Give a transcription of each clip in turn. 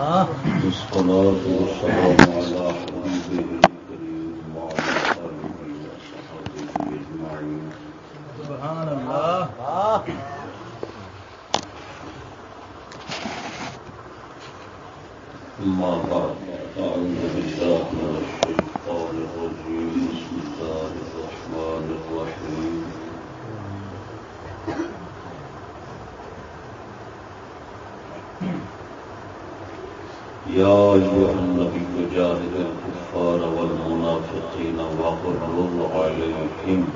والصلاة والسلام على حبيبه الكريم وعلى آله وصحبه أجمعين سبحان الله أما بعد أعوذ بالله من الشيطان الرجيم يا أيها النبي جاهد الكفار والمنافقين واغلظ عليهم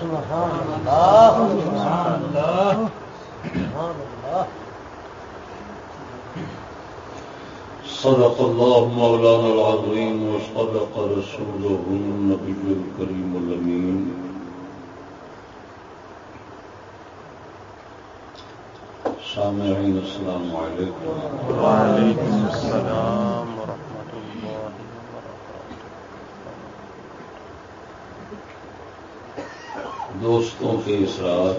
سبحان الله سبحان الله سبحان الله. صدق الله مولانا العظيم وصدق رسوله النبي الكريم الأمين. سامعين السلام عليكم وعليكم السلام الله وبركاته دوستوں کے اسرار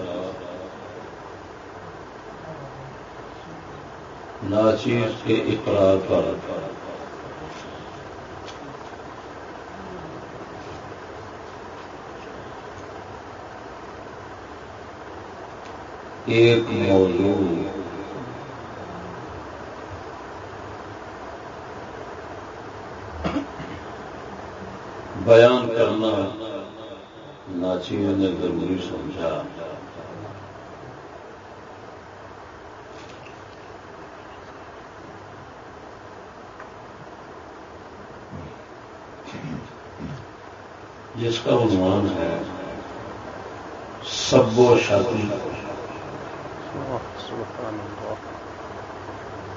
ناچیز کے اقرار پر ایک موضوع بیان کرنا۔ ناچیز نے ضروری سمجھا۔ جس کا عنوان ہے، سب و شادی۔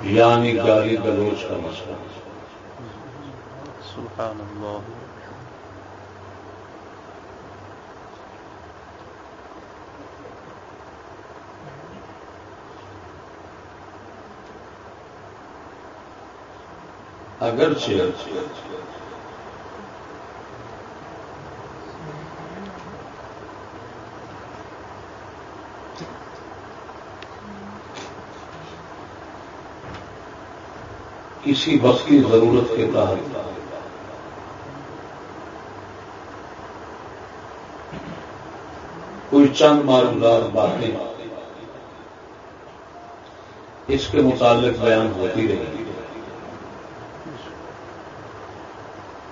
یعنی گالی گلوچ کا مسئلہ۔ سبحان الله اگرچہ کسی وقت کی ضرورت کے تحت کوئی چند معلومات باتیں اس کے متعلق بیان ہوتی رہی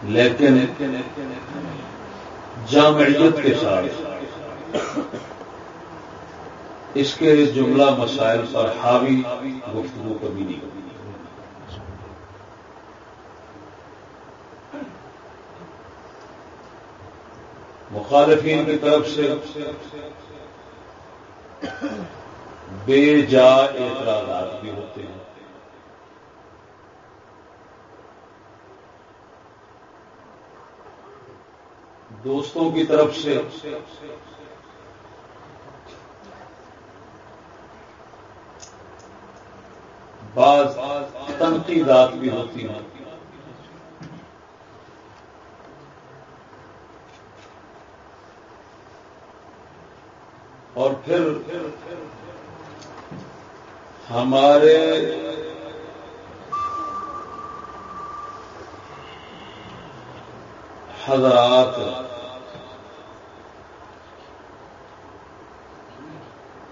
لیکن جامعیت کے ساتھ اس کے جملہ مسائل پر حاوی گفتگو کبھی نہیں ہوتی۔ مخالفین کی طرف سے بے جا اعتراضات بھی ہوتے ہیں دوستوں کی طرف سے۔ بعض تنقیدات بھی ہوتی ہیں۔ اور پھر ہمارے حضرات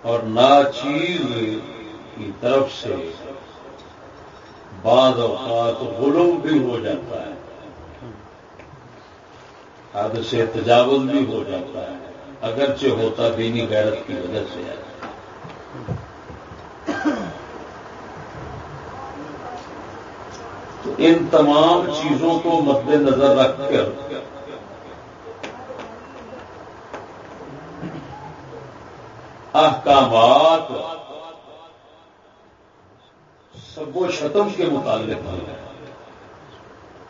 اور ناچیز کی طرف سے بعض اوقات غلوم بھی ہو جاتا ہے۔ حد سے تجاوز بھی ہو جاتا ہے۔ اگرچہ ہوتا دینی غیرت کی وجہ سے۔ ہے تو ان تمام چیزوں کو مد نظر رکھ کر سب و شتم کے متعلق ہیں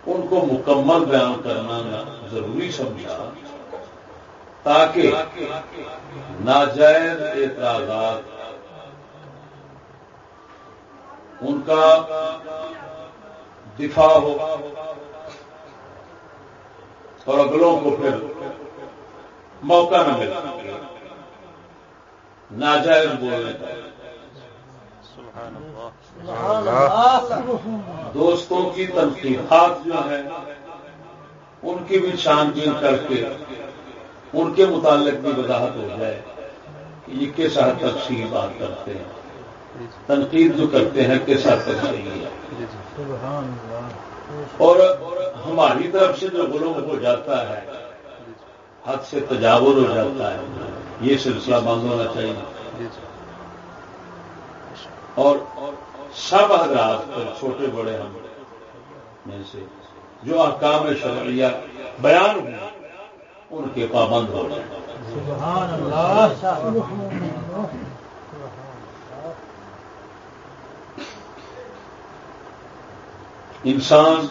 ان کو مکمل بیان کرنا ضروری سمجھا۔ تاکہ ناجائز اعتراضات ان کا دفاع ہو اور اگلوں کو پھر موقع نہ ملے۔ ناجائز بولنے کا۔ دوستوں کی تنقیدات جو ہیں، ان کی بھی چھان بین کر کے، ان کے متعلق بھی وضاحت ہو جائے کہ یہ کس حد تک صحیح بات کرتے ہیں۔ تنقید جو کرتے ہیں، کس حد تک صحیح ہے۔ اور ہماری طرف سے جو غلوم ہو جاتا ہے، حد سے تجاور ہو جاتا ہے، یہ سلسلہ بند ہونا چاہیے۔ اور سب حضرات پر چھوٹے بڑے ہم میں سے جو احکام شرعیہ بیان ہوئے ان کے پابند ہو انسان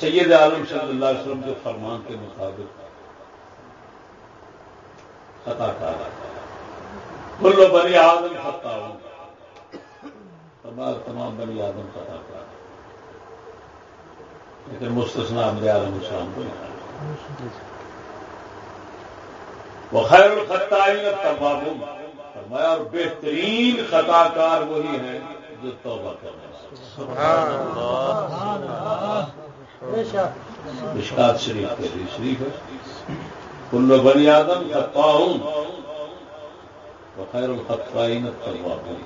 سید عالم صلی اللہ علیہ وسلم کے فرمان کے مطابق خطا کار کلو بنی آدم خطا ہوں تمام بنی آدم خطا کار لیکن مستثنا امر عالم السلام کو وہ خیر الخطائین تبابوں فرمایا اور بہترین خطا کار وہی ہیں جو توبہ کرنے مشکات شریف کے شریف ہے۔ کلو بنی آدم خطاؤن۔ وخیر الخطائین التوابون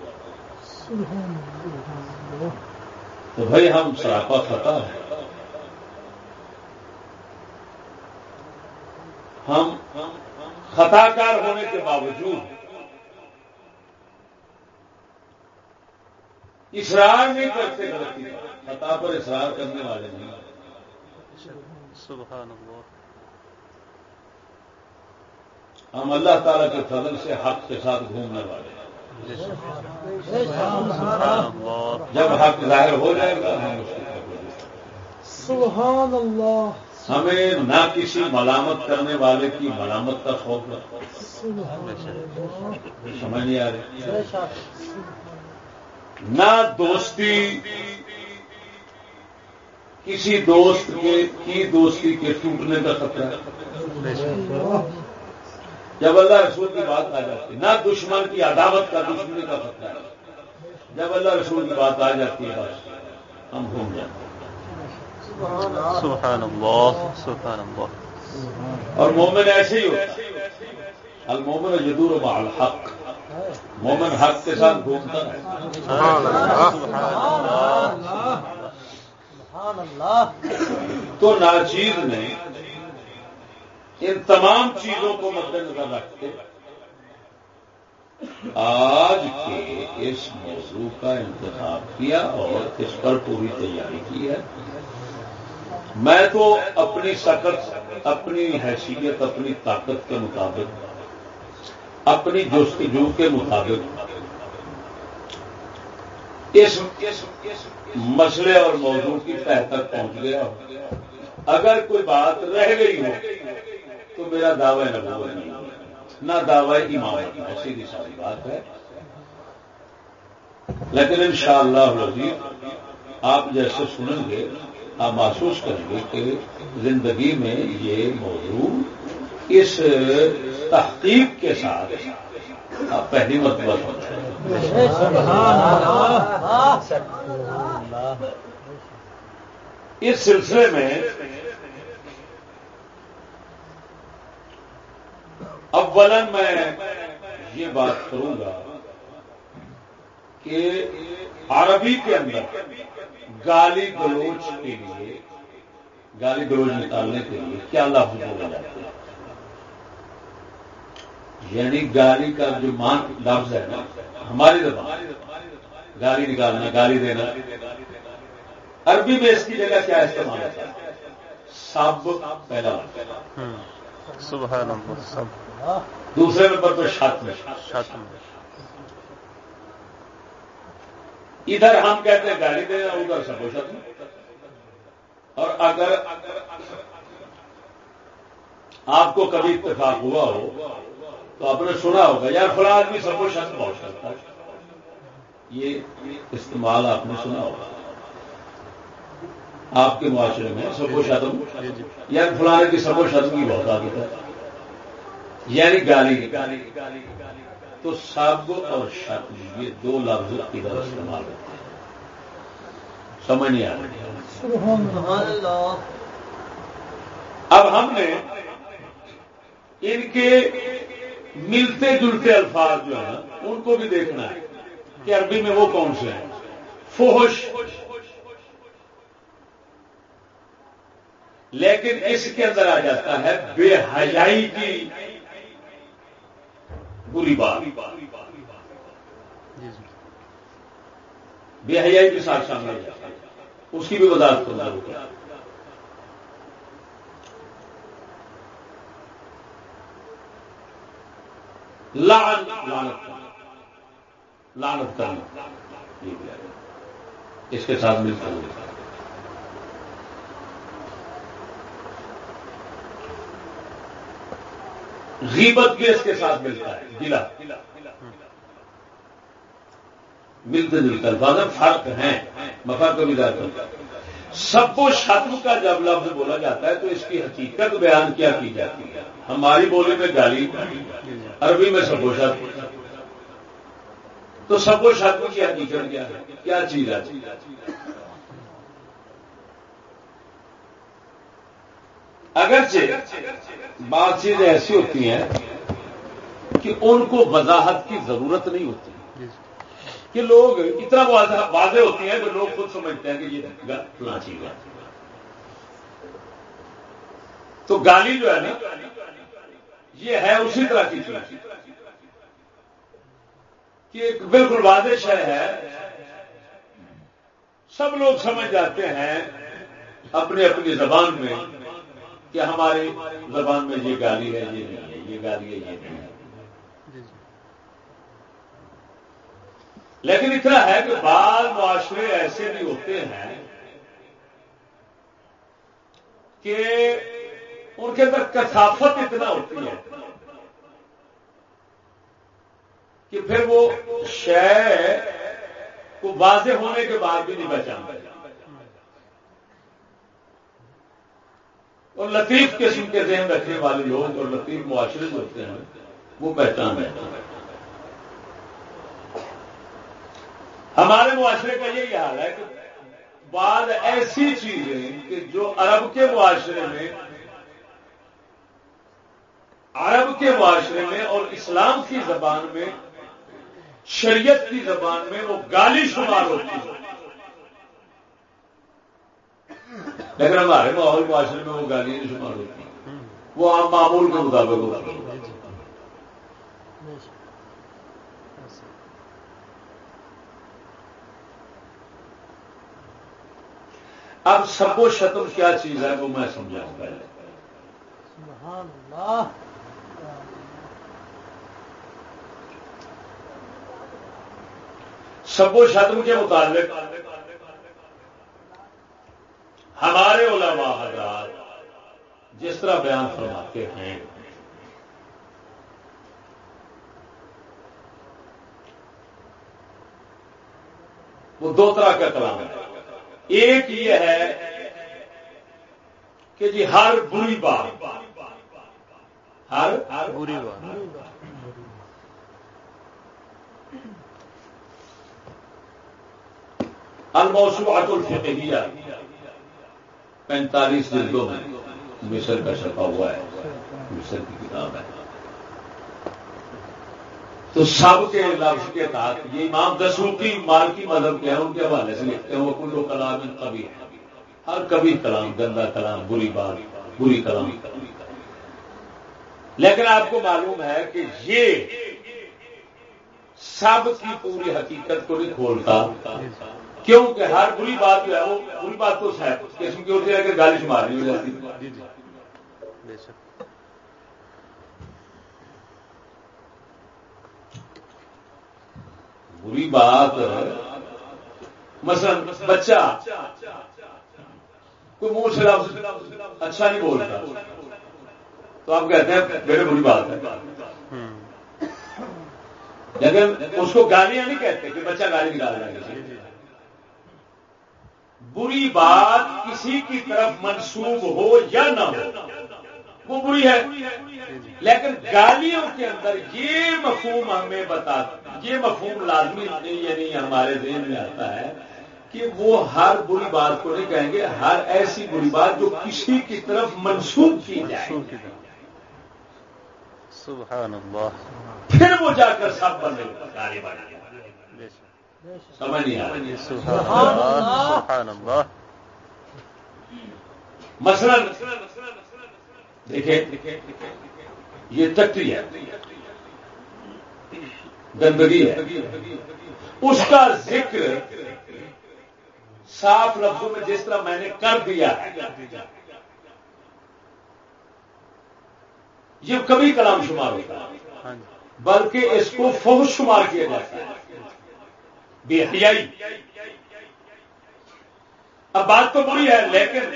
تو بھائی ہم سراپا خطا ہے ہم خطا کار ہونے کے باوجود اصرار نہیں کرتے غلطی. خطا پر اصرار کرنے والے نہیں. سبحان اللہ. ہم اللہ تعالیٰ کے فضل سے حق کے ساتھ گھومنے والے ہیں۔ جب حق ظاہر ہو جائے گا ہم اس کی۔ سبحان اللہ۔ ہمیں نہ کسی ملامت کرنے والے کی ملامت کا خوف شک سمجھ نہیں آ رہی؟ نہ دوستی کسی دوست کے کی دوستی کے ٹوٹنے کا خطرہ جب اللہ رسول کی بات آ جاتی ہے نہ دشمن کی عداوت کا دشمنی کا خطرہ ہے جب اللہ رسول کی بات آ جاتی ہے بس ہم گھوم جاتے ہیں۔ سبحان اللہ سبحان اللہ۔ اور مومن ایسے ہی ہوتا ہے۔ المومن جدور مع الحق۔ مومن حق کے ساتھ گھومتا ہے۔ سبحان اللہ سبحان اللہ۔ سبحان اللہ۔ تو ناچیز نے ان تمام چیزوں کو مد نظر رکھتے آج کے اس موضوع کا انتخاب کیا اور اس پر پوری تیاری کی ہے۔ میں تو اپنی سکت، اپنی حیثیت، اپنی طاقت کے مطابق، اپنی جستجو کے مطابق اس مسئلے اور موضوع کی تہ تک پہنچ گیا اگر کوئی بات رہ گئی ہو تو میرا دعوی نبوت نہیں۔ نہ دعوی امامت ہے سیدھی ساری بات ہے۔ لیکن انشاءاللہ شاء آپ جیسے سنیں گے، آپ محسوس کریں گے کہ زندگی میں یہ موضوع اس تحقیق کے ساتھ آپ پہلی مرتبہ سن اس سلسلے میں اولن میں یہ بات کروں گا کہ عربی کے اندر گالی گلوچ کے لیے، گالی گلوچ نکالنے کے لیے کیا لفظ بولا جاتا ہے؟ یعنی گالی کا جو مان لفظ ہے نا، ہماری زبان، گالی نکالنا، گالی دینا۔ عربی میں اس کی جگہ کیا استعمال ہے؟ سب پہلا۔ سبحان اللہ، سب۔ دوسرے نمبر پر شات میں۔ ادھر ہم کہتے ہیں گالی دینا ادھر سب شتم اور اگر آپ کو کبھی اتفاق ہوا ہو تو آپ نے سنا ہوگا یار فلاں آدمی سب کو بہت کرتا ہے۔ یہ استعمال آپ نے سنا ہوگا۔ آپ کے معاشرے میں سب و شتم یار فلانے کی سب و شتم کی بہت عادت ہے۔ یعنی گالی گالی تو سب اور شتم یہ دو لفظ ادھر استعمال ہوتے ہیں۔ سمجھ نہیں آ رہی۔ اب ہم نے ان کے ملتے جلتے الفاظ جو ہیں، ان کو بھی دیکھنا ہے کہ عربی میں وہ کون سے ہیں۔ فوش لیکن اس کے اندر آ جاتا ہے بے حیائی کی۔ بری بات۔ بے حیائی کے ساتھ سامنے اس کی بھی وضاحت کرنا ہوگا لعنت لعنت لعنت کرنا۔ اس کے ساتھ مل کر غیبت بھی اس کے ساتھ ملتا ہے گلا ملتے جلتے الفاظ فرق ہیں، مفا کبھی جاتا سب کو شتم کا جب لفظ بولا جاتا ہے تو اس کی حقیقت بیان کیا کی جاتی ہے۔ ہماری بولی میں گالی، عربی میں سب و شتم تو سب و شتم کی حقیقت کیا ہے؟ کیا چیز ہے؟ اگرچہ بات چیزیں ایسی ہوتی ہیں کہ ان کو وضاحت کی ضرورت نہیں ہوتی۔ کہ لوگ اتنا واضح ہوتی ہیں کہ لوگ خود سمجھتے ہیں کہ یہ فلاں چیز ہے۔ تو گالی جو ہے نا یہ ہے اسی طرح کی چیز۔ کہ ایک بالکل واضح شہ ہے۔ سب لوگ سمجھ جاتے ہیں اپنی اپنی زبان میں۔ کہ ہماری زبان میں یہ گالی ہے یہ نہیں ہے یہ گالی ہے یہ نہیں ہے۔ لیکن اتنا ہے کہ بعض معاشرے ایسے بھی ہوتے ہیں کہ ان کے اندر کثافت اتنا ہوتی ہے کہ پھر وہ شے کو واضح ہونے کے بعد بھی نہیں پہچان اور لطیف قسم کے ذہن رکھنے والے لوگ اور لطیف معاشرے جو ہوتے ہیں، وہ پہچان رہتے ہیں۔ ہمارے معاشرے کا یہی حال ہے کہ بعض ایسی چیزیں کہ جو عرب کے معاشرے میں، عرب کے معاشرے میں اور اسلام کی زبان میں، شریعت کی زبان میں وہ گالی شمار ہوتی ہے۔ لیکن ہمارے ماحول معاشرے میں وہ گالی نہیں شمار ہوتی وہ عام معمول کے مطابق ہوتی۔ اب سب و شتم کیا چیز ہے وہ میں سمجھاؤں اللہ۔ سب و شتم کے متعلق ہمارے علماء حضرات جس طرح بیان فرماتے ہیں، وہ دو طرح کا کلام ہے ایک یہ ہے کہ جی ہر بری بات، ہر ہر بری بات۔ الموسوعات الفقہیہ۔ پینتالیس جلدوں میں مصر کا چھپا ہوا ہے، مصر کی کتاب ہے۔ تو سب کے لفظ کے تحت یہ امام دسوقی مالکی مذہب کے ہیں، ان کے حوالے سے لکھتے ہیں، وہ کلو کلام کبھی ہر کبھی کلام گندا کلام، بری بات، بری کلام۔ لیکن آپ کو معلوم ہے کہ یہ سب کی پوری حقیقت کو نہیں کھولتا۔ کیوں کہ ہر بری بات جو ہے وہ بری بات تو ہے قسم کی ہوتی ہے کہ گالی شمار نہیں ہو جاتی؟ بری بات مثلا بچہ کوئی منہ سے لفظ اچھا نہیں بولتا۔ تو آپ کہتے ہیں میرے بری بات ہے۔ لیکن اس کو گالیاں نہیں کہتے کہ بچہ گالی نکال رہا ہے۔ بری بات کسی کی طرف منسوب ہو یا نہ ہو وہ بری ہے۔ لیکن گالیوں کے اندر یہ مفہوم ہمیں بتا یہ مفہوم لازمی نہیں یعنی ہمارے ذہن میں آتا ہے کہ وہ ہر بری بات کو نہیں کہیں گے ہر ایسی بری بات جو کسی کی طرف منسوخ کی جائے۔ سبحان اللہ۔ پھر وہ جا کر سب بندے گالی بنے سمجھ نہیں آ رہی۔ اللہ۔ مثلا دیکھیں یہ تکری ہے۔ گندگی ہے۔ اس کا ذکر صاف لفظوں میں جس طرح میں نے کر دیا یہ کبھی کلام شمار ہوتا ہے ہاں جی۔ بلکہ اس کو فوج شمار کیا جاتا ہے۔ بے حیائی۔ اب بات تو بری ہے، لیکن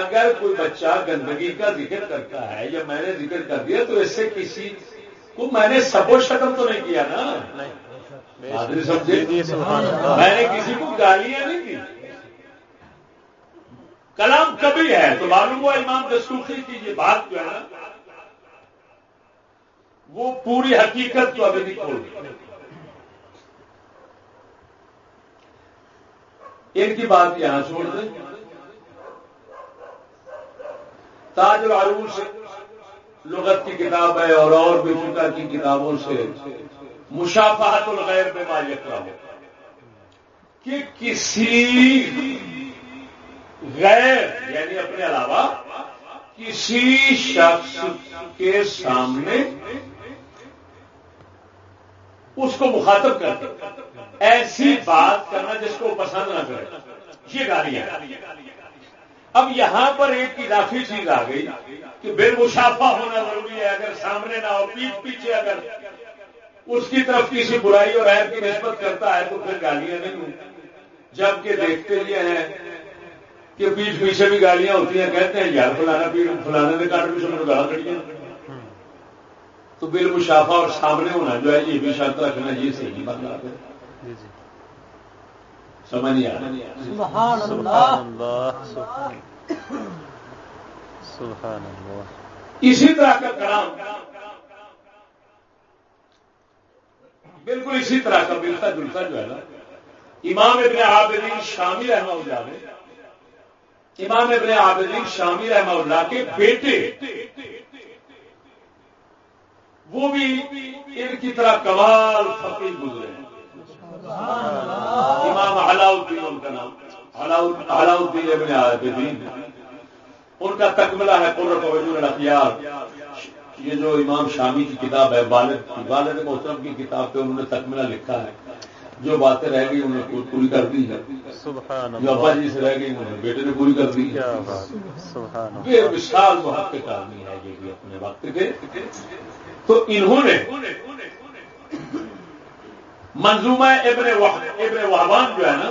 اگر کوئی بچہ گندگی کا ذکر کرتا ہے یا میں نے ذکر کر دیا، تو اس سے کسی کو میں نے سب و شکم تو نہیں کیا نا۔ سمجھے میں نے کسی کو گالیاں نہیں دی کلام کبھی ہے، تو معلوم ہوا امام دستوخی کی یہ بات جو ہے نا، وہ پوری حقیقت تو ابھی نہیں کھول ان کی بات یہاں چھوڑ دیں۔ تاج العروس لغت کی کتاب ہے اور اور بھی فقہ کی کتابوں سے مشافہت الغیر میں ما یقرا ہو کہ کسی غیر یعنی اپنے علاوہ کسی شخص کے سامنے اس کو مخاطب کر ایسی بات کرنا جس کو پسند نہ کرے۔ یہ گالیاں۔ اب یہاں پر ایک اضافی چیز آ گئی کہ بے مشافہ ہونا ضروری ہے۔ اگر سامنے نہ ہو، پیٹ پیچھے اگر اس کی طرف کسی برائی اور عیب کی نسبت کرتا ہے تو پھر گالیاں نہیں ہوں۔ جبکہ دیکھتے یہ ہیں کہ پیٹ پیچھے بھی گالیاں ہوتی ہیں۔ کہتے ہیں، یار فلانا پیٹ، فلانے نے کاٹ بھی سمجھ گالا کٹیاں تو بل مشافہ اور سامنے ہونا جو ہے، یہ بھی شرط رکھنا یہ صحیح نہیں بن سمجھ سبحان اللہ۔ اللہ سبحان سبحان اللہ۔ اسی طرح کا کلام۔ بالکل اسی طرح کا ملتا جلتا جو ہے نا امام ابن عابدین شامی رحمہ اللہ نے امام ابن عابدین شامی رحمہ اللہ کے بیٹے وہ بھی ان کی طرح کمال فقیر گزرے ہیں۔ امام علاؤدین ان کا نام۔ علاؤدین ابن عابدین۔ ان کا تکملہ ہے قرۃ وجود الاخیار۔ یہ جو امام شامی کی کتاب ہے والد کی والد محترم کی کتاب پہ انہوں نے تکملہ لکھا ہے۔ جو باتیں رہ گئی انہوں نے پوری کر دی ہے جو ابا جی سے رہ گئی انہوں نے بیٹے نے پوری کر دی ہے۔ بے اللہ۔ مثال محقق آدمی ہے یہ بھی اپنے وقت کے۔ تو انہوں نے منظومہ ابن ابن وحبان جو ہے نا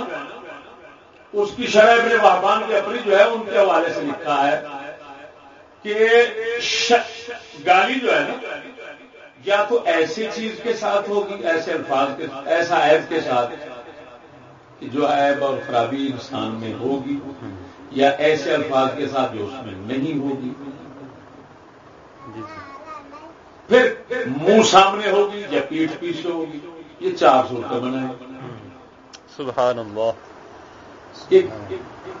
اس کی شرح ابن وحبان کی اپنی جو ہے ان کے حوالے سے لکھا ہے کہ گالی جو ہے نا یا تو ایسی چیز کے ساتھ ہوگی ایسے الفاظ کے ایسا عیب کے ساتھ کہ جو عیب اور خرابی انسان میں ہوگی یا ایسے الفاظ کے ساتھ جو اس میں نہیں ہوگی۔ جی پھر منہ سامنے ہوگی یا پیٹھ پیچھے ہوگی۔ یہ چار صورتیں بنائیں سبحان اللہ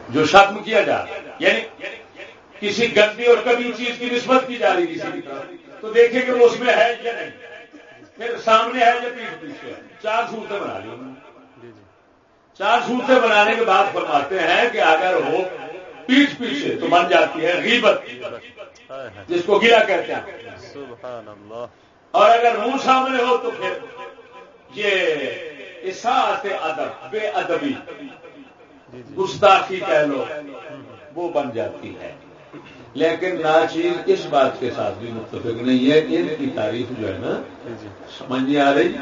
جو ختم کیا جا رہا ہے یعنی کسی گندی اور کبھی چیز کی نسبت کی جا رہی کسی کی تو دیکھیں کہ وہ اس میں ہے یا نہیں۔ پھر سامنے ہے یا پیٹھ پیچھے ہے۔ چار صورتیں بنا لی۔ چار صورتیں بنانے کے بعد فرماتے ہیں کہ اگر ہو پیٹھ پیچھے تو بن جاتی ہے غیبت جس کو گرا کہتے ہیں۔ سبحان اللہ اور اگر منہ سامنے ہو تو پھر یہ ادب، بے ادبی، گستاخی کہہ لو، وہ بن جاتی ہے۔ لیکن ناچیز اس بات کے ساتھ بھی متفق نہیں ہے ان کی تعریف جو ہے نا، سمجھ نہیں آ رہی۔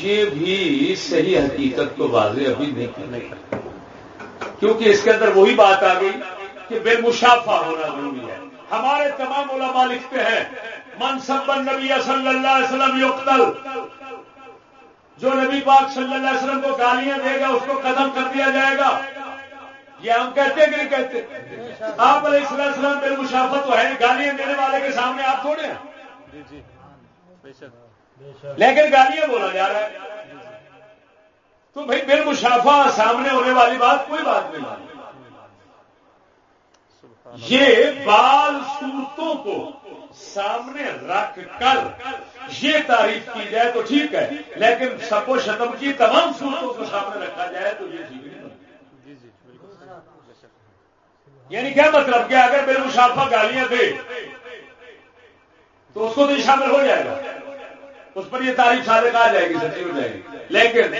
یہ بھی صحیح حقیقت کو واضح ابھی نہیں کیونکہ اس کے اندر وہی بات آ گئی کہ بے مشافہ ہونا ضروری ہے۔ ہمارے تمام علماء لکھتے ہیں منصب نبی صلی اللہ علیہ وسلم یقتل جو نبی پاک صلی اللہ علیہ وسلم کو گالیاں دے گا، اس کو قدم کر دیا جائے گا۔ یہ ہم کہتے ہیں کہ نہیں کہتے؟ آپ علیہ السلام میرے مشافت تو ہے گالیاں دینے والے کے سامنے آپ تھوڑے ہیں۔ لیکن گالیاں بولا جا رہا ہے۔ تو بھائی بال مشافہ سامنے ہونے والی بات کوئی بات نہیں۔ یہ بال صورتوں کو سامنے رکھ کر۔ یہ تعریف کی جائے تو ٹھیک ہے لیکن سب و شتم کی تمام صورتوں کو سامنے رکھا جائے تو یہ ٹھیک نہیں یعنی کیا مطلب کہ اگر بے مشافہ گالیاں دے تو اس کو تو یہ شامل ہو جائے گا۔ اس پر یہ تعریف صادق آ جائے گی سچی ہو جائے گی۔ لیکن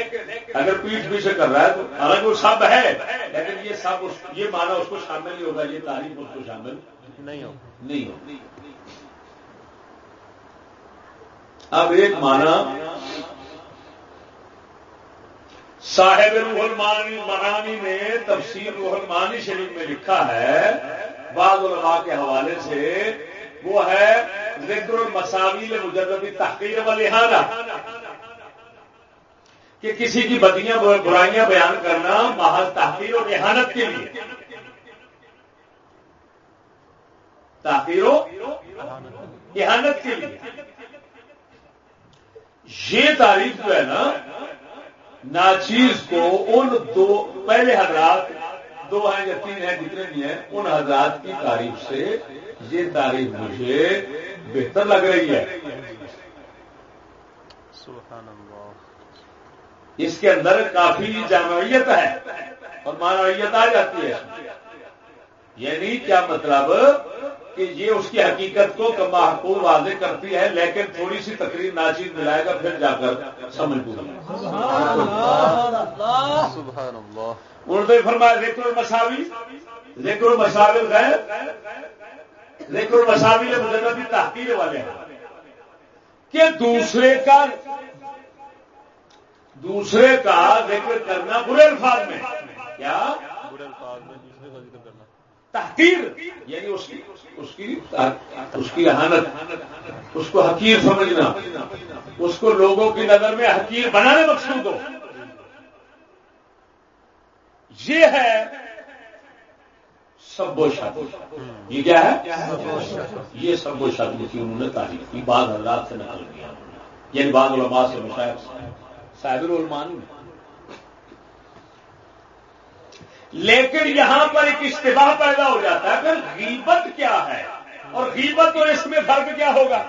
اگر پیٹھ پیچھے کر رہا ہے تو حالانکہ وہ سب ہے لیکن یہ سب یہ مانا اس کو شامل نہیں ہوگا یہ تعریف اس کو شامل نہیں ہو نہیں ہوگی اب ایک مانا صاحب روح المانی معانی نے تفسیر روح المانی شریف میں لکھا ہے، بعض علماء کے حوالے سے، وہ ہے ذکر المساویل مجربی تحقیر و لہٰذا کہ کسی کی بدیاں، برائیاں بیان کرنا محض تحقیر و ذہانت کے لیے۔ تحقیر و ذہانت کے لیے۔ یہ تعریف جو ہے نا، ناچیز کو ان دو، پہلے حضرات دو ہیں یا تین ہیں جتنے بھی ہیں، ان حضرات کی تعریف سے یہ تعریف مجھے بہتر لگ رہی ہے۔ سبحان اللہ اس کے اندر کافی جامعیت ہے اور مانویت آ جاتی ہے۔ یعنی کیا مطلب؟ کہ یہ اس کی حقیقت کو حقوق واضح کرتی ہے لیکن تھوڑی سی تقریر ناچیز ملائے گا پھر جا کر سمجھ اردو فرمایا ذکر المساوی؟ ذکر المساوی غیر ذکر المساوی نے مجرد تحقیر والے ہیں۔ کہ دوسرے کا دوسرے کا ذکر کرنا برے الفاظ میں۔ کیا؟ برے الفاظ میں دوسرے کا ذکر کرنا تحقیر یعنی اس کی اس کی اس کی اس کو حقیر سمجھنا، اس کو لوگوں کی نظر میں حقیر بنانے مقصود ہو۔ یہ ہے سب و شک۔ یہ کیا ہے؟ یہ سب و شک کی انہوں نے تعریف کی بعض حضرات سے نقل کیا۔ یعنی بعض علماء سے مشاہد صاحب العلمان لیکن یہاں پر ایک اشتباہ پیدا ہو جاتا ہے کہ غیبت کیا ہے؟ اور غیبت اور اس میں فرق کیا ہوگا؟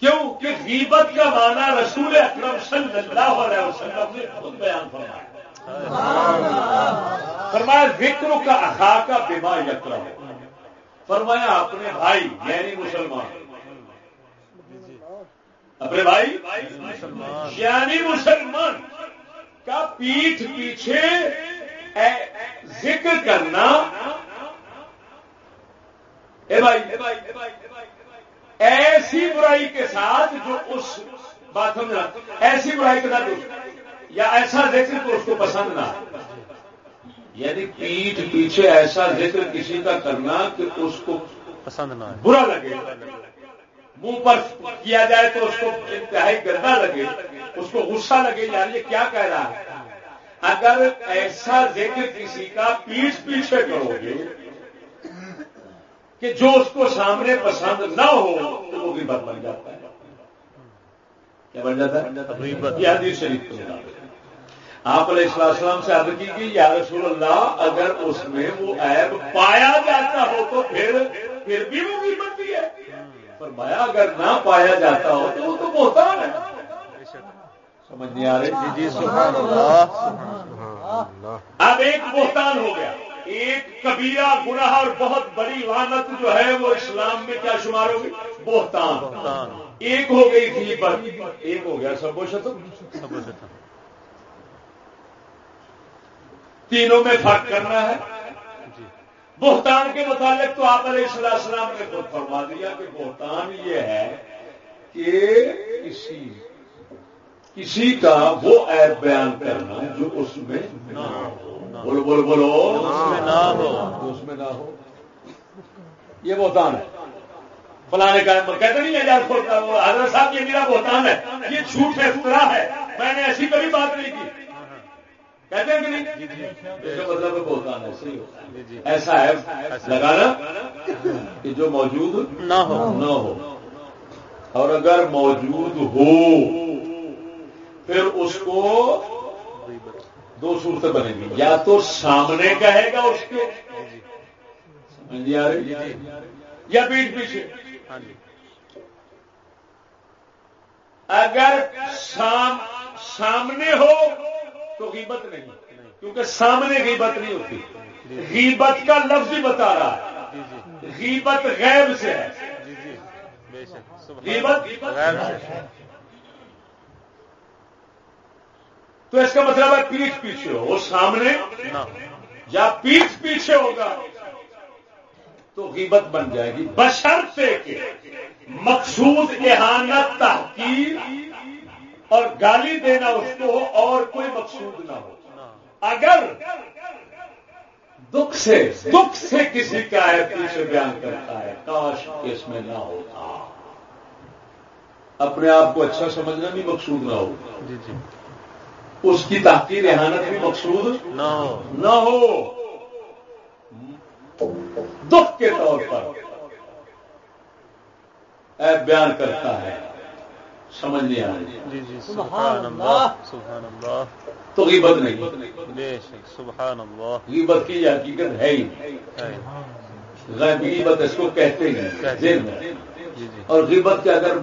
کیوں؟ کہ غیبت کا معنی رسول اکرم صلی اللہ علیہ وسلم نے خود بیان فرمایا۔ فرمایا، ذکر کا اخا کا بیما یکر فرمایا، اپنے بھائی یعنی مسلمان۔ اپنے بھائی؟ یعنی مسلمان۔ کا پیٹھ پیچھے ذکر کرنا۔ اے بھائی ایسی برائی کے ساتھ جو اس بات سمجھنا ایسی برائی کے ساتھ یا ایسا ذکر تو اس کو پسند نہ یعنی پیٹھ پیچھے ایسا ذکر کسی کا کرنا کہ اس کو پسند نہ برا لگے۔ منہ پر کیا جائے تو اس کو انتہائی گندا لگے اس کو غصہ لگے یار یہ کیا کہہ رہا ہے؟ اگر ایسا ذکر کسی کا پیٹھ پیچھے کرو گے کہ جو اس کو سامنے پسند نہ ہو تو وہ بھی بد بن جاتا ہے۔ کیا بن جاتا ہے؟ یہ حدیث شریف کے مطابق۔ آپ علیہ السلام سے عرض کی کہ یا رسول اللہ اگر اس میں وہ عیب پایا جاتا ہو تو پھر پھر بھی وہ بھی بنتی ہے۔ فرمایا اگر نہ پایا جاتا ہو تو وہ تو بہتان ہے۔ سمجھ نہیں آ رہی جی جی سبحان اللہ اب ایک بہتان ہو گیا۔ ایک کبیرہ گناہ اور بہت بڑی وانت جو ہے وہ اسلام میں کیا شمار ہوگی؟ بہتان۔ بہتان۔ ایک ہو گئی تھی ایک ہو گیا۔ سب شتم تینوں میں فرق کرنا ہے۔ جی۔ بہتان کے متعلق تو آپ علیہ السلام السلام نے خود فرما دیا کہ بہتان یہ ہے کہ کسی کسی کا وہ عیب بیان کرنا جو اس میں نہ ہو۔ بولو بولو بولو۔ اس میں نہ ہو۔ جو اس میں نہ ہو۔ یہ بہتان ہے۔ فلانے کا کہتے نہیں ہے حضرت صاحب یہ میرا بہتان ہے۔ یہ جھوٹ ہے افطرا ہے۔ میں نے ایسی کبھی بات نہیں کی۔ کہتے ہیں کہ نہیں؟ اس کا مطلب بہتان ایسے ہی ہوتا جی جی ایسا ہے لگانا کہ جو موجود نہ ہو۔ نہ ہو۔ اور اگر موجود ہو پھر اس کو دو صورتیں بنے گی۔ یا تو سامنے کہے گا اس کے یا پیٹ پیچھے جی اگر سام سامنے ہو تو غیبت نہیں۔ کیونکہ سامنے غیبت نہیں ہوتی۔ غیبت کا لفظ ہی بتا رہا ہے۔ جی جی غیبت غیب سے ہے۔ جی جی سبحان غیبت غیر سے تو اس کا مطلب ہے پیٹھ پیچھے ہو، وہ سامنے یا پیٹھ پیچھے ہوگا تو غیبت بن جائے گی۔ بشرطے کے مقصود احانت تحقیر اور گالی دینا اس کو اور کوئی مقصود نہ ہو۔ نہ ہو اگر دکھ سے دکھ سے کسی کا ہے پیچھے بیان کرتا ہے، کاش اس میں نہ ہوتا۔ اپنے آپ کو اچھا سمجھنا بھی مقصود نہ ہو۔ جی جی۔ اس کی تحقیر احانت بھی مقصود نہ ہو۔ نہ ہو۔ دکھ کے طور پر اے بیان کرتا ہے۔ سمجھ نہیں آ رہی۔ جی جی سبحان اللہ۔ سبحان اللہ۔ تو غیبت نہیں۔ بے شک سبحان اللہ۔ غیبت کی یہ حقیقت ہے ہی۔ غیبت اس کو کہتے ہی نہیں ذہن میں۔ جی جی۔ اور غیبت کے اگر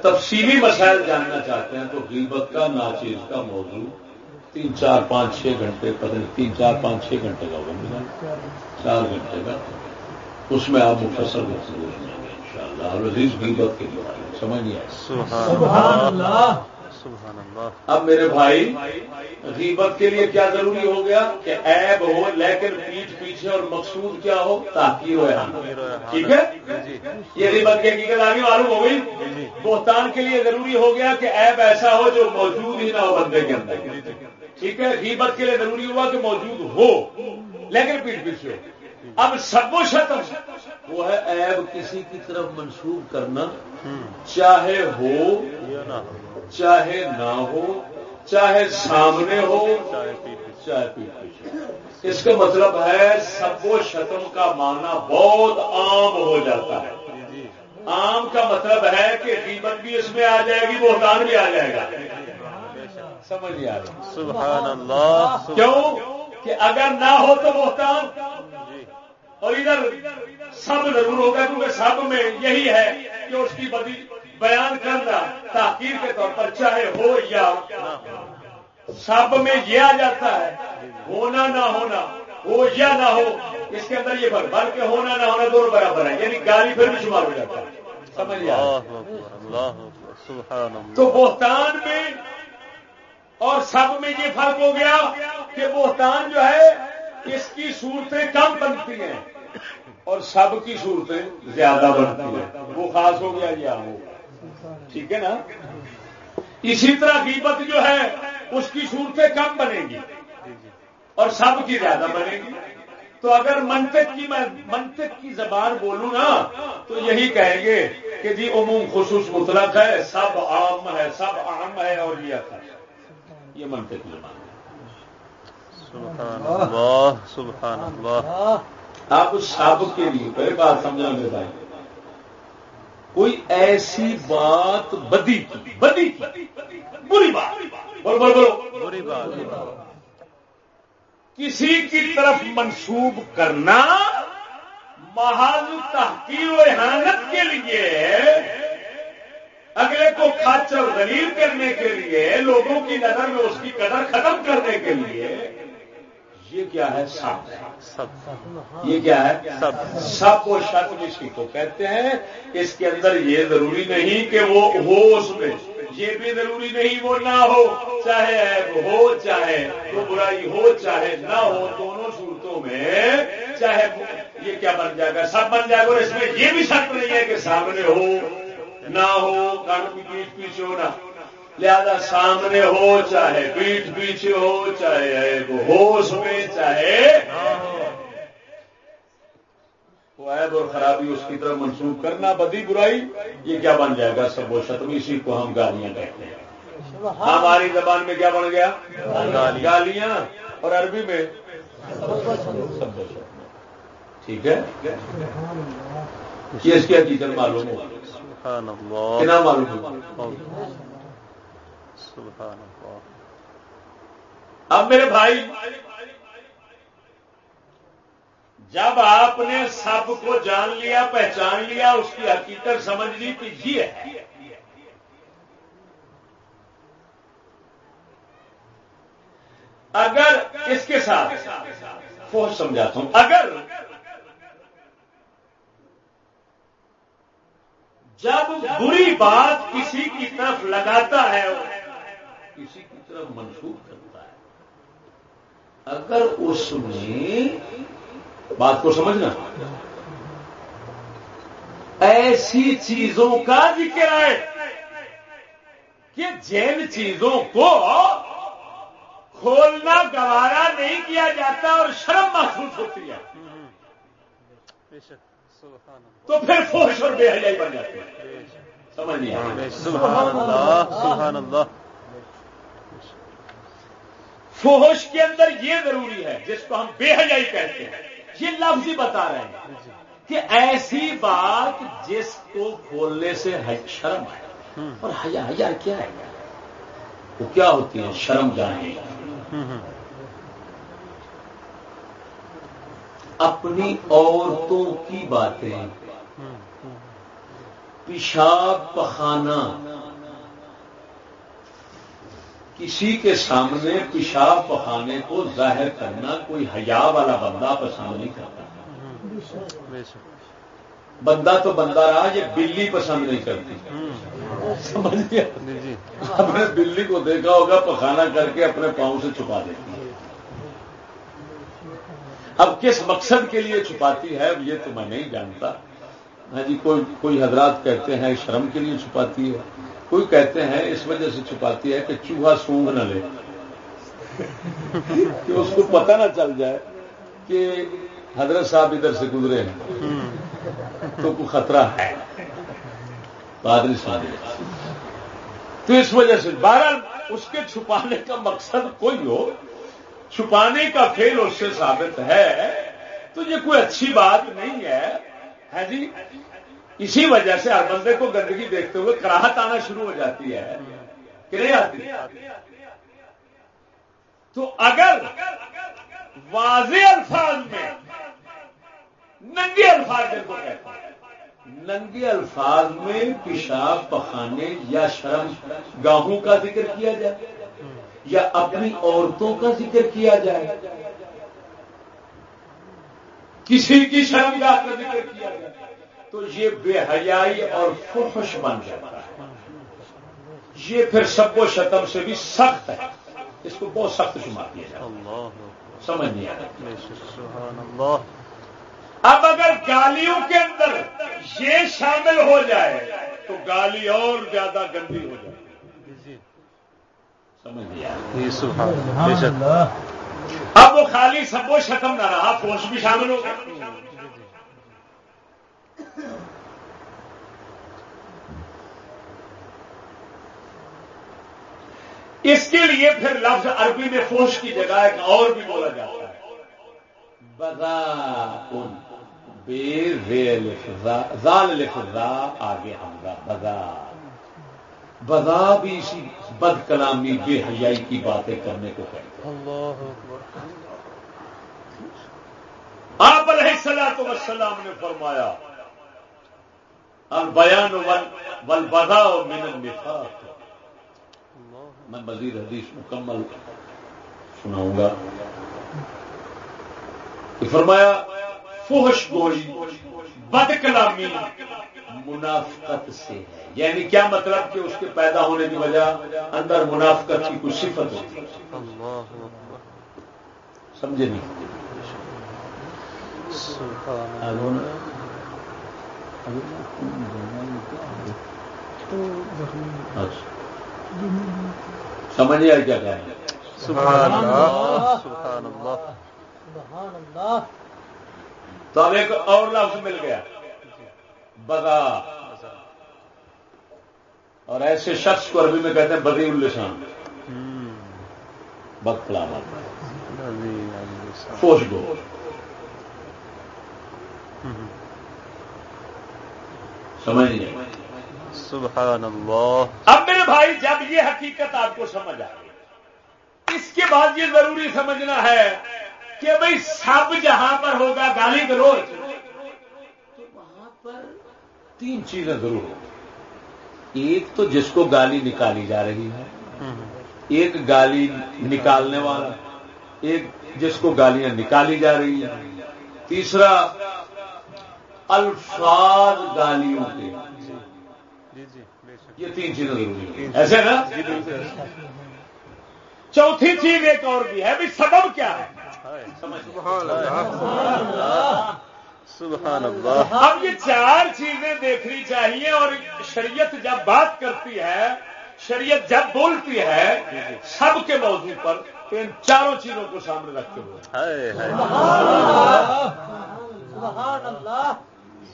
تفصیلی مسائل جاننا چاہتے ہیں تو غیبت کا ناچیز کا موضوع تین چار پانچ چھ گھنٹے پتہ نہیں تین چار پانچ چھ گھنٹے کا ہوگا میرا۔ چار گھنٹے کا۔ اس میں آپ مختصر گفتگو سنیں گے ان شاء اللہ غیبت کے لیے سمجھ نہیں آئے سبحان اللہ۔ سبحان اللہ۔ اب میرے بھائی غیبت کے لیے کیا ضروری ہو گیا کہ عیب ہو لیکن پیٹھ پیچھے اور مقصود کیا ہو؟ تاکہ ہو ٹھیک ہے؟ جی یہ غیبت کی حقیقت آگے معلوم ہو گئی؟ بہتان کے لیے ضروری ہو گیا کہ عیب ایسا ہو جو موجود ہی نہ ہو بندے کے اندر۔ ٹھیک ہے، غیبت کے لیے ضروری ہوا کہ موجود ہو۔ لیکن پیٹ پیچھے ہو۔ اب سب و شتم وہ ہے عیب کسی کی طرف منسوخ کرنا۔ چاہے ہو، چاہے نہ ہو، چاہے سامنے ہو، چاہے پیٹ پیچھے چاہے پیٹ پیچھے۔ اس کا مطلب ہے سب و شتم کا معنی بہت عام ہو جاتا ہے۔ عام کا مطلب ہے کہ قیمت بھی اس میں آ جائے گی بہتان بھی آ جائے گا۔ سمجھ نہیں آ رہی۔ سبحان اللہ۔ کیوں؟ کہ اگر نہ ہو تو بہتان جی۔ اور ادھر سب ضرور ہوگا کیونکہ سب میں یہی ہے کہ اس کی بدی بیان کرنا تاخیر کے طور پر چاہے ہو یا سب میں یہ آ جاتا ہے ہونا نہ ہونا ہو یا نہ ہو اس کے اندر یہ فرق۔ بلکہ ہونا نہ ہونا دونوں برابر ہے یعنی گالی پھر بھی شمار ہو جاتا ہے۔ سمجھ تو بہتان میں اور سب میں یہ فرق ہو گیا کہ بہتان جو ہے، اس کی صورتیں کم بنتی ہیں اور سب کی صورتیں زیادہ بنتی ہیں۔ وہ خاص ہو گیا جی یا ہو ٹھیک ہے نا؟ اسی طرح غیبت جو ہے، اس کی صورتیں کم بنے گی اور سب کی زیادہ بنے گی۔ تو اگر منطق کی میں منطق کی زبان بولوں نا، تو یہی کہیں گے کہ جی عموم خصوص مطلق ہے، سب عام ہے، سب عام ہے اور یہ ہے۔ یہ منطق زبان ہے۔ سبحان اللہ آپ سب کے لیے پہلے بات سمجھا میرے بھائی۔ کوئی ایسی بات بدی بدی بری بات۔ بولو بری بات۔ کسی کی طرف منسوب کرنا محض تحقیر و احانت کے لیے اگلے کو کھچ اور دلیل کرنے کے لیے لوگوں کی نظر میں اس کی قدر ختم کرنے کے لیے یہ کیا ہے سب؟ سب یہ کیا ہے؟ سب۔ سب کو شک اسی کو کہتے ہیں اس کے اندر یہ ضروری نہیں کہ وہ ہو اس میں۔ یہ بھی ضروری نہیں وہ نہ ہو چاہے عیب ہو چاہے وہ برائی ہو چاہے نہ ہو دونوں صورتوں میں چاہے یہ کیا بن جائے گا؟ سب بن جائے گا اور اس میں یہ بھی شک نہیں ہے کہ سامنے ہو۔ نہ ہو کان کی پیٹ پیچھے ہو نہ لہذا سامنے ہو چاہے پیٹھ پیچھے ہو چاہے عیب ہو اس میں چاہے وہ عیب اور خرابی اس کی طرف منسوخ کرنا بدی برائی یہ کیا بن جائے گا؟ سب و شتم اسی کو ہم گالیاں کہتے ہیں۔ ہماری زبان میں کیا بن گیا؟ گالیاں۔ اور عربی میں؟ ٹھیک ہے؟ یہ اس کی حقیقت معلوم ہو سبحان اللہ کتنا معلوم سبحان اللہ اب میرے بھائی، جب آپ نے سب کو جان لیا، پہچان لیا، اس کی حقیقت سمجھ لی، تو یہ ہے۔ اگر اس کے ساتھ، فوج سمجھاتا ہوں، اگر جب بری بات کسی کی طرف لگاتا ہے، کسی کی طرف منسوخ کرتا ہے۔ اگر اس میں بات کو سمجھنا، ایسی چیزوں کا ذکر ہے کہ جن چیزوں کو کھولنا، گوارا نہیں کیا جاتا اور شرم محسوس ہوتی ہے۔ تو پھر فوش اور بے حیائی بن جاتی ہے۔ سمجھ نہیں سبحان اللہ سبحان اللہ۔ فوش کے اندر یہ ضروری ہے جس کو ہم بے حیائی کہتے ہیں۔ یہ لفظ ہی بتا رہے ہیں کہ ایسی بات جس کو کھولنے سے شرم ہے اور حیا حیا کیا ہے؟ وہ کیا ہوتی ہیں؟ شرم گاہیں اپنی عورتوں کی باتیں۔ پیشاب پخانا کسی کے سامنے پیشاب پخانے کو ظاہر کرنا کوئی حیا والا بندہ پسند نہیں کرتا۔ بندہ تو بندہ رہا یہ بلی پسند نہیں کرتی۔ سمجھ گیا؟ جی جی۔ آپ نے بلی کو دیکھا ہوگا پخانا کر کے اپنے پاؤں سے چھپا دیتی۔ اب کس مقصد کے لیے چھپاتی ہے یہ تو میں نہیں جانتا۔ ہاں جی کوئی کوئی حضرات کہتے ہیں شرم کے لیے چھپاتی ہے، کوئی کہتے ہیں اس وجہ سے چھپاتی ہے کہ چوہا سونگ نہ لے۔ کہ اس کو پتہ نہ چل جائے کہ حضرت صاحب ادھر سے گزرے ہیں۔ تو کوئی خطرہ ہے۔ پادری صاحب تو اس وجہ سے بہرحال اس کے چھپانے کا مقصد کوئی ہو چھپانے کا فیل اس سے ثابت ہے۔ تو یہ کوئی اچھی بات نہیں ہے۔ ہے جی؟ اسی وجہ سے ہر بندے کو گندگی دیکھتے ہوئے کراہت آنا شروع ہو جاتی ہے۔ کہ نہیں آتی؟ تو اگر واضح الفاظ میں ننگے الفاظ جن کو کہتے ہیں، ننگے الفاظ میں پیشاب پخانے یا شرم گاہوں کا ذکر کیا جائے یا اپنی عورتوں کا ذکر کیا جائے؟ کسی کی شرم گاہ کا ذکر کیا جائے؟ تو یہ بے حیائی اور فحش بن جاتا ہے۔ یہ پھر سب و شتم سے بھی سخت ہے۔ اس کو بہت سخت شمار کیا جائے سمجھ نہیں آ رہا بے شک سبحان اللہ اب اگر گالیوں کے اندر یہ شامل ہو جائے تو گالی اور زیادہ گندی ہو جائے۔ سمجھ شک۔ اب وہ خالی سب و شتم نہ رہا فوش بھی شامل ہو گیا اس کے لیے پھر لفظ عربی میں فوش کی جگہ ایک اور بھی بولا جاتا ہے۔ بدا ان بے زال لکھ را آگے حمزہ بدا بدا بھی اسی بد کلامی بے حیائی کی باتیں کرنے کو کہتے آپ علیہ السلام وسلام نے فرمایا البیان والبدا من النفاق۔ میں مزید حدیث مکمل سناؤں گا۔ کہ فرمایا فوش گوئی بد کلامی منافقت سے ہے۔ یعنی کیا مطلب کہ اس کے پیدا ہونے کی وجہ اندر منافقت کی کچھ صفت ہوتی ہے؟ اللہ اکبر۔ سمجھے نہیں؟ سبحان اللہ سمجھ آئی کیا کہہ رہے ہیں؟ سبحان اللہ۔ سبحان اللہ۔ سبحان اللہ۔ تو اب ایک اور لفظ مل گیا۔ بدا اور ایسے شخص کو عربی میں کہتے ہیں بدی السان ہم، بد کلامت خوشبو سمجھ نہیں سبحان اللہ اب میرے بھائی جب یہ حقیقت آپ کو سمجھ آ گئی اس کے بعد یہ ضروری سمجھنا ہے کہ بھائی سب جہاں پر ہوگا گالی گلوچ۔ پر تین چیزیں ضرور ہوں۔ ایک تو جس کو گالی نکالی جا رہی ہے ایک گالی نکالنے والا ایک جس کو گالیاں نکالی جا رہی ہیں۔ تیسرا الفاظ گالیوں کے۔ جی جی یہ تین چیزیں ضروری ہیں۔ ایسے نا؟ چوتھی چیز ایک اور بھی ہے بھی سبب کیا ہے؟ سبحان اللہ۔ اب یہ چار چیزیں دیکھنی چاہیے اور شریعت جب بات کرتی ہے شریعت جب بولتی ہے سب کے موضوع پر تو ان چاروں چیزوں کو سامنے رکھتے ہوئے۔ ہائے ہائے۔ سبحان اللہ۔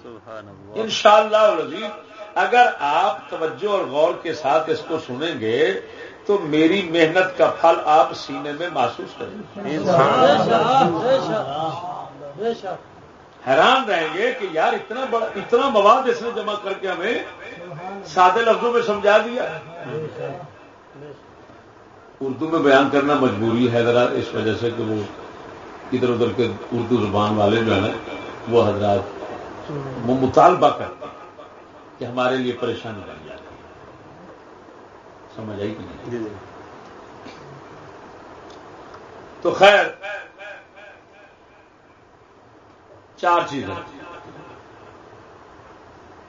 سبحان اللہ۔ ان شاء اللہ اگر آپ توجہ اور غور کے ساتھ اس کو سنیں گے تو میری محنت کا پھل آپ سینے میں محسوس کریں گے۔ حیران رہیں گے کہ یار اتنا بڑا اتنا مواد اس نے جمع کر کے ہمیں سادے لفظوں میں سمجھا دیا۔ اردو میں بیان کرنا مجبوری ہے ذرا اس وجہ سے کہ وہ ادھر ادھر کے اردو زبان والے جو نا وہ حضرات وہ مطالبہ کرتے ہیں کہ ہمارے لیے پریشانی بن جاتی سمجھ آئی کہ نہیں؟ جی جی۔ تو خیر چار چیزیں۔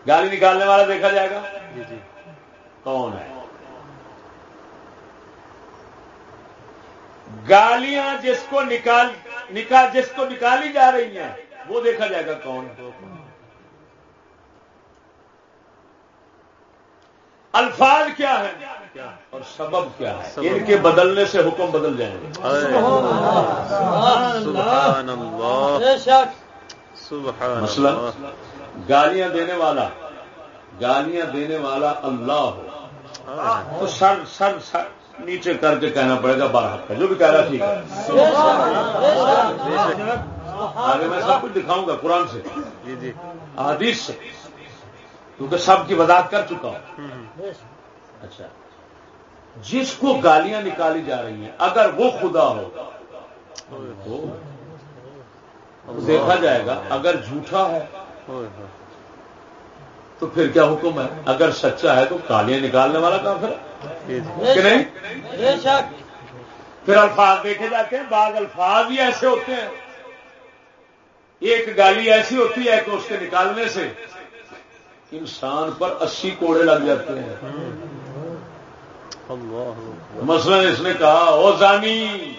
گالی نکالنے والا دیکھا جائے گا؟ جی جی۔ کون ہے؟ گالیاں جس کو نکال نکال جس کو نکالی جا رہی ہیں وہ دیکھا جائے گا کون؟ ہے الفاظ کیا ہے اور سبب کیا ہے۔ ان کے بدلنے سے حکم بدل جائیں گے۔ سبحان مسئلہ اللہ۔ گالیاں دینے والا گالیاں دینے والا اللہ ہو۔ ہائے تو سر سر سر نیچے کر کے کہنا پڑے گا بارہ کا جو بھی کہہ رہا ٹھیک ہے۔ آگے میں سب کچھ دکھاؤں گا قرآن سے۔ جی جی۔ حدیث سے۔ کیونکہ سب کی وضاحت کر چکا ہوں۔ اچھا۔ جس کو گالیاں نکالی جا رہی ہیں اگر وہ خدا ہو دیکھا جائے گا اگر جھوٹا ہے ہوئے ہوئے تو پھر کیا حکم ہے؟ اگر سچا ہے تو گالیاں نکالنے والا کافر ہے؟ بے کہ نہیں؟ شک بے شک۔ پھر الفاظ دیکھے جاتے ہیں بعض الفاظ ہی ایسے ہوتے ہیں۔ ایک گالی ایسی ہوتی ہے کہ اس کے نکالنے سے انسان پر اسی کوڑے لگ جاتے ہیں۔ اللہ اکبر مثلا اس نے کہا او زانی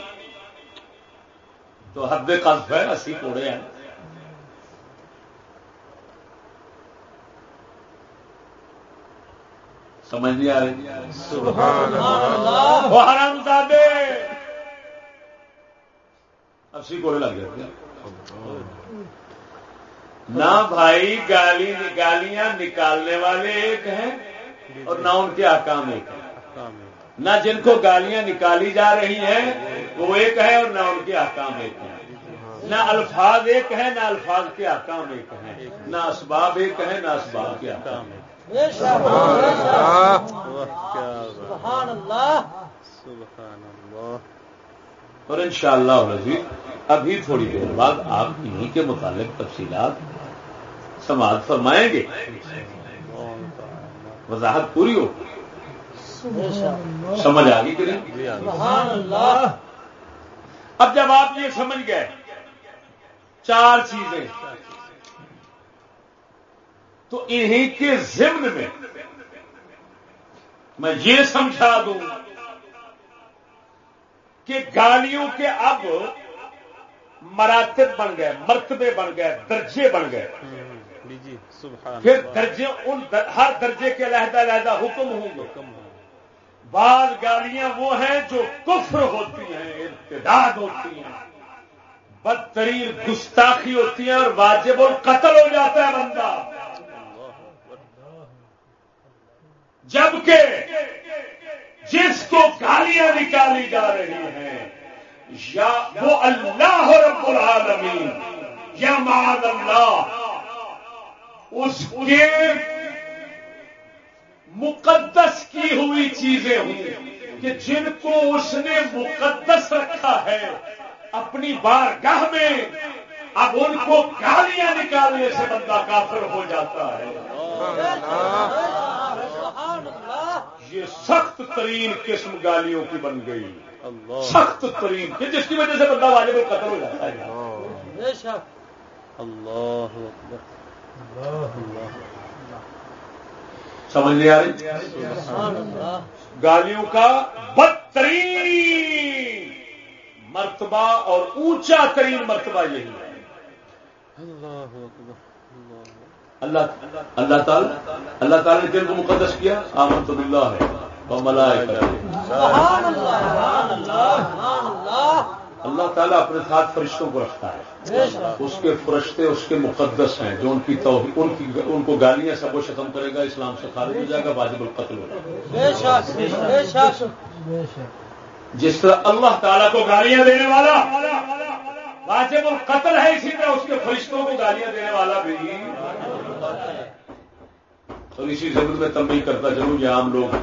تو حد قذف ہے اسی کوڑے ہیں۔ سمجھ نہیں آ رہی؟ سبحان سبحان اللہ۔ حرام زادے اسی کوڑے لگ جاتے ہیں نہ بھائی گالی گالیاں نکالنے والے ایک ہیں اور نہ ان کے آکام ایک ہیں۔ احکام ہے۔ نہ جن کو گالیاں نکالی جا رہی ہیں وہ ایک ہے اور نہ ان کے آکام ایک ہیں۔ نہ الفاظ ایک ہے نہ الفاظ کے آکام ایک ہیں۔ نہ اسباب ایک ہے نہ اسباب کے احکام واہ کیا بات سبحان اللہ سبحان اللہ۔ اور انشاءاللہ شاء ابھی تھوڑی دیر بعد آپ انہیں کے متعلق تفصیلات سماعت فرمائیں گے۔ وضاحت پوری ہو۔ سمجھ آ گئی کہ نہیں جی آگے سبحان اللہ اب جب آپ یہ سمجھ گئے چار چیزیں۔ تو انہیں کے ضمن میں میں یہ سمجھا دوں کہ گالیوں کے اب مراتب بن گئے مرتبے بن گئے درجے بن گئے۔ جی جی پھر درجے ان ہر درجے کے علیحدہ علیحدہ حکم ہوں گے۔ بعض گالیاں وہ ہیں جو کفر ہوتی ہیں، ارتداد ہوتی ہیں۔ بدترین گستاخی ہوتی ہیں اور واجب اور قتل ہو جاتا ہے بندہ۔ جبکہ جس کو گالیاں نکالی جا رہی ہیں، یا وہ اللہ رب العالمین، یا معاذ اللہ، اس کے مقدس کی ہوئی چیزیں ہوں کہ جن کو اس نے مقدس رکھا ہے اپنی بارگاہ میں اب ان کو گالیاں نکالنے سے بندہ کافر ہو جاتا ہے۔ یہ سخت ترین قسم گالیوں کی بن گئی۔ اللہ۔ سخت ترین۔ کہ جس کی وجہ سے بندہ واجب قتل ہو جاتا ہے۔ بے شک۔ اللہ اکبر۔ اللہ سمجھ نہیں آ رہی؟ گالیوں کا بدترین مرتبہ اور اونچا ترین مرتبہ یہی ہے۔ اللہ اللہ تعالی اللہ تعالی نے دل کو مقدس کیا؟ آمن تو ہے اور اللہ تعالیٰ اپنے ساتھ فرشتوں کو رکھتا ہے۔ اس کے فرشتے اس کے مقدس ہیں جو ان کی توحید ان کی ان کو گالیاں سب وہ ختم کرے گا اسلام سے خارج ہو جائے گا واجب القتل ہو جائے گا۔ جس طرح اللہ تعالیٰ کو گالیاں دینے والا واجب القتل ہے اسی طرح اس کے فرشتوں کو گالیاں دینے والا بھی۔ اور اسی ضرور میں تنبیہ کرتا چلوں یہ عام لوگ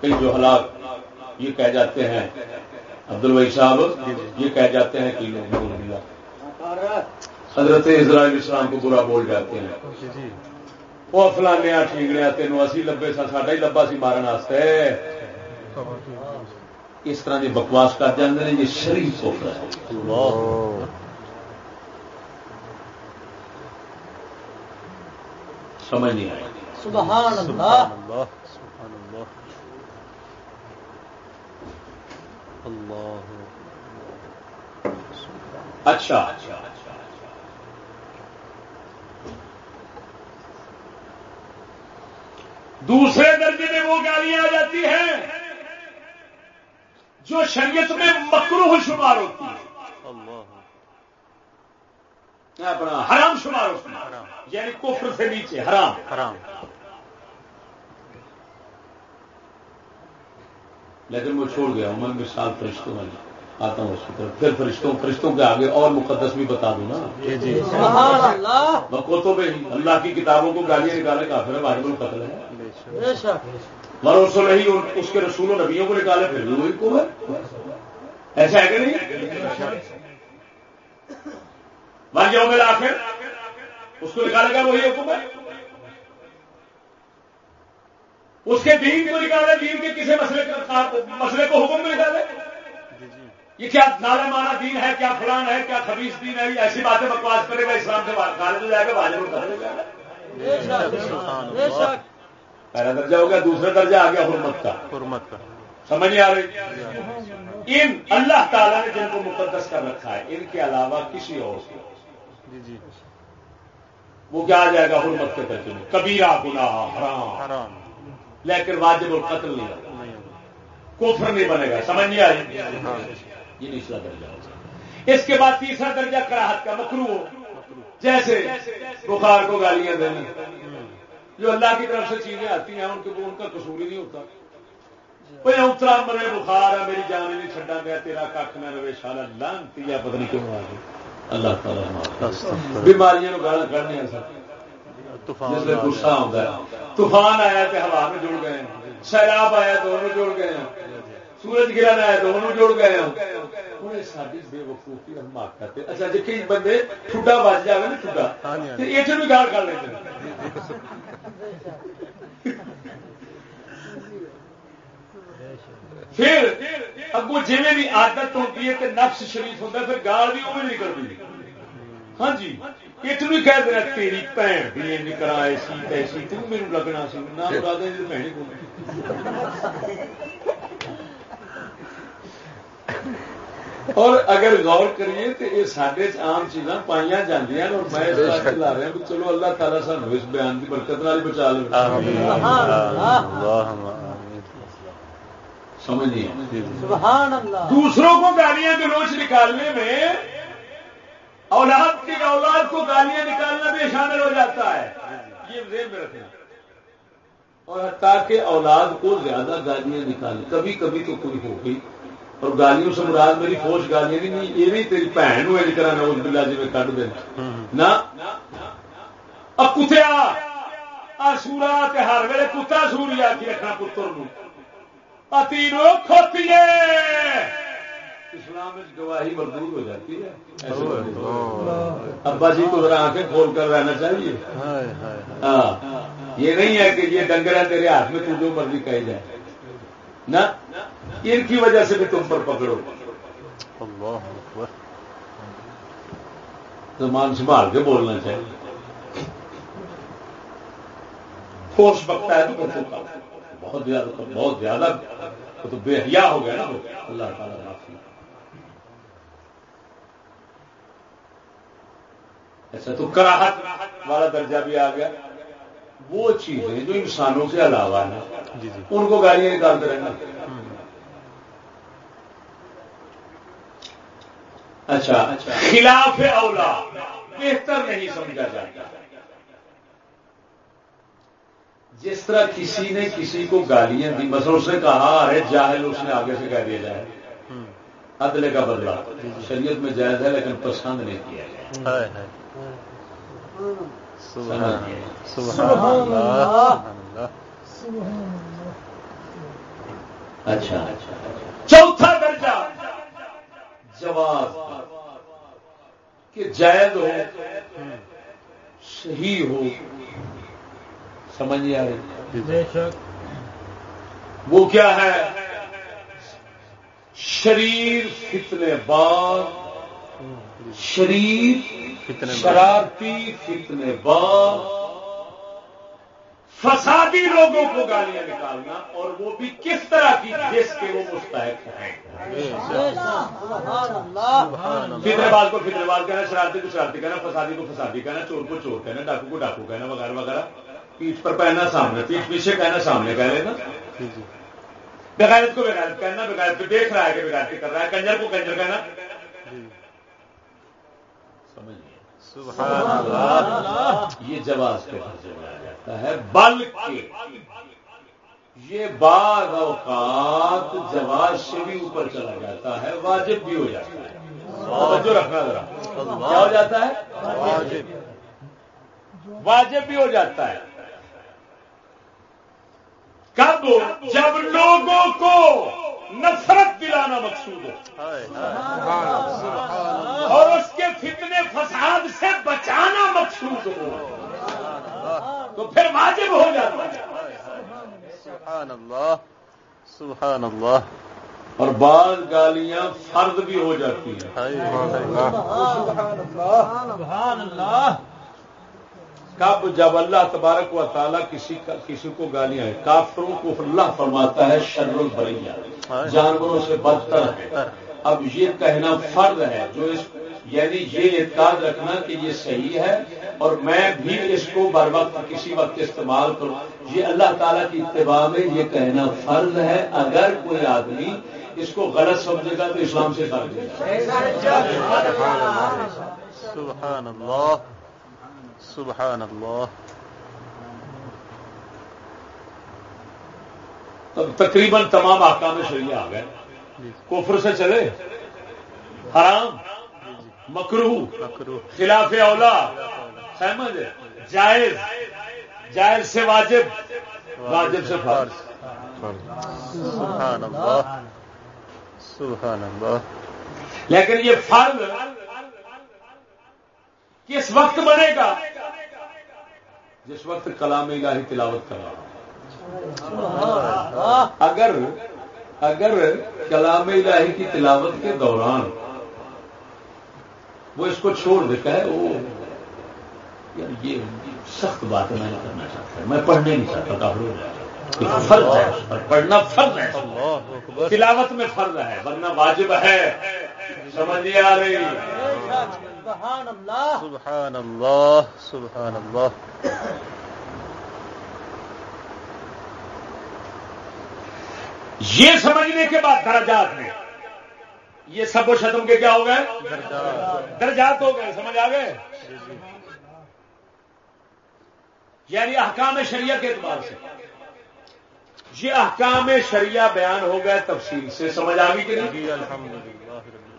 کئی جو حالات یہ کہہ جاتے ہیں عبد الوئی صاحب یہ کہہ جاتے ہیں کہ لوگ حضرت اسرائیل اسلام کو برا بول جاتے ہیں۔ جی وہ فلانے ٹھیک تینوں اسی لبے سا ساڈا ہی لبا سی مارن واسطے۔ اس طرح کی بکواس کر جاتے ہیں یہ شریف اللہ۔ سمجھ نہیں آئی۔ سبحان اللہ سبحان اللہ سبحان اللہ اللہ اچھا. دوسرے درجے میں وہ گالیاں آ جاتی ہیں جو شریعت میں مکروہ شمار ہوتی ہے اپنا حرام شمار ہوتی ہے یعنی کفر سے نیچے حرام. حرام. لیکن وہ چھوڑ گیا ہوں میں مثال فرشتوں والی آتا ہوں اس کی طرف پھر فرشتوں فرشتوں کے آگے اور مقدس بھی بتا دوں نا۔ جی جی۔ سبحان اللہ۔ بکو تو بھائی اللہ کی کتابوں کو گالیاں نکالے کافر ہے واجب القتل ہے۔ بے شک۔ بے شک۔ مروسو نہیں ان- اس کے رسول و نبیوں کو نکالے پھر بھی وہی کو ہے۔ ایسا ہے کہ نہیں؟ مان جاؤ میرا آخر اس کو نکالے گا وہی حکم ہے اس کے دین کو نکالے دین کے کسی مسئلے کا مسئلے کو حکم میں نکالے جی جی۔ یہ کیا نالا مانا دین ہے کیا فلان ہے کیا خبیص دین ہے یہ ایسی باتیں بکواس کرے گا اسلام سے خارج ہو جائے گا واجب القتل ہو جائے گا۔ بے شک بے شک پہلا درجہ ہو گیا دوسرا درجہ آ گیا حرمت کا۔ حرمت کا۔ سمجھ نہیں آ رہی؟ ان اللہ تعالیٰ نے جن کو مقدس کر رکھا ہے ان کے علاوہ کسی اور کو۔ جی جی۔ وہ کیا آ جائے گا حرمت کے درجے میں کبیرہ گناہ حرام۔ حرام۔ لیکن واجب القتل نہیں ہوگا۔ نہیں کوفر نہیں بنے گا۔ سمجھ نہیں آئی یہ نچلا درجہ۔ اس کے بعد تیسرا درجہ کراہت کا مکرو ہو جیسے بخار کو گالیاں دینی جو اللہ کی طرف سے چیزیں آتی ہیں، ان کے ان کا قصور ہی نہیں ہوتا۔ وہ اترا مرے بخار ہے، میری جان نہیں چھڈا گیا، تیرا کھ نہ رہے شالا لانتی یا پتہ نہیں کیوں آ گئی اللہ تعالیٰ بیماریاں گالا کھڑنے سر طوفان جس میں غصہ آتا ہے۔ طوفان آیا تو ہوا میں جڑ گئے ہیں۔ سیلاب آیا دونوں جڑ گئے ہیں۔ سورج گرن آیا دونوں جڑ گئے ہیں۔ ہوں ساری بے وقوفی ہم کرتے اچھا جی کئی بندے ٹھڈا بج جائے نا ٹھڈا ہاں جی، ہاں جی۔ یہ بھی گال کر لیتے پھر اگو جی بھی عادت ہوتی ہے کہ نفس شریف ہوتا ہے پھر گال بھی وہ نکلتی ہاں جی۔ بھی کہہ دینا تیری بھن بھی نہیں کرا ایسی تیسی تم میرے لگنا سی نہ اڑا دے بھن کو اور اگر غور کریے تو یہ سارے عام چیزاں پائیا جاندیاں اور میں اس بات رہا ہوں کہ چلو اللہ تعالیٰ سانو اس بیان کی برکت نال بچا لے۔ آمین۔ اللہم آمین سمجھ نہیں آئی؟ جی جی سبحان اللہ۔ دوسروں کو گالیاں گلوچ نکالنے میں اولاد کی اولاد کو گالیاں نکالنا بھی شامل ہو جاتا ہے۔ یہ ذہن میں رکھنا۔ اور تاکہ اولاد کو زیادہ گالیاں نکالیں کبھی کبھی تو کوئی ہو گئی۔ اور گالیوں سے مراد میری فوج گالیاں نہیں، یہ نہیں تیری بھن ہو کرا نوز بلا جی میں کٹ دیں نہ کتیا سورا ہر ویلے کتا سوری آ کے رکھنا پتر نو۔ تینوں کھوتیے اسلام گواہی مردود ہو جاتی ہے۔ ابا جی کو ذرا آنکھیں کھول کر رہنا چاہیے۔ ہاں۔ یہ نہیں ہے کہ یہ ڈنگر ہے تیرے ہاتھ میں تو جو مرضی کہی جائے۔ نہ ان کی وجہ سے بھی تم پر پکڑو۔ زمان سنبھال کے بولنا چاہیے۔ فورس بکتا ہے تو بہت زیادہ بہت زیادہ تو بے حیا ہو گیا نا۔ اللہ تعالیٰ۔ ایسا تو کراہت والا درجہ بھی آ گیا۔ وہ چیزیں جو انسانوں کے علاوہ ہیں جی، جی۔ ان کو گالیاں نکالتے رہنا اچھا خلاف اولا بہتر نہیں سمجھا جاتا۔ جس طرح کسی نے کسی کو گالیاں دی مثلا اس نے کہا ارے جاہل اس نے آگے سے کہہ دیا جائے۔ عدلے کا بدلا۔ شریعت میں جائز ہے لیکن پسند نہیں کیا جائے اچھا۔ چوتھا درجہ۔ جواب کہ جائز ہو صحیح ہو۔ سمجھ آ رہی۔ وہ کیا ہے؟ شریر فتنے بعد شریر شرارتی فتنے بعد فسادی لوگوں کو گالیاں نکالنا اور وہ بھی کس طرح کی جس کے وہ مستحق ہیں۔ فطر بال کو فطر بال کہنا شرارتی کو شرارتی کہنا فسادی کو فسادی کہنا چور کو چور کہنا ڈاکو کو ڈاکو کہنا وغیرہ وغیرہ۔ پیٹ پر پہننا سامنے پیٹ پیچھے کہنا سامنے کہہ لینا۔ بغیرت کو بغیرت کہنا بغیرت کو دیکھ رہا ہے کہ بغیرتی کر رہا ہے کنجر کو کنجر کہنا۔ یہ جواز کے جاتا ہے۔ بلکہ یہ بعض اوقات جواز سے بھی اوپر چلا جاتا ہے واجب بھی ہو جاتا ہے۔ جو رکھنا ذرا۔ کیا ہو جاتا ہے؟ واجب بھی ہو جاتا ہے۔ کب جب لوگوں کو نفرت دلانا مقصود ہے۔ اور اس کے فتنے فساد سے بچانا مقصود ہو تو پھر واجب ہو جاتا ہے۔ سبحان اللہ سبحان اللہ اور بعض گالیاں فرد بھی ہو جاتی ہیں۔ کب جب اللہ تبارک و تعالیٰ کسی کا کسی کو گالیاں کافروں کو اللہ فرماتا ہے شر البریا جانوروں سے بدتر ہے۔ اب یہ کہنا فرض ہے جو اس یعنی یہ اعتقاد رکھنا کہ یہ صحیح ہے اور میں بھی اس کو بر وقت کسی وقت استعمال کروں۔ یہ اللہ تعالیٰ کی اتباع میں یہ کہنا فرض ہے۔ اگر کوئی آدمی اس کو غلط سمجھے گا تو اسلام سے سبحان اللہ۔ سبحان اللہ تقریباً تمام آکام شریعہ آ گئے۔ کفر سے چلے۔ حرام مکرو خلاف اولا سہمت جائز جائز سے واجب واجب سے فرض۔ سبحان اللہ سبحان اللہ لیکن یہ فرض کس وقت بنے گا جس وقت کلام الہی تلاوت کر رہا ہوں۔ اگر اگر کلام الہی کی تلاوت کے دوران وہ اس کو چھوڑ دیتا ہے وہ یار، یہ سخت بات میں نہیں کرنا چاہتا میں پڑھنے نہیں چاہتا کافی فرض ہے۔ پڑھنا فرض ہے۔ تلاوت میں فرض ہے، ورنہ واجب ہے۔ سمجھ نہیں آ رہی۔ سبحان اللہ۔ سبحان اللہ سبحان اللہ۔ یہ سمجھنے کے بعد درجات میں۔ یہ سب و شتم کے کیا ہو گئے؟ درجات۔ ہو گئے سمجھ آ گئے؟ یعنی احکام شریعت کے اعتبار سے۔ یہ احکام شریعہ بیان ہو گئے تفصیل سے سمجھ آ گئی کہ نہیں؟ جی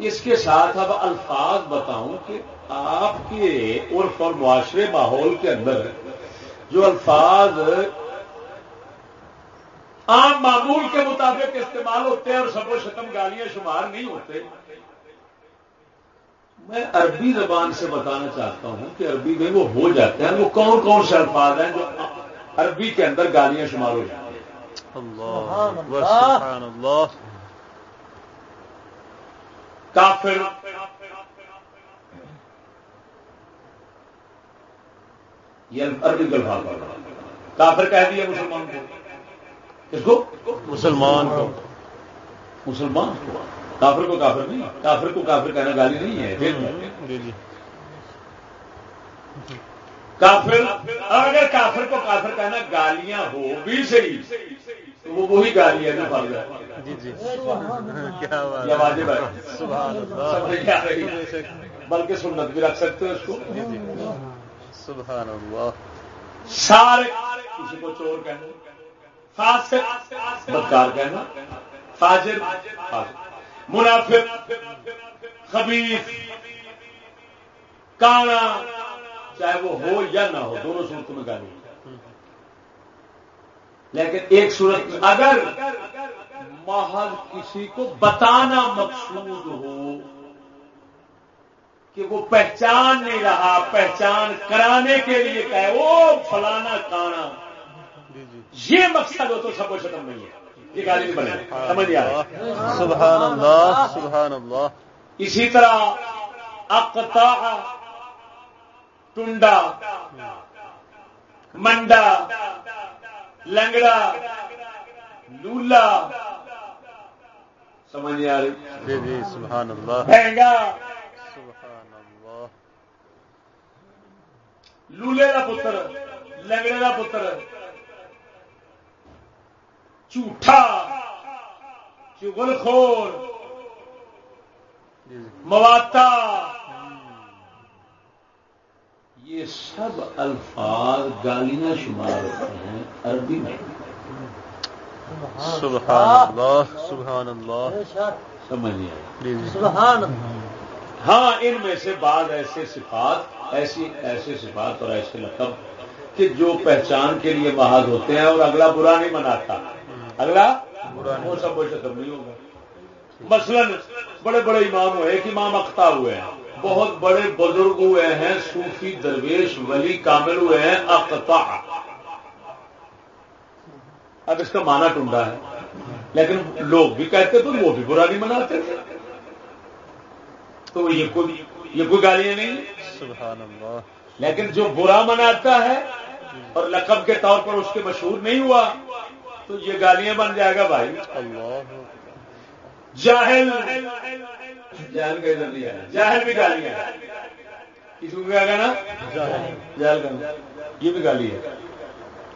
اس کے ساتھ اب الفاظ بتاؤں کہ آپ کے عرف اور معاشرے ماحول کے اندر جو الفاظ عام معمول کے مطابق استعمال ہوتے ہیں اور سب و شتم گالیاں شمار نہیں ہوتے، میں عربی زبان سے بتانا چاہتا ہوں کہ عربی میں وہ ہو جاتے ہیں، وہ کون کون سے الفاظ ہیں جو عربی کے اندر گالیاں شمار ہو جاتی ہیں؟ اللہ، سبحان اللہ۔ کافر۔ یہ عربی کافر کہہ دیا مسلمان کو۔ کس کو؟ مسلمان کو۔ مسلمان کو۔ کافر کو کافر نہیں۔ کافر کو کافر کہنا گالی نہیں ہے۔ جی جی۔ کافر اگر کافر کو کافر کہنا گالیاں ہو بھی صحیح۔ وہ وہی گالی ہے نا جی جی۔ بلکہ سنت بھی رکھ سکتے ہو اس کو۔ جی سبحان اللہ۔ سارے کسی کو چور کہنا۔ بدکار کہنا۔ فاجر منافق کانا چاہے وہ ہو یا نہ ہو دونوں صورتوں میں گالی۔ لیکن ایک صورت اگر محض کسی کو بتانا مقصود ہو کہ وہ پہچان نہیں رہا پہچان کرانے کے لیے کہے وہ فلانا کانا. جی جی۔ یہ مقصد ہو تو سب کو ختم نہیں ہے۔ یہ گالی نہیں بنے۔ سمجھ سبحان اللہ سبحان اللہ اسی طرح اقتا ٹنڈا منڈا لنگڑا لولا۔ سمجھ آ رہی؟ جی جی سبحان اللہ۔ بہنگا سبحان اللہ لولے کا پتر لنگڑے کا پتر۔ جھوٹا چگل خور جی جی۔ مواتا۔ یہ سب الفاظ گالیاں شمار ہوتے ہیں عربی میں۔ سبحان اللہ سبحان اللہ سمجھ نہیں جی جی۔ سبحان ہاں ان میں سے بعض ایسے صفات ایسی ایسے صفات اور ایسے لقب کہ جو پہچان کے لیے محاذ ہوتے ہیں اور اگلا برا نہیں مناتا۔ اگلا؟ وہ سب وہ ختم نہیں ہوگا۔ مثلا بڑے بڑے امام ہوئے ایک امام اختہ ہوئے ہیں۔ بہت بڑے بزرگ ہوئے ہیں صوفی درویش ولی کامل ہوئے ہیں اقتا اب اس کا معنی ٹنڈا ہے۔ لیکن لوگ بھی کہتے تو وہ بھی برا نہیں مناتے۔ تھے تو یہ کوئی یہ کوئی گالیاں نہیں۔ ہیں۔ سبحان اللہ لیکن جو برا مناتا ہے اور لقب کے طور پر اس کے مشہور نہیں ہوا تو یہ گالیاں بن جائے گا بھائی۔ اللہ۔ جاہل۔ جاہل کا ادھر نہیں ہے۔ جاہل بھی گالیاں ہیں۔ کسی کو کیا کہنا جاہل کا۔ یہ بھی گالی ہے۔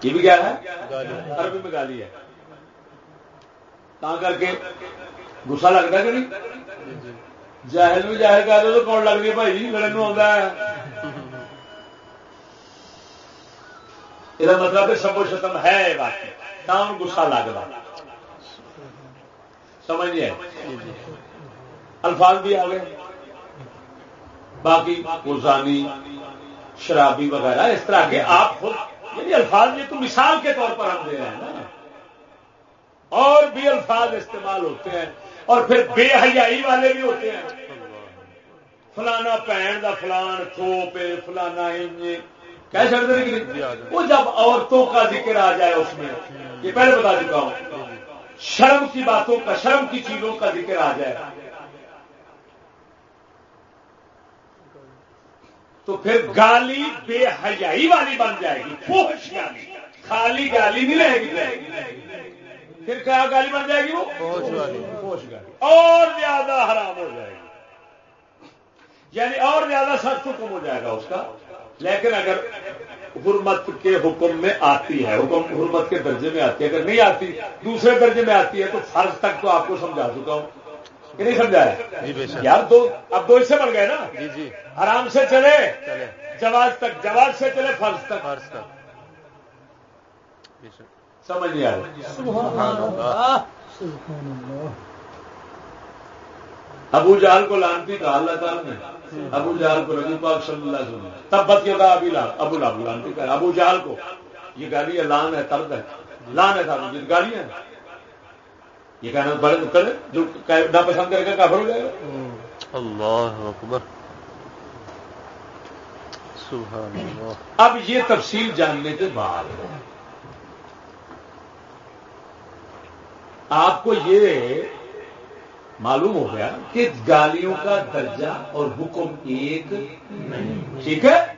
یہ بھی کیا ہے؟ گالی عربی میں گالی ہے۔ کہاں کر کے غصہ لگتا ہے کہ نہیں؟ جاہل بھی جاہل کہہ دو تو کون لگتی ہے بھائی؟ لڑن آتا ہے۔ یہ مطلب ہے سب شتم ہے گسا لگتا سمجھ نہیں آئی؟ الفاظ بھی آ گئے۔ باقی گزانی شرابی وغیرہ اس طرح کے آپ خود یعنی الفاظ یہ تو مثال کے طور پر ہم دے رہے ہیں نا۔ اور بھی الفاظ استعمال ہوتے ہیں اور پھر بے حیائی والے بھی ہوتے ہیں۔ فلانا پہن دا فلان تھوپے فلانا کہہ سکتے ہیں کہ وہ جب عورتوں کا ذکر آ جائے اس میں، یہ پہلے بتا چکا ہوں۔ شرم کی باتوں کا، شرم کی چیزوں کا ذکر آ جائے۔ تو پھر گالی بے حیائی والی بن جائے گی۔ خالی گالی نہیں رہے گی۔ پھر کیا گالی بن جائے گی وہ؟ اور زیادہ حرام ہو جائے گی۔ یعنی اور زیادہ سخت حکم ہو جائے گا اس کا۔ لیکن اگر حرمت کے حکم میں آتی ہے حکم حرمت کے درجے میں آتی ہے۔ اگر نہیں آتی دوسرے درجے میں آتی ہے تو فرض تک تو آپ کو سمجھا چکا ہوں۔ کہ نہیں سمجھایا جی یار دو اب دو حصے بن گئے نا؟ جی جی۔ آرام سے چلے۔ چلے۔ جواز تک جواز سے چلے فرض تک۔ فرض سمجھ نہیں آ رہا ابو جہل کو لانتی کہا اللہ تعالیٰ نے۔ ابو جہل کو رضی پاک صلی اللہ علیہ وسلم۔ تب بت کیا تھا ابھی ابو لابو لانتی کہا ابو جہل کو یہ گالی ہے لان ہے ترد ہے۔ لان ہے تھا گالی ہے یہ کہنا بڑے کرے جو نہ پسند کرے گا کافر ہو جائے گا۔ اللہ اکبر۔ سبحان اللہ۔ اب یہ تفصیل جاننے کے بعد آپ کو یہ معلوم ہو گیا کہ گالیوں کا درجہ اور حکم ایک نہیں۔ ٹھیک ہے؟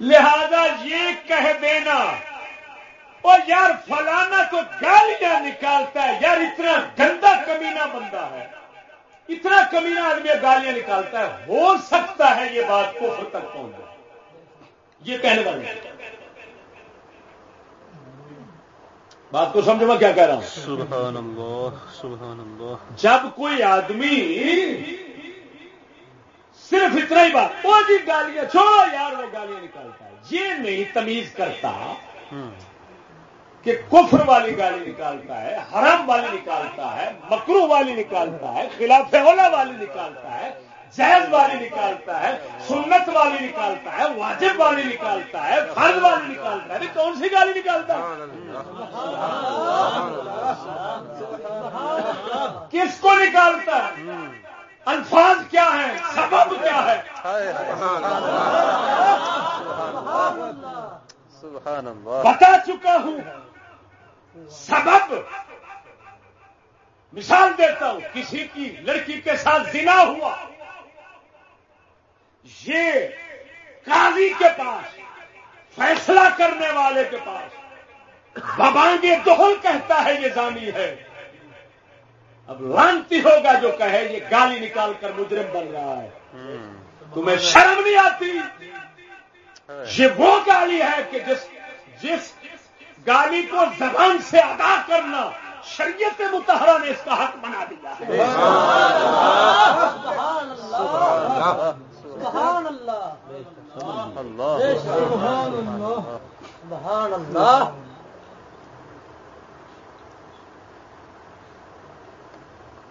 لہذا یہ کہہ دینا اور یار فلانا تو گالیاں نکالتا ہے۔ یار اتنا گندا کمینہ بندہ ہے۔ اتنا کمینہ آدمی گالیاں نکالتا ہے۔ ہو سکتا ہے یہ بات کو تک پہنچ جائے۔ یہ کہنے والے بات کو سمجھو میں کیا کہہ رہا ہوں۔ سبحان اللہ سبحان اللہ۔ جب کوئی آدمی صرف اتنا ہی بات وہ جی گالیاں چھوڑو یار وہ گالیاں نکالتا ہے۔ یہ نہیں تمیز کرتا کہ کفر والی گالی نکالتا ہے حرام والی نکالتا ہے مکرو والی نکالتا ہے خلاف اولا والی نکالتا ہے جہیز والی نکالتا ہے سنت والی نکالتا ہے واجب والی نکالتا ہے فرض والی نکالتا ہے کون سی گالی نکالتا ہے؟ کس کو نکالتا ہے؟ الفاظ کیا ہے سبب کیا ہے؟ بتا چکا ہوں۔ سبب مثال دیتا ہوں کسی کی لڑکی کے ساتھ زنا ہوا۔ یہ قاضی کے پاس فیصلہ کرنے والے کے پاس ببانگے دوہل کہتا ہے یہ زانی ہے۔ اب لانتی ہوگا جو کہے یہ گالی نکال کر مجرم بن رہا ہے۔ تمہیں شرم نہیں آتی؟ یہ وہ گالی ہے کہ جس جس گالی کو زبان سے ادا کرنا شریعت متحرہ نے اس کا حق بنا دیا ہے۔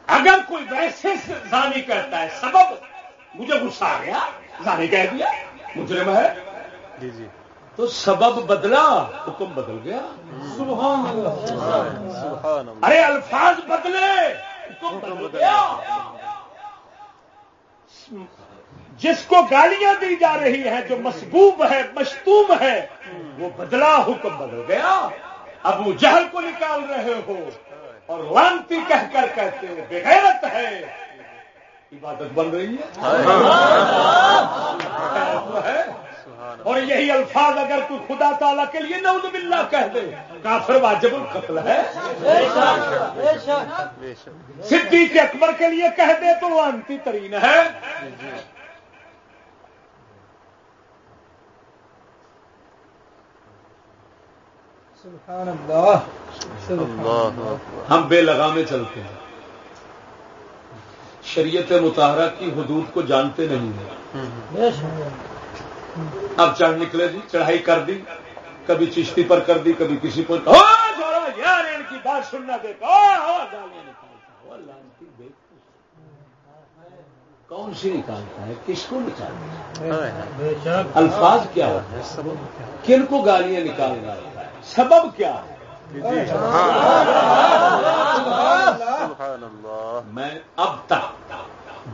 اگر کوئی ویسے زانی کہتا ہے، سبب مجھے غصہ آ گیا، زانی کہہ دیا، مجرم ہے۔ جی جی۔ تو سبب بدلا حکم بدل گیا۔ سبحان اللہ۔ ارے الفاظ بدلے حکم بدل گیا۔ جس کو گالیاں دی جا رہی ہیں جو مسبوب ہے مشتوم ہے وہ بدلا حکم بدل گیا۔ اب وہ جہل کو نکال رہے ہو اور لانتی کہہ کر کہتے ہیں بغیرت ہے۔ عبادت بن رہی ہے۔ اور یہی الفاظ اگر کوئی خدا تعالیٰ کے لیے نعوذ باللہ کہہ دے کافر واجب القتل ہے۔ صدیق اکبر کے لیے کہہ دے تو وہ انتی ترین ہے۔ سبحان اللہ ہم بے لگامے چلتے ہیں۔ شریعت مطالعہ کی حدود کو جانتے نہیں ہیں۔ اب چڑھ نکلے جی چڑھائی کر دی، کبھی چشتی پر کر دی، کبھی کسی پر۔ یار، ان کی بات سننا دے۔ کون سی نکالتا ہے؟ کس کو نکالتا ہے؟ الفاظ کیا ہوتا ہے؟ کن کو گالیاں نکال رہا ہے؟ سبب کیا ہے؟ میں اب تک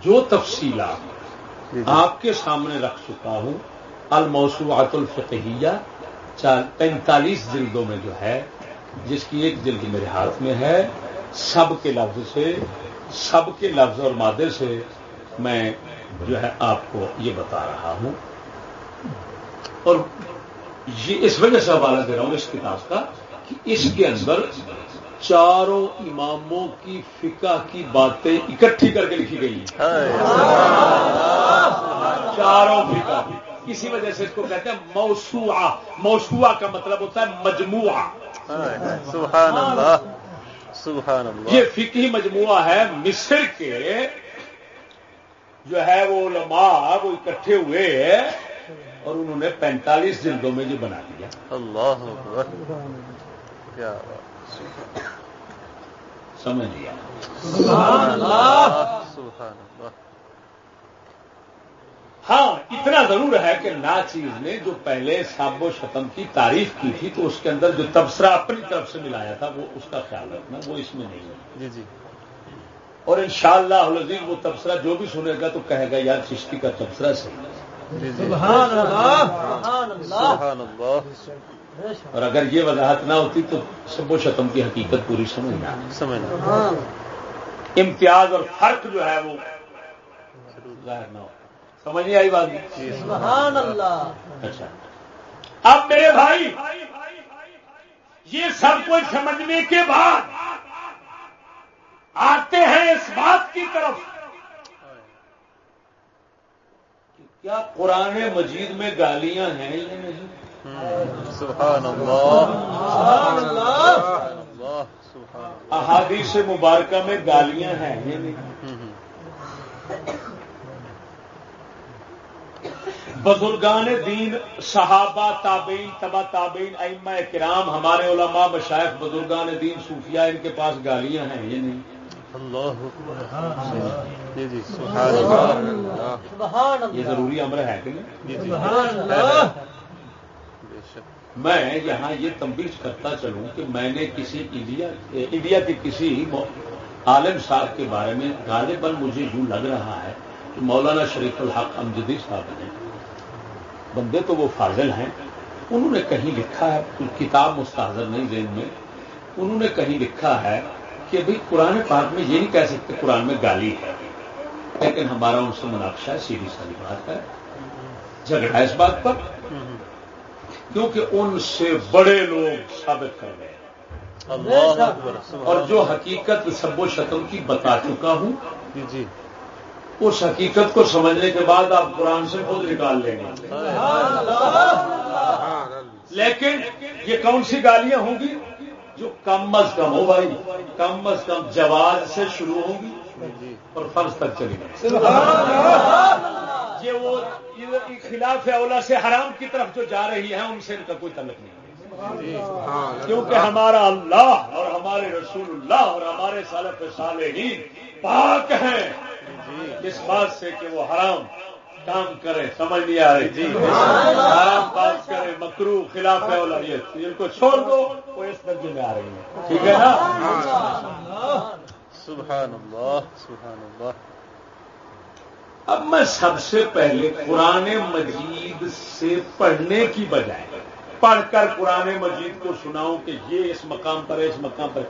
جو تفصیلات آپ کے سامنے رکھ چکا ہوں الموسوعات الفقہیہ پینتالیس جلدوں میں جو ہے جس کی ایک جلد میرے ہاتھ میں ہے سب کے لفظ سے سب کے لفظ اور مادے سے میں جو ہے آپ کو یہ بتا رہا ہوں۔ اور یہ اس وجہ سے حوالہ دے رہا ہوں اس کتاب کا کہ اس کے اندر چاروں اماموں کی فقہ کی باتیں اکٹھی کر کے لکھی گئی ہیں۔ چاروں فقہ۔ اسی وجہ سے اس کو کہتے ہیں موسوعہ. موسوعہ کا مطلب ہوتا ہے مجموعہ. سبحان اللہ سبحان اللہ یہ فقہی مجموعہ ہے مصر کے جو ہے وہ علماء وہ اکٹھے ہوئے اور انہوں نے پینتالیس جلدوں میں یہ بنا دیا. اللہ کیا سمجھ لیا. سبحان اللہ سبحان اللہ ہاں اتنا ضرور ہے کہ نا چیز نے جو پہلے ساب و شتم کی تعریف کی تھی تو اس کے اندر جو تبصرہ اپنی طرف سے ملایا تھا وہ اس کا خیال رکھنا وہ اس میں نہیں ہے۔ جی جی۔ اور انشاءاللہ شاء اللہ وہ تبصرہ جو بھی سنے گا تو کہے گا یار چشتی کا تبصرہ صحیح ہے۔ جی جی۔ سبحان اللہ۔ سبحان اللہ۔ سبحان اللہ اور اگر یہ وضاحت نہ ہوتی تو سب و شتم کی حقیقت پوری سمجھ نہ آتی۔ سمجھنا ہاں امتیاز اور فرق جو ہے وہ ظاہر نہ ہو۔ سمجھ نہیں آئی بات؟ جی سبحان اللہ۔ اچھا۔ اب میرے بھائی یہ سب کچھ سمجھنے کے بعد آتے ہیں اس بات کی طرف۔ کہ کیا قرآن مجید میں گالیاں ہیں یا نہیں؟ ہوں، سبحان اللہ۔ سبحان اللہ۔ سبحان اللہ سبحان اللہ احادیث مبارکہ میں گالیاں ہیں یا نہیں؟ بزرگان دین صحابہ تابعین تبا تابعین ائمہ کرام ہمارے علماء مشائق بزرگان دین صوفیاء ان کے پاس گالیاں ہیں یہ نہیں؟ اللہ اکبر جی جی سبحان اللہ سبحان یہ ضروری امر ہے کہ نہیں؟ جی جی سبحان اللہ بے شک۔ میں یہاں یہ تمبیز کرتا چلوں کہ میں نے کسی انڈیا انڈیا کے کسی عالم صاحب کے بارے میں غالباً مجھے یوں لگ رہا ہے کہ مولانا شریف الحق امجدی صاحب ہیں۔ بندے تو وہ فاضل ہیں۔ انہوں نے کہیں لکھا ہے کتاب مستحضر نہیں ذہن میں۔ انہوں نے کہیں لکھا ہے کہ بھئی قرآن پاک میں یہ نہیں کہہ سکتے قرآن میں گالی ہے۔ لیکن ہمارا ان سے مناقشہ ہے سیدھی ساری بات ہے۔ جھگڑا اس بات پر۔ کیونکہ ان سے بڑے لوگ ثابت کر گئے اور جو حقیقت سب و شتم کی بتا چکا ہوں۔ جی جی۔ اس حقیقت کو سمجھنے کے بعد آپ قرآن سے خود نکال لیں گے۔ لیکن یہ کون سی گالیاں ہوں گی؟ جو کم از کم، ہو بھائی، کم از کم جواز سے شروع ہوں گی اور فرض تک چلی گئی یہ وہ خلاف اولا سے حرام کی طرف جو جا رہی ہے، ان سے ان کا کوئی تعلق نہیں۔ کیونکہ ہمارا اللہ اور ہمارے رسول اللہ اور ہمارے صالح صالحین پاک ہیں۔ جی۔ اس بات سے کہ وہ حرام کام کرے، سمجھ نہیں آ رہی۔ جی۔ حرام بات کرے مکرو خلاف ہے اولادیت ان کو چھوڑ دو، وہ اس درجے میں آ رہی ہے ٹھیک ہے نا؟ سبحان اللہ سبحان اللہ اب میں سب سے پہلے قرآن مجید سے پڑھنے کی بجائے پڑھ کر قرآن مجید کو سناؤں کہ یہ اس مقام پر ہے، اس مقام پر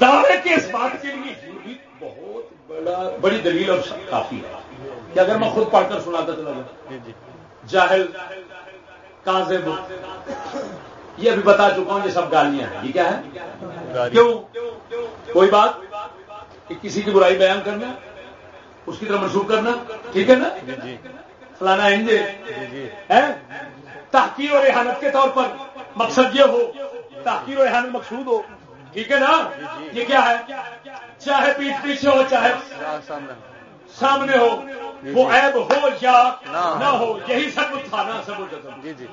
دعوے کے اس بات کے لیے بہت بڑا بڑی دلیل اور کافی ہے کہ اگر میں خود پڑھ کر سناتا چلا جاؤں جی جی۔ جاہل کاذب۔ یہ ابھی بتا چکا ہوں یہ سب گالیاں ہیں۔ یہ کیا ہے کیوں؟ کوئی بات؟ کہ کسی کی برائی بیان کرنا اس کی طرف منسوخ کرنا ٹھیک ہے نا؟ جی فلانا ہے تحقیر اور احانت کے طور پر مقصد یہ ہو تحقیر اور احانت مقصود ہو۔ ٹھیک ہے نا؟ یہ کیا ہے؟ چاہے پیٹ پیچھے ہو چاہے سامنے ہو وہ عیب ہو یا نہ ہو۔ یہی سب تھا نا سب جی جی۔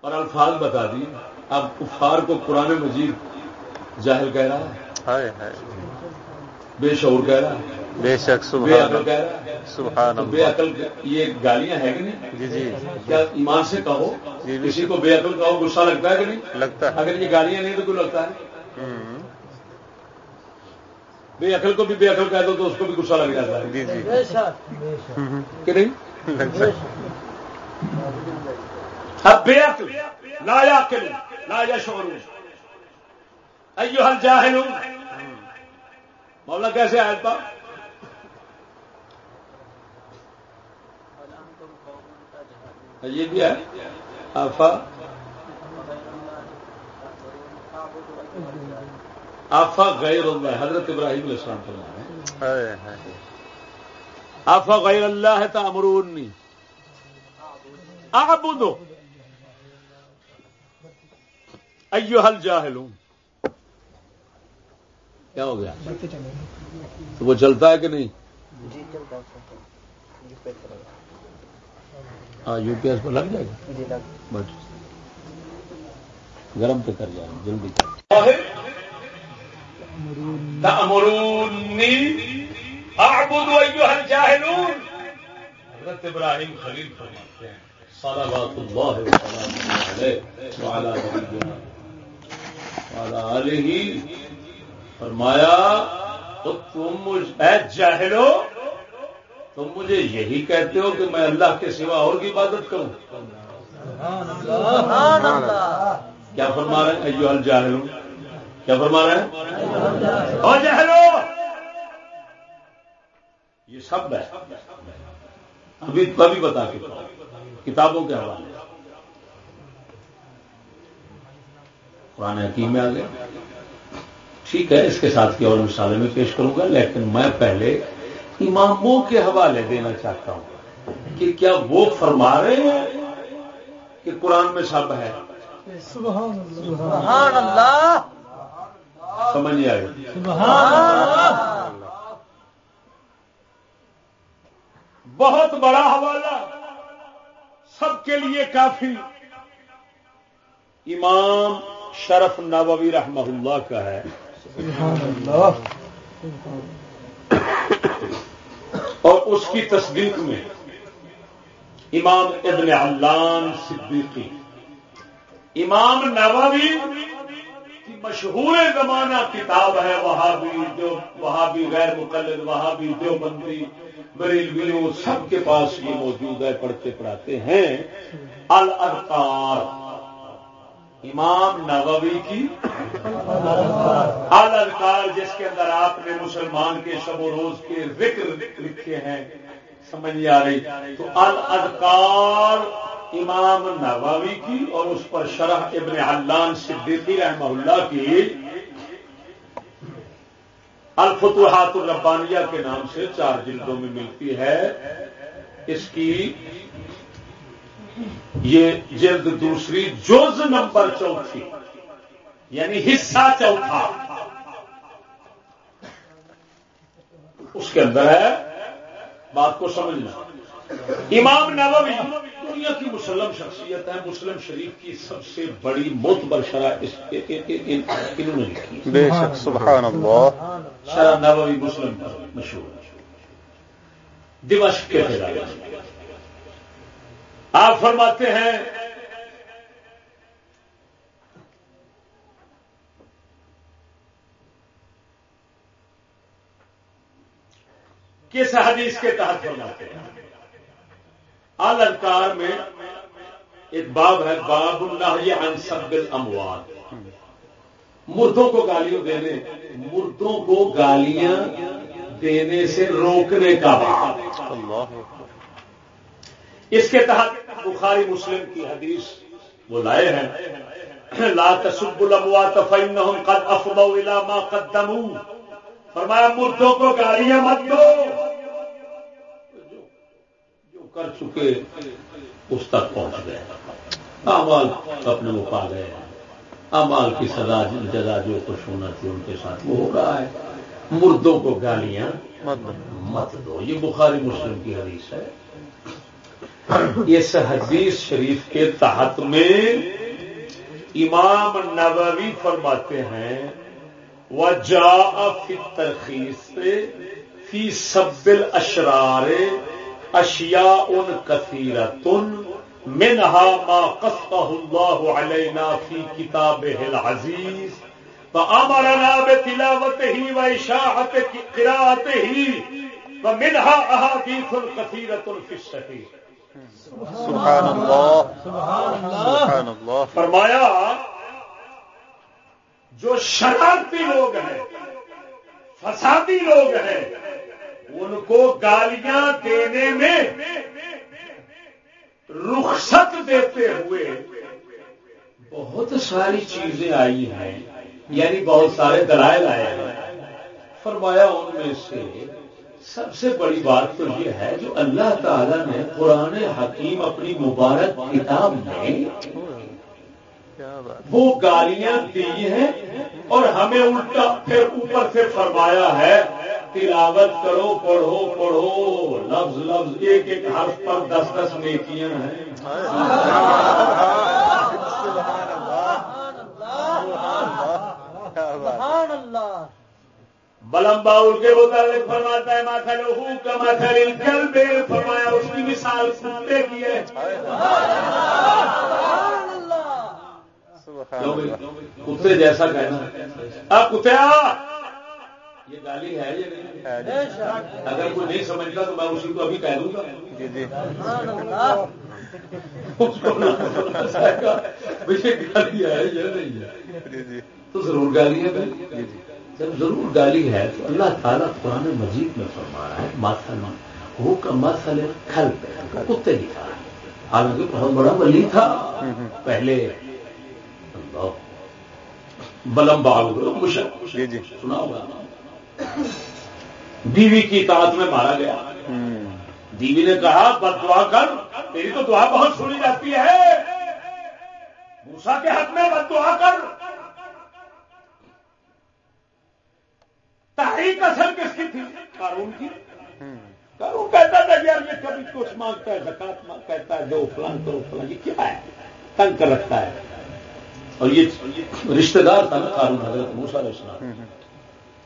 اور الفاظ بتا دی۔ اب کفار کو قرآن مجید جاہل کہہ رہا ہے۔ بے شعور کہہ رہا ہے۔ بے شک بے سبحان عقل اللہ کہہ رہا ہے۔ سبحان بے عقل یہ گالیاں ہیں کہ نہیں؟ جی جی۔ کیا ایمان سے کہو؟ جی،۔ کسی کو بے عقل کہو غصہ لگتا ہے کہ نہیں؟ لگتا ہے۔ اگر یہ گالیاں نہیں تو کیوں لگتا ہے؟ بے عقل کو بھی بے عقل کہہ دو تو اس کو بھی غصہ لگ جاتا ہے۔ جی جی۔ کہ نہیں؟ لگتا ہے اب بے عقل لا یعقل لا یشعر ایوہ الجاہلون۔ مولا کیسے آئے پا یہ بھی ہے۔ آفا۔ آفا غیر اللہ حضرت ابراہیم علیہ السلام فرما رہے ہیں آفا غیر اللہ ہے تامرونی اعبدو۔ ایوہ الجاہلون۔ کیا ہو گیا؟ تو وہ چلتا ہے کہ نہیں؟ جی ہاں یو پی ایس پہ لگ جائے گا؟ جی بس۔ گرم تو کر جائے جلدی حضرت ابراہیم خلیل فرماتے ہیں صلوات اللہ وسلم آلہ فرمایا تو تم مجھ اے جاہلو تم مجھے یہی کہتے ہو کہ میں اللہ کے سوا اور کی عبادت کروں۔ کیا فرما رہے ہیں ایو الجاہلو کیا فرما رہے ہیں؟ یہ سب ہے۔ ابھی کبھی بتا کے کتابوں کے حوالے۔ قرآن حکیم میں آ گیا ٹھیک ہے اس کے ساتھ کی اور مثالیں میں پیش کروں گا لیکن میں پہلے اماموں کے حوالے دینا چاہتا ہوں کہ کیا وہ فرما رہے ہیں کہ قرآن میں سب ہے؟ سبحان اللہ۔ سمجھ نہیں آئے بہت بڑا حوالہ سب کے لیے کافی۔ امام شرف نووی رحمہ اللہ کا ہے۔ اور اس کی تصدیق میں امام ابن علان صدیقی، امام نووی کی مشہور زمانہ کتاب ہے وہابی جو، وہابی غیر مقلد، وہابی دیوبندی بریلویوں سب کے پاس یہ موجود ہے، پڑھتے پڑھاتے ہیں۔ الارکار امام نووی کی الادکار جس کے اندر آپ نے مسلمان کے شب و روز کے ذکر لکھے ہیں، سمجھ آ رہی۔ تو الادکار امام نووی کی اور اس پر شرح ابن علان صدیقی رحمہ اللہ کی الفتوحات الربانیہ کے نام سے چار جلدوں میں ملتی ہے۔ اس کی یہ جلد دوسری جوز نمبر چوتھی یعنی حصہ چوتھا۔ اس کے اندر ہے بات کو سمجھنا۔ امام نووی دنیا کی مسلم شخصیت ہے مسلم شریف کی سب سے بڑی موتبر شرح انہوں نے لکھی بے شک سبحان اللہ۔ شرح نووی مسلم مشہور دمشق کے آپ فرماتے ہیں، کس حدیث کے تحت فرماتے ہیں؟ الکار میں ایک باب ہے، باب اللہ عن سب الاموات۔ مردوں کو گالیاں دینے، مردوں کو گالیاں دینے سے روکنے کا باب۔ اللہ اس کے تحت بخاری مسلم کی حدیث وہ لائے ہیں۔ لا تسب الاموات فانهم قد افضوا الى ما قدموا۔ فرمایا، مردوں کو گالیاں مت دو۔ جو کر چکے، اس تک پہنچ گئے۔ اعمال اپنے وہ پا گئے۔ امال کی سزا جزا جو کچھ ہونا تھی، ان کے ساتھ وہ ہو رہا ہے۔ مردوں کو گالیاں مت دو۔ یہ بخاری مسلم کی حدیث ہے۔ اس حدیث شریف کے تحت میں امام نووی فرماتے ہیں وہ جا فی ترخیص فی سبل اشرار اشیا ان کثیر تن منہا ما قصہ اللہ علینا فی کتاب العزیز فامرنا بتلاوته واشاعه قراءته ومنها احاديث كثيره في الصحيح۔ سبحان اللہ. سبحان اللہ. فرمایا، جو شرارتی لوگ ہیں، فسادی لوگ ہیں، ان کو گالیاں دینے میں رخصت دیتے ہوئے بہت ساری چیزیں آئی ہیں یعنی بہت سارے دلائل آئے ہیں۔ فرمایا، ان میں سے سب سے بڑی بات تو یہ ہے جو اللہ تعالی نے قرآن حکیم اپنی مبارک کتاب میں کیا بات وہ گالیاں دی ہیں اور ہمیں الٹا پھر اوپر سے فرمایا ہے تلاوت کرو پڑھو پڑھو لفظ لفظ ایک ایک حرف پر دس دس نیکیاں ہیں۔ بلم باؤل کے متعلق فرماتا ہے ماتھا لہو کا ماتھا کل بے فرمایا اس کی مثال سنتے کی ہے۔ کتے جیسا کہنا۔ آپ کتے یہ گالی ہے یہ نہیں۔ اگر کوئی نہیں سمجھتا تو میں اسی کو ابھی کہہ دوں گا۔ جی جی۔ گالی ہے یہ نہیں ہے۔ جی، جی۔ تو ضرور گالی ہے جب ضرور گالی ہے تو اللہ تعالیٰ قرآن مجید میں فرما رہا ہے ماتھا وہ کا ماسل کھل پہ کتے لکھا ہے حالانکہ بہت بڑا ولی تھا۔ پہلے بلم باغ جی جی۔ سنا ہوگا۔ بیوی کی اطاعت میں مارا گیا۔ بیوی نے کہا بد دعا کر تیری تو دعا بہت سنی جاتی ہے۔ موسا کے حق میں بد دعا کر۔ تحریک اصل کس کی تھی؟ قارون کی۔ قارون کہتا تھا یار یہ کبھی کچھ مانگتا ہے زکات کہتا ہے، جو فلان کرو، فلان۔ یہ کیا ہے؟ تنگ کر رکھتا ہے۔ اور یہ رشتہ دار تھا نا قارون، حضرت موسا رشنا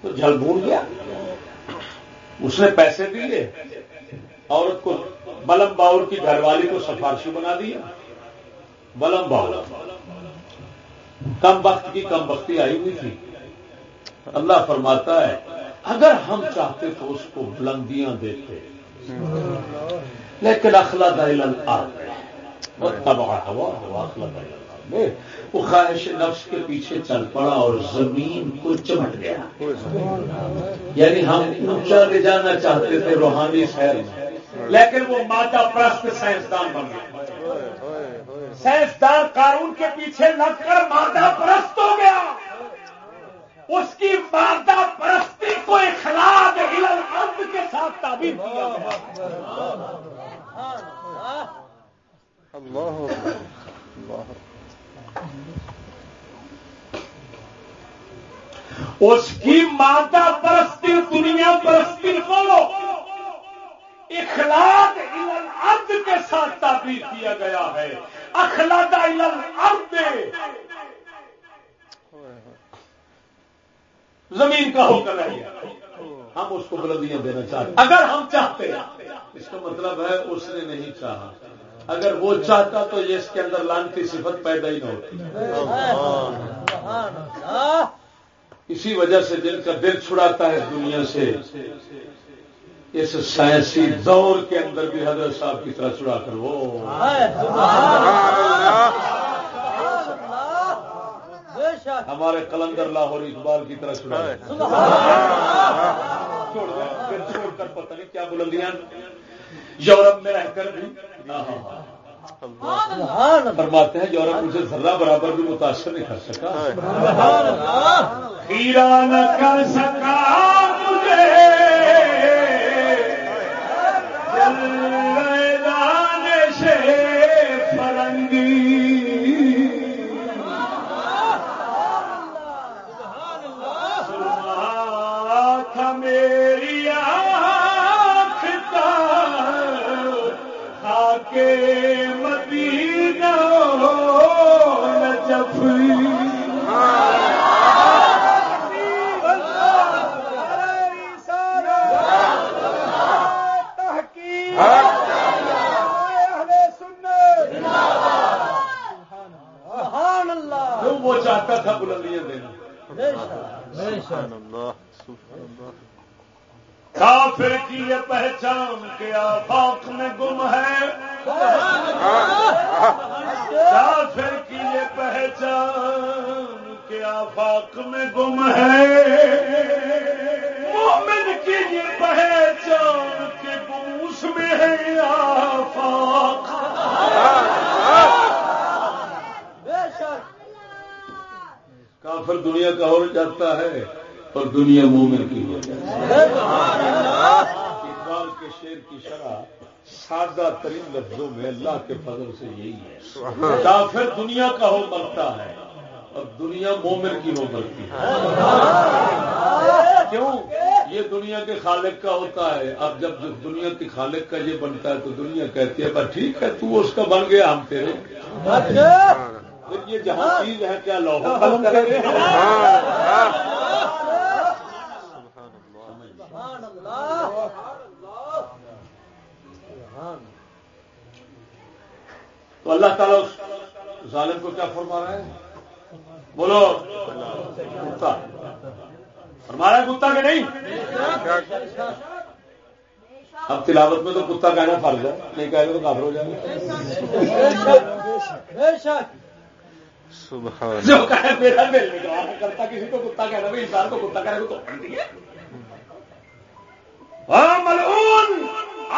تو جل بھول گیا۔ اس نے پیسے دیے عورت کو بلم باؤر کی گھر والی کو سفارشی بنا دیا۔ بلم باؤر کم وقت کی کم وقتی آئی ہوئی تھی۔ اللہ فرماتا ہے اگر ہم چاہتے تو اس کو بلندیاں دیتے۔ لیکن ہوا اخلاق وہ خواہش نفس کے پیچھے چل پڑا اور زمین کو چمٹ گیا۔ یعنی ہم اونچا لے جانا چاہتے تھے روحانی شہر میں۔ لیکن وہ مادہ پرست سائنسدان بن گیا۔ سائنسدان قانون کے پیچھے لگ کر مادہ پرست ہو گیا۔ اس کی مادہ پرستی کو اخلاق علم کے ساتھ تعبیر کیا اللہ اس کی مادہ پرستی دنیا پرستی کو اخلاق ارد کے ساتھ تعبیر کیا گیا ہے۔ اخلاق ارد زمین کا ہو کر ہم اس کو بلندیاں دینا چاہتے اگر ہم چاہتے اس کا مطلب ہے اس نے نہیں چاہا۔ اگر وہ چاہتا تو یہ اس کے اندر لانتی صفت پیدا ہی نہ ہوتی۔ اسی وجہ سے دل کا دل چھڑاتا ہے دنیا سے۔ اس سائنسی دور کے اندر بھی حضرت صاحب کی طرح چھڑا کر۔ وہ۔ ہمارے کلندر لاہور اقبال کی طرح چھڑا چھوڑ چھوڑ کر پتہ نہیں کیا بلندیاں۔ یورپ میں رہ کر۔ بھی فرماتے ہیں یورپ مجھے ذرہ برابر بھی متاثر نہیں کر سکا۔ ہیرا نہ کر سکا کافر کی یہ پہچان کے آفاق میں گم ہے۔ کافر کی یہ پہچان کے آفاق میں گم ہے۔ مومن کی یہ پہچان کے گوس میں ہے آفاق۔ کافر دنیا کا ہو جاتا ہے اور دنیا مومن کی ہو جاتی ہے۔ اقبال کے شیر کی شرح سادہ ترین لفظوں میں اللہ کے فضل سے یہی ہے۔ کافر دنیا کا ہو مرتا ہے اور دنیا مومن کی نوبر کی کیوں؟ یہ دنیا کے خالق کا ہوتا ہے۔ اب جب دنیا کے خالق کا یہ بنتا ہے تو دنیا کہتی ہے پر ٹھیک ہے تو اس کا بن گیا ہم تیرے۔ یہ جہاں چیز ہے کیا لوگ تو اللہ تعالیٰ ظالم کو کیا فرما رہا ہے؟ بولو۔ کتا فرما رہا ہے کتا کہ نہیں؟ اب تلاوت میں تو کتا کہنا فرض ہے نہیں کہہ تو کافر ہو جائے گا۔ سبحان جو کہے میرا دل نہیں کرتا، کسی کو کتا کہنا بھی انسان کو کتا کہنا تو ملعون،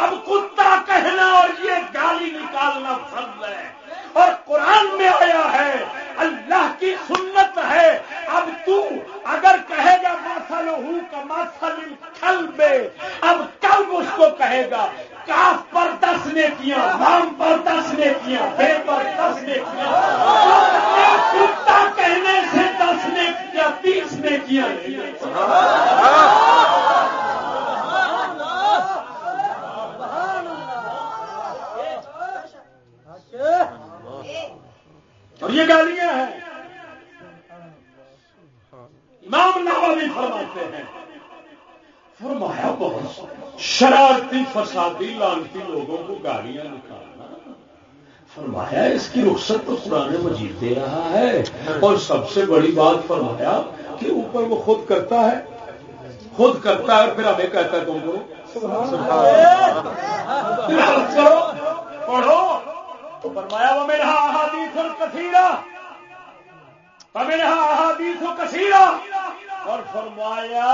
اب کتا کہنا اور یہ گالی نکالنا فرض ہے۔ اور قرآن میں آیا ہے، اللہ کی سنت ہے۔ اب تو اگر کہے گا ماسل ہوں کا ماسل کھل بے۔ اب کب اس کو کہے گا، کاف پر دس نے کیا رام پر دس نے کیا، بے پر دس نے کیا۔ کتا کہنے سے دس نے کیا، تیس نے کیا۔ اور یہ گالیاں ہیں۔ امام نواوی فرماتے ہیں، فرمایا بہت شرارتی فسادی لانتی لوگوں کو گالیاں نکالنا۔ فرمایا اس کی رخصت تو قرآن مجید دے رہا ہے۔ اور سب سے بڑی بات فرمایا کہ اوپر وہ خود کرتا ہے۔ خود کرتا ہے اور پھر ہمیں کہتا ہے تم کو۔ پڑھو۔ فرمایا وہ میرا احادیث اور کثیرہ میرا احادیث و کثیرہ اور فرمایا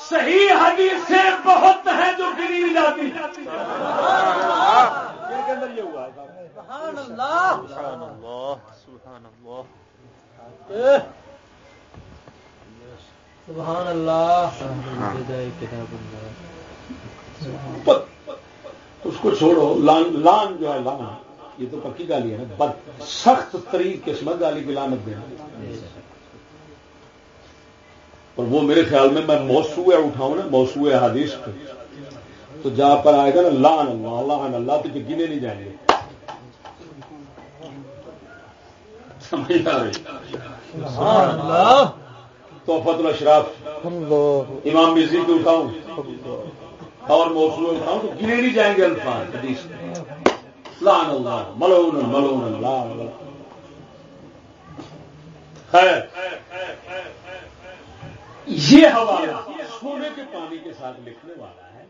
صحیح حدیثیں بہت ہیں جو گری جاتی کے اندر یہ ہوا سبحان اللہ سبحان اللہ سبحان اللہ سبحان اللہ اس کو چھوڑو لان لان جو ہے لان یہ تو پکی گالی ہے نا بد سخت ترین قسمت گالی کی لانت دینا۔ اور وہ میرے خیال میں میں موسوع اٹھاؤں نا موسوع حدیث پہ۔ تو جہاں پر آئے گا نا لان اللہ لان اللہ تو گنے نہیں جائیں گے۔ سمجھ آ رہی؟ تو فتل اشراف امام مزید اٹھاؤں۔ اور موسوع اٹھاؤں تو گنے نہیں جائیں گے الفاظ حدیث۔ لان اللہ ملون ملون خیر. یہ حوالہ سونے کے پانی کے ساتھ لکھنے والا ہے۔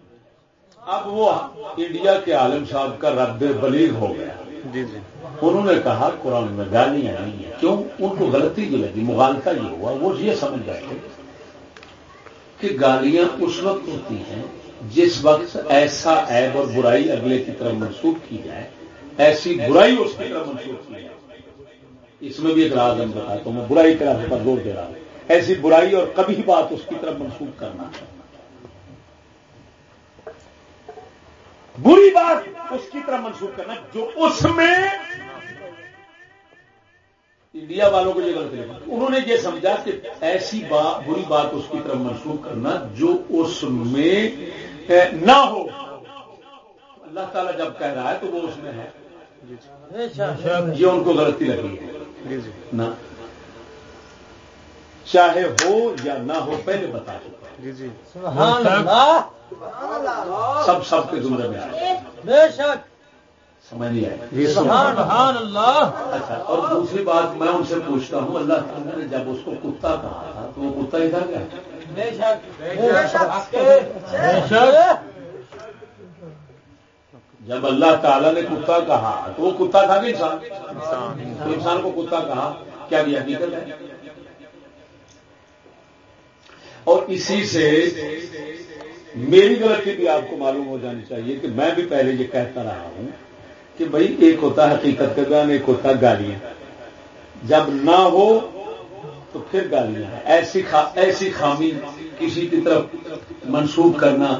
اب وہ انڈیا کے عالم صاحب کا رد بلیغ ہو گیا۔ جی جی۔ انہوں نے کہا قرآن میں گالیاں نہیں ہیں۔ کیوں؟ ان کو غلطی جو لگی۔ مغالطہ یہ ہوا۔ وہ یہ سمجھ گئے کہ گالیاں اس وقت ہوتی ہیں جس وقت ایسا عیب اور برائی اگلے کی طرف منسوخ کی جائے ایسی برائی اس کی طرف منسوخ کی جائے اس میں بھی ایک راز ہم بتاتا ہوں، میں برائی کے راستے پر زور دے رہا ہوں۔ ایسی برائی اور کبھی بات اس کی طرف منسوخ کرنا۔ بری بات اس کی طرف منسوخ کرنا، جو اس میں انڈیا والوں کو یہ غلط لگا انہوں نے یہ سمجھا کہ ایسی بات بری بات اس کی طرف منسوخ کرنا جو اس میں نہ ہو۔ اللہ تعالیٰ جب کہہ رہا ہے تو وہ اس میں ہے۔ یہ ان کو غلطی لگی ہے۔ نہ۔ چاہے ہو یا نہ ہو پہلے بتا چکا جی جی۔ سبحان اللہ۔ سب سب کے زمرے میں آئے بے شک۔ سمجھ نہیں آئے۔ جی سبحان اللہ۔ اچھا اور دوسری بات میں ان سے پوچھتا ہوں اللہ تعالیٰ نے جب اس کو کتا کہا تھا تو وہ کتا ادھر گیا؟ بے شک۔ بے شک۔ بے شک۔ جب اللہ تعالیٰ نے کتا کہا تو وہ کتا تھا کہ انسان؟ انسان۔ تو انسان کو کتا کہا کیا یہ حقیقت ہے؟ اور اسی سے میری غلطی بھی آپ کو معلوم ہو جانی چاہیے کہ میں بھی پہلے یہ کہتا رہا ہوں کہ بھائی ایک ہوتا حقیقت کا بیان ایک ہوتا گالیاں۔ جب نہ ہو تو پھر گالیاں۔ ایسی. ایسی خامی کسی کی طرف منسوخ کرنا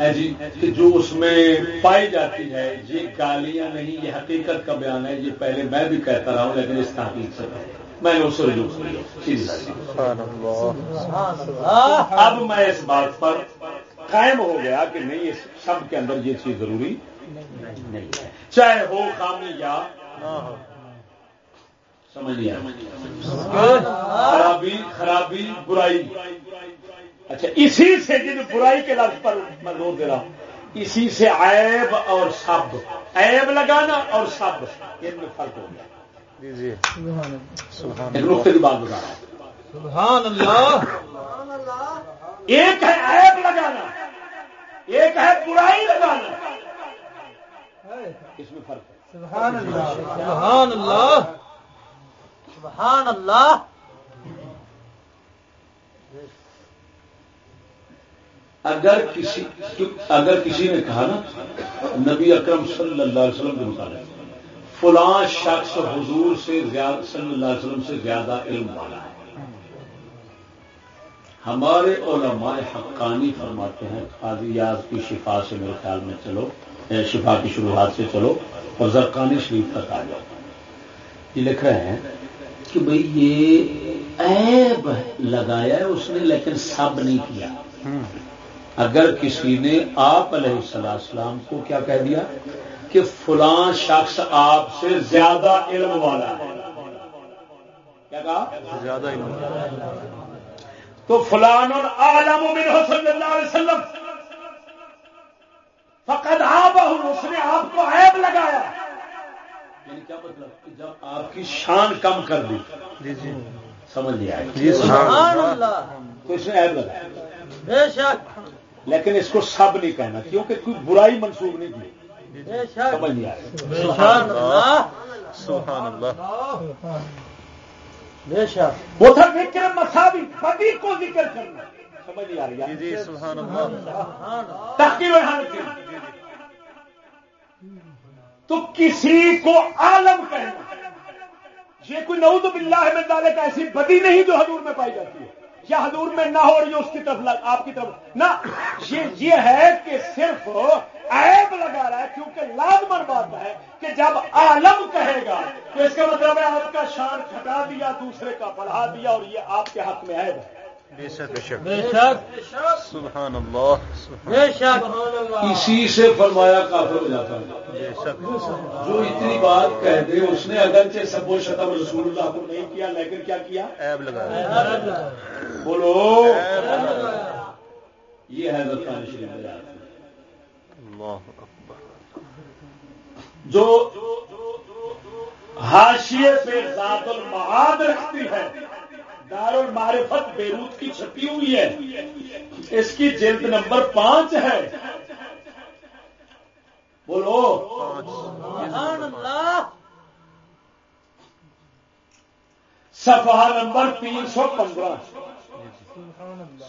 ہے جی؟ کہ جو اس میں پائی جاتی ہے، یہ گالیاں نہیں، یہ حقیقت کا بیان ہے، یہ پہلے میں بھی کہتا رہا ہوں، لیکن اس تحقیق سے میں نے اسے رجوع جی جی۔ اب میں اس بات پر قائم ہو گیا کہ نہیں، اس سب کے اندر یہ چیز ضروری نہیں ہے۔ چاہے ہو خامی یا سمجھ لیا۔ خرابی خرابی، برائی۔ اچھا اسی سے جن برائی کے لفظ پر میں زور دے رہا ہوں اسی سے عیب اور سب عیب لگانا اور سب ان میں فرق ہو گیا۔ جی جی۔ سبحان ایک اللہ نقطے کی بات بتا رہا ہوں۔ سبحان اللہ۔ ایک ہے عیب لگانا ایک ہے برائی لگانا۔ اس میں فرق ہے۔ سبحان اللہ سبحان اللہ۔ سبحان اللہ۔ اگر کسی اگر کسی نے کہا نا، نبی اکرم صلی اللہ علیہ وسلم کے مطابق، فلاں شخص حضور سے زیادہ صلی اللہ علیہ وسلم سے زیادہ علم والا ہے۔ ہمارے علماء حقانی فرماتے ہیں، قاضی کی شفا سے میرے خیال میں چلو شفا کی شروعات سے چلو، اور زرقانی شریف تک آ جاؤ۔ یہ لکھ رہے ہیں کہ بھئی یہ عیب لگایا ہے اس نے، لیکن سب نہیں کیا۔ اگر کسی نے آپ علیہ السلام کو کیا کہہ دیا کہ فلاں شخص آپ سے زیادہ علم والا ہے؟ کیا کہا؟ زیادہ علم تو فلان اور عالم منہ صلی اللہ علیہ وسلم فقد آب اس نے آپ کو عیب لگایا۔ یعنی کیا مطلب؟ کہ جب آپ کی شان کم کر دی۔ جی جی۔ سمجھ لیا جی سبحان سبحان اللہ۔ تو اس نے عیب لگایا۔ بے شک۔ لیکن اس کو سب نہیں کہنا کیونکہ کوئی برائی منسوخ نہیں کی بے شک سمجھ نہیں آ رہی۔ سبحان اللہ۔ سبحان اللہ۔ بے شک۔ وہ تھا ذکر مساوی بدی کو ذکر کرنا۔ سمجھ نہیں آ رہی۔ جی ہے جی سبحان اللہ۔ سبحان اللہ۔ تحقیر و احانت کی۔ تو کسی کو عالم کہنا۔ یہ کوئی نعوذ باللہ من ذالک کا ایسی بدی نہیں جو حضور میں پائی جاتی ہے۔ یا حضور میں نہ ہو رہی ہے اس کی طرف لگ- آپ کی طرف نہ. یہ یہ ہے کہ صرف عیب لگا رہا ہے، کیونکہ لازمن بات ہے کہ جب عالم کہے گا، تو اس کا مطلب ہے آپ کا شان کھٹا دیا، دوسرے کا بڑھا دیا اور یہ آپ کے حق میں عیب ہے۔ بے شک بے سبحان اللہ سبحان بے شک. اسی سے فرمایا کافر ہو جاتا ہے۔ بے شک. جو اتنی بات کہہ دے اس نے اگرچہ سب و شتم رسول اللہ کو نہیں کیا لیکن کیا کیا؟ عیب لگا بولو۔ یہ ہے دستان شریف۔ اللہ جو حاشیے پہ ذات المعاد رکھتی ہے دار المعرفت بیروت کی چھپی ہوئی ہے۔ اس کی جلد نمبر پانچ ہے۔ بولو۔ سبحان اللہ۔ صفحہ نمبر تین سو پندرہ۔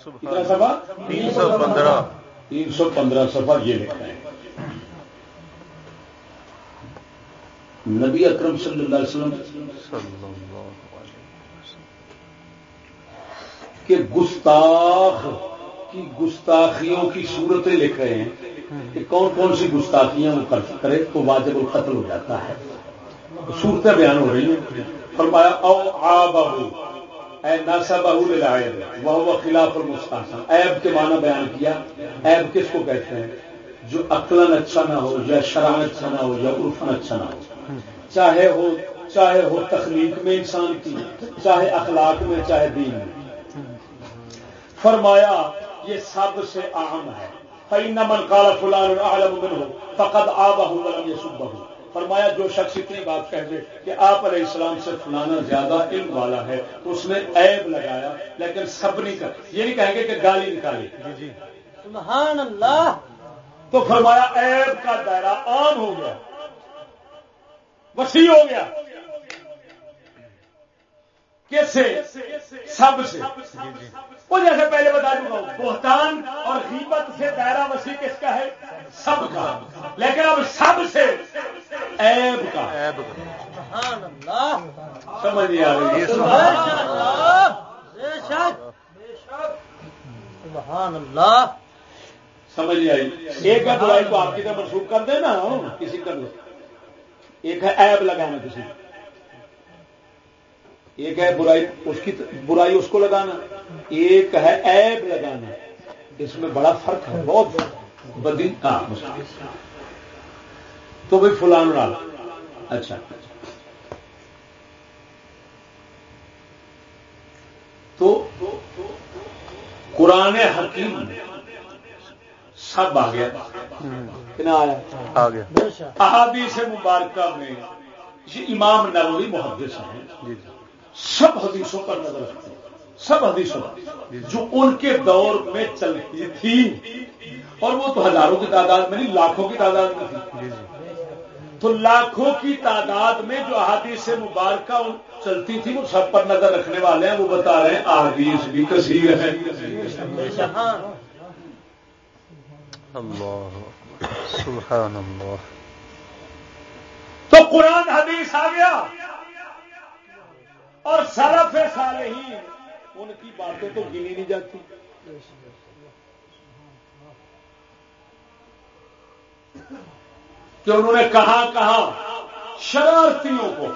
صفحہ۔ تین سو پندرہ۔ تین سو پندرہ صفحہ یہ لکھا ہے۔ نبی اکرم صلی اللہ علیہ وسلم۔ صلی گستاخ کی گستاخیوں کی صورتیں لکھ رہے ہیں کہ کون کون سی گستاخیاں وہ کرے تو واجب القتل ہو جاتا ہے۔ صورتیں بیان ہو رہی ہیں۔ فرمایا، او آبہ اے ناسا بہو لائب وہ خلاف المستحسن۔ عیب کے معنی بیان کیا۔ عیب کس کو کہتے ہیں؟ جو عقلن اچھا نہ ہو، یا شران اچھا نہ ہو، یا عرفن اچھا نہ ہو۔ چاہے ہو چاہے ہو تخلیق میں انسان کی، چاہے اخلاق میں، چاہے دین میں۔ فرمایا یہ سب سے عام ہے۔ فَإِنَّ مَنْ قَالَ فُلَانٌ أَعْلَمُ مِنْهُ فَقَدْ آبَهُ وَلَمْ يَسُبَّهُ۔ فرمایا جو شخص اتنی بات کہہ دے کہ آپ علیہ السلام سے فلانا زیادہ علم والا ہے تو اس نے عیب لگایا لیکن سب نہیں کر یہ نہیں کہیں گے کہ گالی نکالی۔ جی جی۔ سبحان اللہ۔ تو فرمایا عیب کا دائرہ عام ہو گیا۔ وسیع ہو گیا۔ کس سے سب سے۔ وہ جیسے پہلے بتا چکا ہوں، بہتان اور غیبت سے دائرہ وسیع کس کا ہے؟ سب کا۔ لیکن اب سب سے عیب کا۔ سمجھ نہیں آ رہی۔ سبحان اللہ سمجھ نہیں آئی ایک ہے برائی کو آپ کی طرف منسوخ کر دینا کسی کر لو ایک ہے عیب لگانا کسی۔ کو ایک ہے برائی اس کی برائی اس کو لگانا ایک ہے ایب لگانا۔ اس میں بڑا فرق ہے بہت بدی ہاں تو بھائی فلان رال اچھا۔ تو قرآن حکیم سب آ گیا۔ آ گیا۔ احادیث مبارکہ میں یہ امام نروی محدث ہیں۔ جی۔ سب حدیثوں پر نظر رکھتے ہیں۔ سب حدیثوں پر۔ جو ان کے دور میں چلتی تھی۔ اور وہ تو ہزاروں کی تعداد میں نہیں لاکھوں کی تعداد میں تھی۔ تو لاکھوں کی تعداد میں جو احادیث مبارکہ چلتی تھی وہ سب پر نظر رکھنے والے ہیں۔ وہ بتا رہے ہیں احادیث بھی کثیر ہے اللہ سبحان اللہ۔ تو قرآن حدیث آ گیا۔ اور سرف سارے ہی ان کی باتیں تو گنی نہیں جاتی۔ کہ انہوں نے کہاں کہاں شرارتیوں کو۔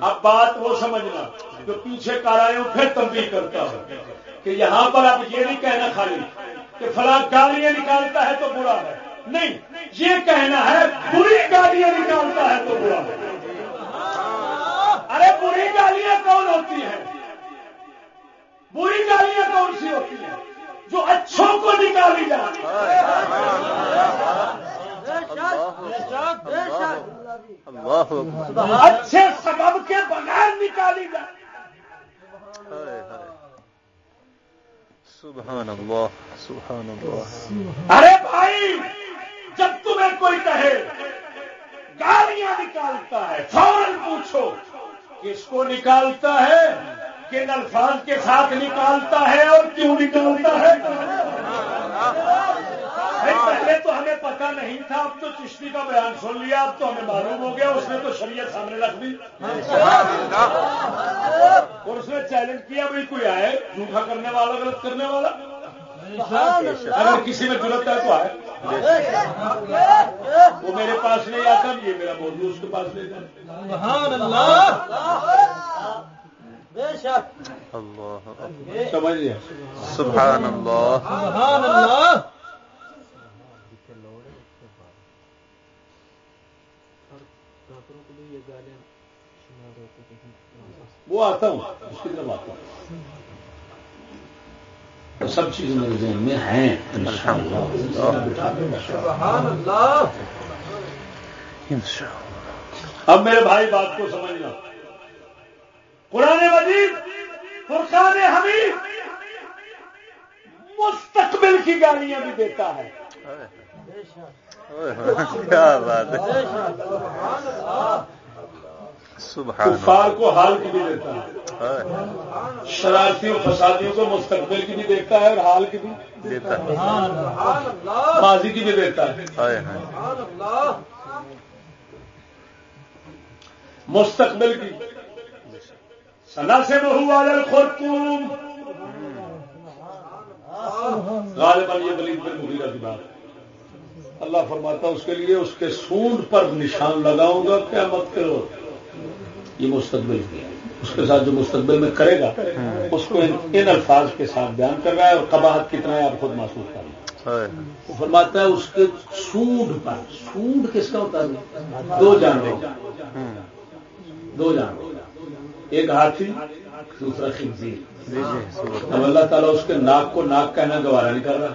اب بات وہ سمجھنا، جو پیچھے کارایوں پھر تبدیل کرتا ہے۔ کہ یہاں پر اب یہ نہیں کہنا خالی کہ فلاں گالیاں نکالتا ہے تو برا ہے۔ نہیں، یہ کہنا ہے، بری گالیاں نکالتا ہے تو برا ہے۔ ارے بری گالیاں کون ہوتی ہیں؟ بری گالیاں کون سی ہوتی ہیں؟ جو اچھوں کو نکالی جائے اچھے سبب کے بغیر نکالی جائے سبحان اللہ سبحان اللہ۔ ارے بھائی جب تمہیں کوئی کہے گالیاں نکالتا ہے فوراً پوچھو۔ کس کو نکالتا ہے؟ کن الفاظ کے ساتھ نکالتا ہے اور کیوں نکالتا ہے؟ پہلے تو ہمیں پتا نہیں تھا، اب تو چشتی کا بیان سن لیا، اب تو ہمیں معلوم ہو گیا، اس نے تو شریعت سامنے رکھ دی۔ اور اس نے چیلنج کیا، بھائی، کوئی آئے، جھوٹا کرنے والا، غلط کرنے والا؟ اگر کسی میں ضرورت ہے تو آئے۔ وہ میرے پاس نہیں آتا یہ میرا موضوع اس کے پاس لے جائے اللہ۔ سمجھ لیا؟ سبحان اللہ۔ وہ آتا ہوں اس کی طرف آتا ہوں۔ سب چیزیں میرے ذہن میں ہیں اب میرے بھائی بات کو سمجھنا۔ قرآن مجید فرقان حمید مستقبل کی گالیاں بھی دیتا ہے۔ کیا بات ہے۔ سبحان کفار کو حال کی بھی دیتا ہے۔ اللہ شرارتیوں فسادیوں کو مستقبل کی بھی دیتا ہے اور حال کی بھی دیتا ہے۔ ماضی کی بھی دیتا ہے۔ مستقبل کی۔ سنا سے بہو خورتون غالباً یہ بلید بن مغیرہ کی بات ہے۔ اللہ فرماتا اس کے لیے اس کے سونڈ پر نشان لگاؤں گا کیا مت کرو یہ مستقبل کی ہے۔ اس کے ساتھ جو مستقبل میں کرے گا اس کو ان الفاظ کے ساتھ بیان کر رہا ہے اور قباحت کتنا ہے آپ خود محسوس کر رہے ہیں۔ ہائے۔ وہ فرماتا ہے اس کے سونڈ پر سونڈ کس کا ہوتا ہے؟ دو جانور دو جانور ایک ہاتھی دوسرا خنزیر۔ اب اللہ تعالیٰ اس کے ناک کو ناک کہنا گوارا نہیں کر رہا۔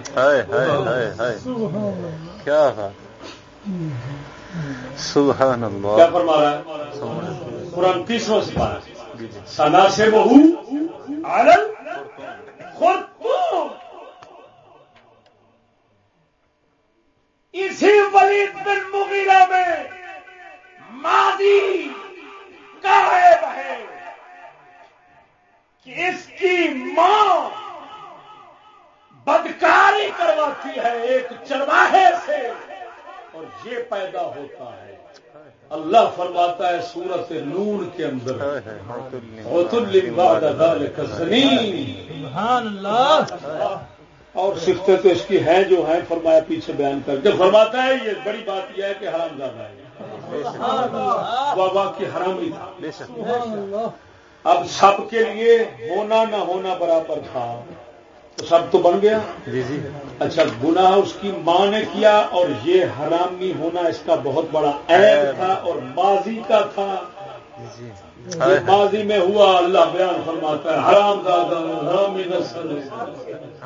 کیا فرما رہا ہے؟ قرآن تیسروں سے پارا سنا سے بہو عالم خرطوم اسی ولید بن مغیرہ میں ماضی کا عیب ہے کہ اس کی ماں بدکاری کرواتی ہے ایک چرواہے سے اور یہ پیدا ہوتا ہے اللہ فرماتا ہے سورت نون کے اندر۔ سبحان اللہ۔ اور سفتے تو اس کی ہیں جو ہیں فرمایا پیچھے بیان کر۔ کے فرماتا ہے یہ بڑی بات یہ ہے کہ حرام زیادہ ہے۔ بابا کی حرامی تھا۔ بے شک اب سب کے لیے ہونا نہ ہونا برابر تھا۔ تو سب تو بن گیا؟ جی جی۔ اچھا گناہ اس کی ماں نے کیا اور یہ حرامی ہونا اس کا بہت بڑا عیب تھا اور ماضی کا تھا۔ جی جی۔ ماضی میں ہوا اللہ بیان فرماتا ہے حرام دادا حرامی نسل۔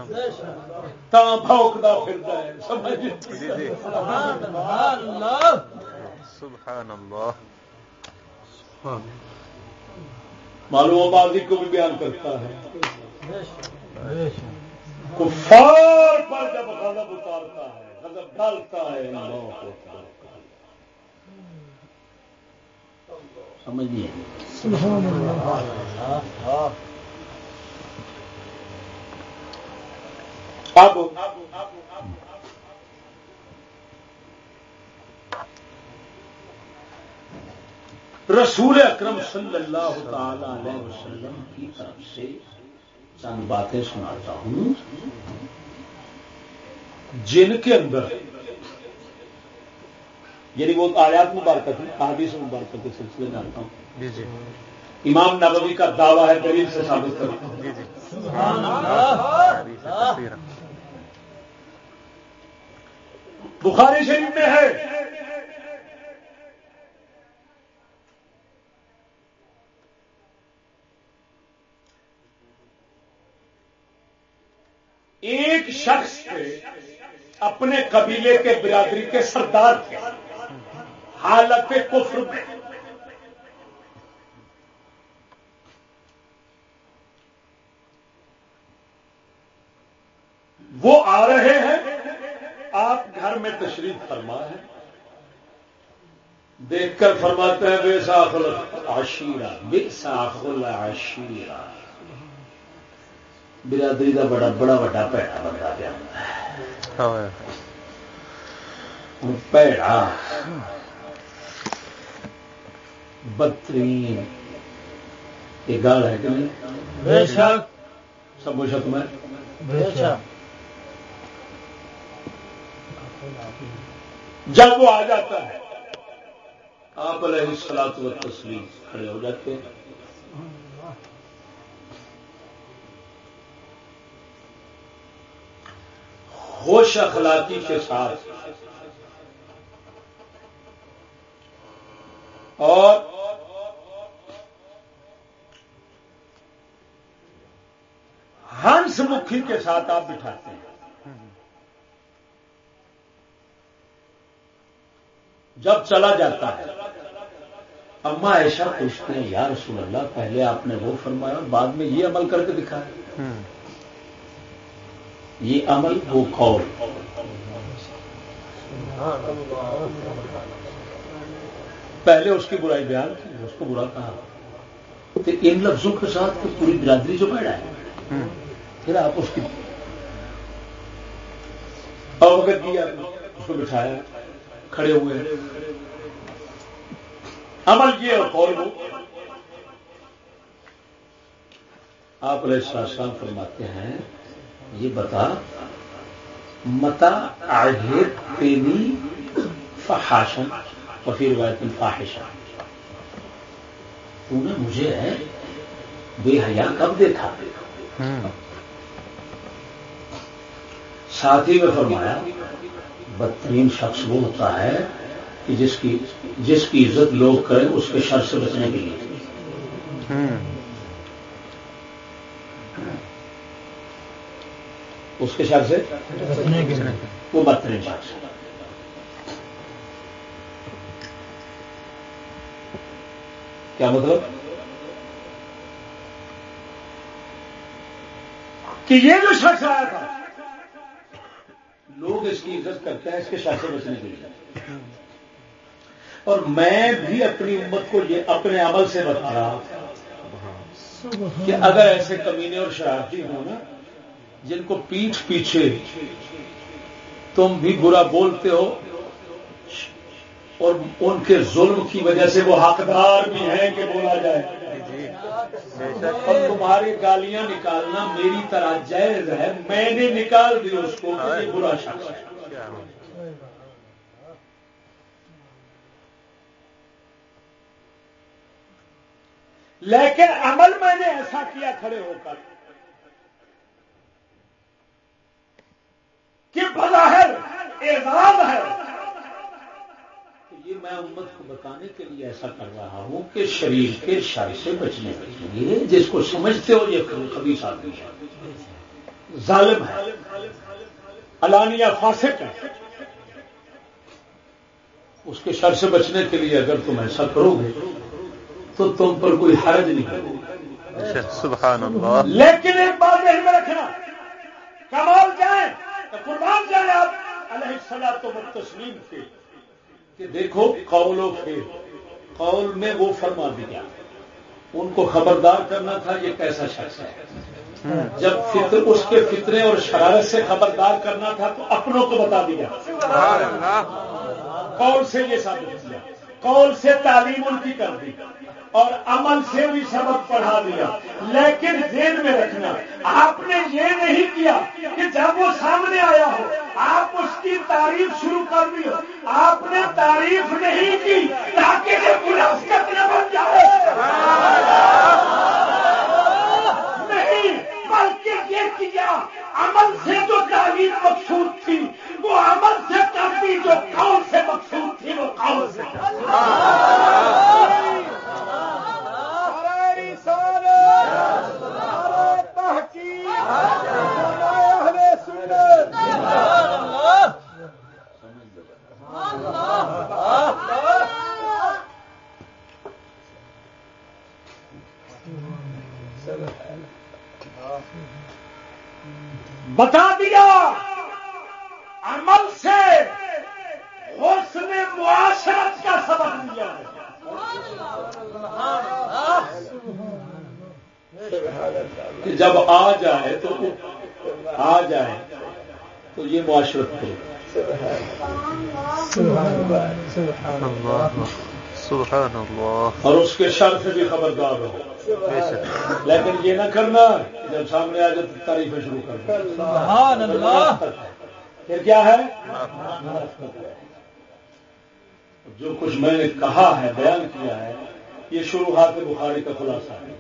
بے شک تا بھوکدا پھرتا ہے سمجھ جی جی۔ سبحان اللہ سبحان اللہ معلوم ماضی کو بھی بیان کرتا ہے۔ بے شک بے شک۔ کفار پر جب غضب اتارتا ہے غضب ڈالتا ہے اب رسول اکرم صلی اللہ تعالی علیہ وسلم کی طرف سے چند باتیں سناتا ہوں۔ جن کے اندر یعنی وہ آیات مبارکہ تھی حادیث مبارکہ کے سلسلے میں آتا ہوں۔ جی جی۔ امام نبوی کا دعویٰ ہے دلیل سے ثابت کرتا ہوں جی۔ جی بخاری شریف میں ہے۔ ایک شخص تھے اپنے قبیلے کے برادری کے سردار تھے حالت کفر میں وہ آ رہے ہیں۔ آپ گھر میں تشریف فرما ہے دیکھ کر فرماتے ہیں، بے ساخل عشیرہ، بے ساخل عشیرہ۔ برادری کا بڑا بڑا بڑا پیڑا بنتا پیا۔ ہاں۔ پیڑا بدترین۔ یہ گال ہے کہ نہیں؟ بے شک۔ سب شک میں۔ جب وہ آ جاتا ہے آپ علیہ السلاط و تسلیم کھڑے ہو جاتے ہیں۔ ہوش اخلاقی کے ساتھ۔ اور ہنس مکھی کے ساتھ آپ بٹھاتے ہیں۔ جب چلا جاتا ہے اما ایسا پوچھتے ہیں، یا رسول اللہ، پہلے آپ نے وہ فرمایا بعد میں یہ عمل کر کے دکھایا؟ یہ عمل وہ قول پہلے اس کی برائی بیان کی، اس کو برا کہا۔ تو ان لفظوں کے ساتھ تو پوری برادری جو بیٹھا ہے، پھر آپ اس کی اوگت کیا اس کو بٹھایا، کھڑے ہوئے عمل کیا اور قول وہ آپ علیہ السلام فرماتے ہیں یہ بتا متا آہر پینی فحاشن اور پھر روایت فاحشہ۔ تو نے مجھے بے حیا کب دیکھا؟ ساتھ ہی میں فرمایا بدترین شخص وہ ہوتا ہے کہ جس کی جس کی عزت لوگ کریں اس کے شر سے بچنے کے لیے۔ اس کے شر سے وہ بدترین شخص ہے کیا مطلب؟ کہ یہ جو شخص آیا تھا، لوگ اس کی عزت کرتے ہیں، اس کے شر سے بچنے کے لیے۔ اور میں بھی اپنی امت کو یہ اپنے عمل سے بتا رہا کہ اگر ایسے کمینے اور شرارتی ہوں نا جن کو پیٹھ پیچھے تم بھی برا بولتے ہو اور ان کے ظلم کی وجہ سے وہ حقدار بھی ہیں کہ بولا جائے۔ اور تمہاری گالیاں نکالنا میری طرح جائز ہے۔ میں نے نکال دی اس کو برا شخص ہے۔ لیکن عمل میں نے ایسا کیا کھڑے ہو کر۔ کہ بظاہر اعزاز ہے۔ یہ میں امت کو بتانے کے لیے ایسا کر رہا ہوں کہ شریر کے شر سے بچنے کے لیے جس کو سمجھتے ہو یہ کبھی آدمی ہے۔ ظالم ہے۔ علانیہ فاسق ہے۔ اس کے شر سے بچنے کے لیے اگر تم ایسا کرو گے تو تم پر کوئی حرج نہیں کرو اچھا، سبحان اللہ۔ لیکن ایک بات ذہن میں رکھنا کمال قربان جائیں آپ۔ علیہ السلام تو تسلیم کے۔ کہ دیکھو قول و پھر قول میں وہ فرما دیا۔ ان کو خبردار کرنا تھا یہ کیسا شخص ہے۔ جب فطر اس کے فطرے اور شرارت سے خبردار کرنا تھا تو اپنوں کو بتا دیا۔ قول سے یہ ثابت کیا۔ قول سے تعلیم ان کی کر دی۔ اور عمل سے بھی سبق پڑھا دیا۔ لیکن ذہن میں رکھنا، آپ نے یہ نہیں کیا کہ جب وہ سامنے آیا ہو، آپ اس کی تعریف شروع کر دی ہو۔ آپ نے تعریف نہیں کی تاکہ یہ منافقت نہ بن جائے۔ نہیں، بلکہ یہ کیا، عمل سے جو تعلیم مقصود تھی وہ عمل سے کرتی جو قول سے مقصود تھی وہ قول سے بتا دیا عمل سے حسن معاشرت کا سبق دیا کہ جب آ جائے تو آ جائے تو یہ معاشرت کرو اللہ. سبحان اللہ. اور اس کے شر سے بھی خبردار رہو. بے شک. لیکن یہ نہ کرنا کہ جب سامنے آ جائے تو تعریفیں شروع کر سبحان اللہ. پھر کیا ہے؟ جو کچھ میں نے کہا ہے بیان کیا ہے یہ شروعات بخاری کا خلاصہ ہے.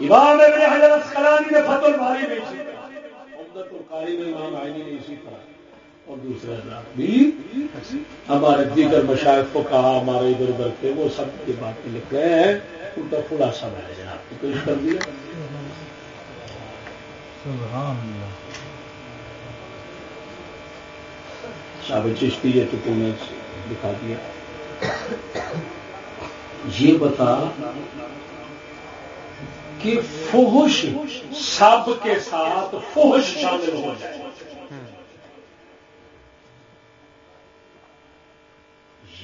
امام ابن حجر اسقلانی نے فتح اسی طرح عمدت القاری میں امام عینی نے اسی طرح. اور دوسرے حضرات بھی ہمارے دیگر مشاہد کو کہا ہمارے ادھر ادھر کے وہ سب کی باتیں لکھ رہے ہیں ان کا خلاصہ میں نے جناب کو پیش کر دیا۔ شاہ چشتی ہے تو تم نے دکھا دیا۔ یہ بتا کہ فوہش سب کے ساتھ فوہش شامل ہو جائے۔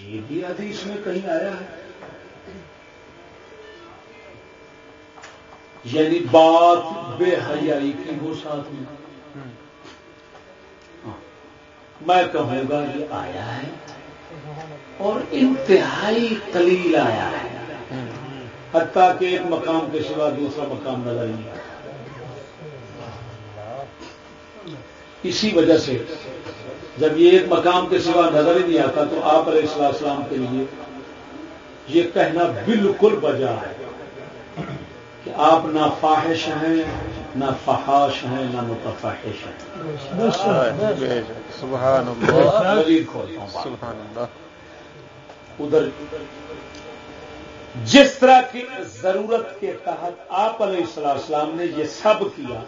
یہ بھی حدیث میں کہیں آیا ہے۔ یعنی بات بے حیائی کی ہو ساتھ میں۔ میں کہوں گا یہ آیا ہے اور انتہائی قلیل آیا ہے۔ حتیٰ کہ ایک مقام کے سوا دوسرا مقام نظر نہیں آیا اسی وجہ سے جب یہ ایک مقام کے سوا نظر ہی نہیں آتا تو آپ علیہ السلام السلام کے لیے یہ کہنا بالکل بجا ہے کہ آپ نہ فاحش ہیں، نہ فحاش ہیں، نہ متفحش ہیں۔ سبحان اللہ ادھر جس طرح کی ضرورت کے تحت آپ علیہ السلام السلام نے یہ سب کیا،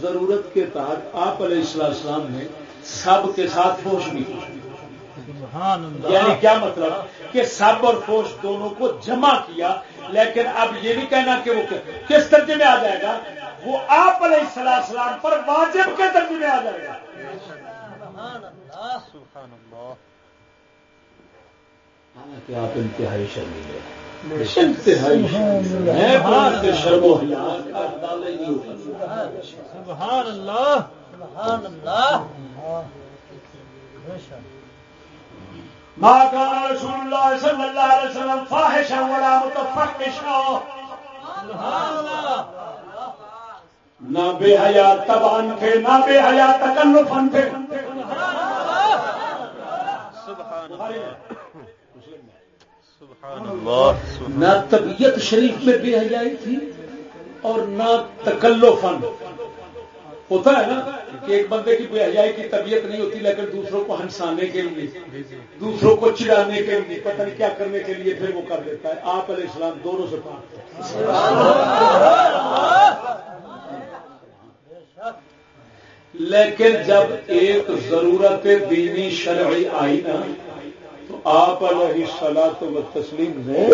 ضرورت کے تحت آپ علیہ السلام السلام نے سب کے ساتھ فوش بھی یعنی کیا مطلب؟ کہ سب اور فوش دونوں کو جمع کیا لیکن اب یہ بھی کہنا کہ وہ کس درجے میں آ جائے گا؟ وہ آپ علیہ السلام السلام پر واجب کے درجے میں آ جائے گا۔ سبحان اللہ سبحان اللہ۔ حالانکہ آپ انتہائی شرمیلے ہیں۔ انتہائی شرم و سبحان اللہ۔ سبحان اللہ۔ ما كان رسول الله صلى الله عليه وسلم فاحشا ولا متفحشا. سبحان اللہ نہ بے حیا تبان تھے نہ بے حیا تکلفن تھے۔ سبحان اللہ۔ سبحان نہ طبیعت شریف میں بے حیائی تھی اور نہ تکلو فن ہوتا ہے نا کہ ایک بندے کی بے حیائی کی طبیعت نہیں ہوتی، لیکن دوسروں کو ہنسانے کے لیے، دوسروں کو چڑانے کے لیے، پتہ نہیں کیا کرنے کے لیے پھر وہ کر دیتا ہے۔ آپ علیہ السلام دونوں سے لیکن جب ایک ضرورت دینی شرعی آئی نا، تو آپ علیہ سلا تو تسلیم نے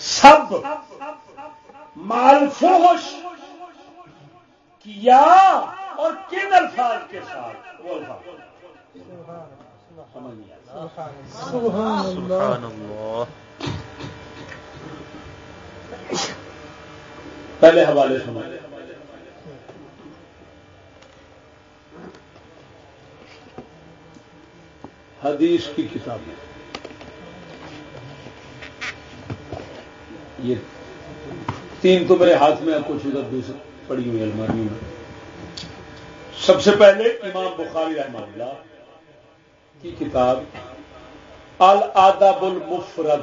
سب مال فوش کیا اور کن الفاظ کے ساتھ؟ وہ پہلے حوالے سمجھ حدیث کی کتاب۔ یہ تین تو میرے ہاتھ میں کچھ ادھر دوسرے پڑی ہوئی الماری میں۔ سب سے پہلے امام بخاری رحمہ اللہ کی کتاب الاداب المفرد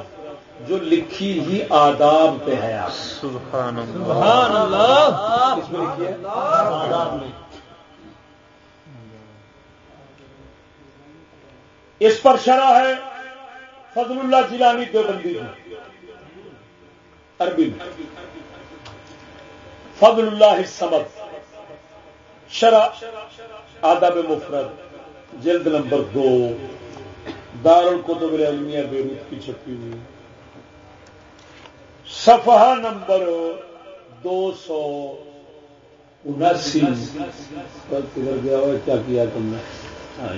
جو لکھی ہی آداب پہ ہے۔ سبحان اللہ۔ کس میں لکھی ہے۔ اس پر شرح ہے فضل اللہ جیلانی دیوبندی۔ عربی میں۔ فضل اللہ سمد شرح آداب مفرد، جلد نمبر دو. دار القتب العلمیہ بیروت کی چھپی ہوئی. صفحہ نمبر دو سو انسی گیا ہوا کیا کیا تم نے؟ ہاں،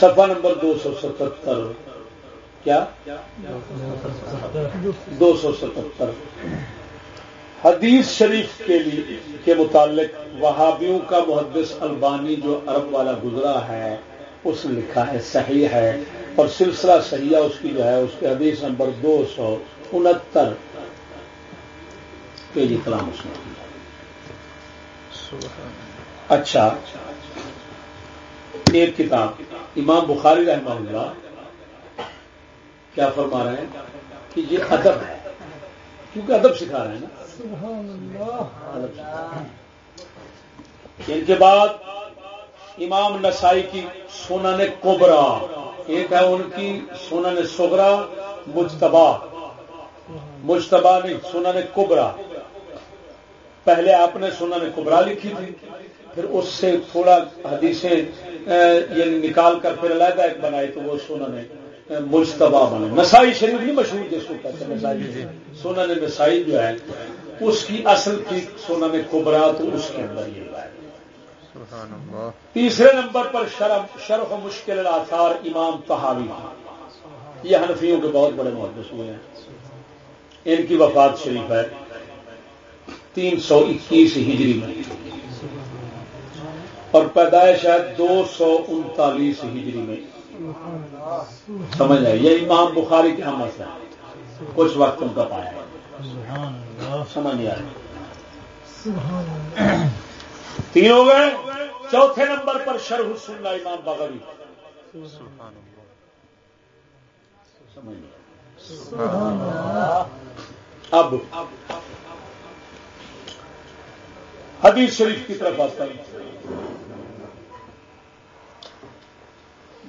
صفحہ نمبر دو سو ستہتر کیا؟ دو سو ستہتر حدیث شریف کے لیے کے متعلق وہابیوں کا محدث البانی جو عرب والا گزرا ہے، اس نے لکھا ہے، صحیح ہے اور سلسلہ صحیح اس کی جو ہے، اس کے حدیث نمبر دو سو انہتر پیجی کلام اس نے۔ اچھا ایک کتاب، امام بخاری رحمہ اللہ کیا فرما رہے ہیں؟ کہ یہ ادب ہے۔ کیونکہ ادب سکھا رہے ہیں نا۔ ان کے بعد امام نسائی کی سونن کوبرا ایک ہے ان کی سونن سگرا مجتبا مجتبا نہیں سونن کوبرا پہلے آپ نے سونن کوبرا لکھی تھی، پھر اس سے تھوڑا حدیثیں یہ یعنی نکال کر پھر علیحدہ ایک بنائی تو وہ سونن مجتبا بنے۔ نسائی شریف نہیں مشہور جس کو کہتے ہیں، نسائی سونن نسائی جو ہے اس کی اصل کی سونا میں کبرا تو اس کے اندر یہ بات تیسرے نمبر پر شرف شرف مشکل آثار امام تحاوی یہ حنفیوں کے بہت بڑے محدث ہوئے ہیں۔ ان کی وفات شریف ہے۔ تین سو اکیس ہجری میں۔ اور پیدائش ہے دو سو انتالیس ہجری میں۔ سمجھ آئے؟ یہ امام بخاری کے ہم ہے کچھ وقت ان کا پایا ہے۔ سمجھ نہیں آ تین ہو گئے چوتھے نمبر پر شرح سننا امام بغوی۔ اب حدیث شریف کی طرف آتا ہوں۔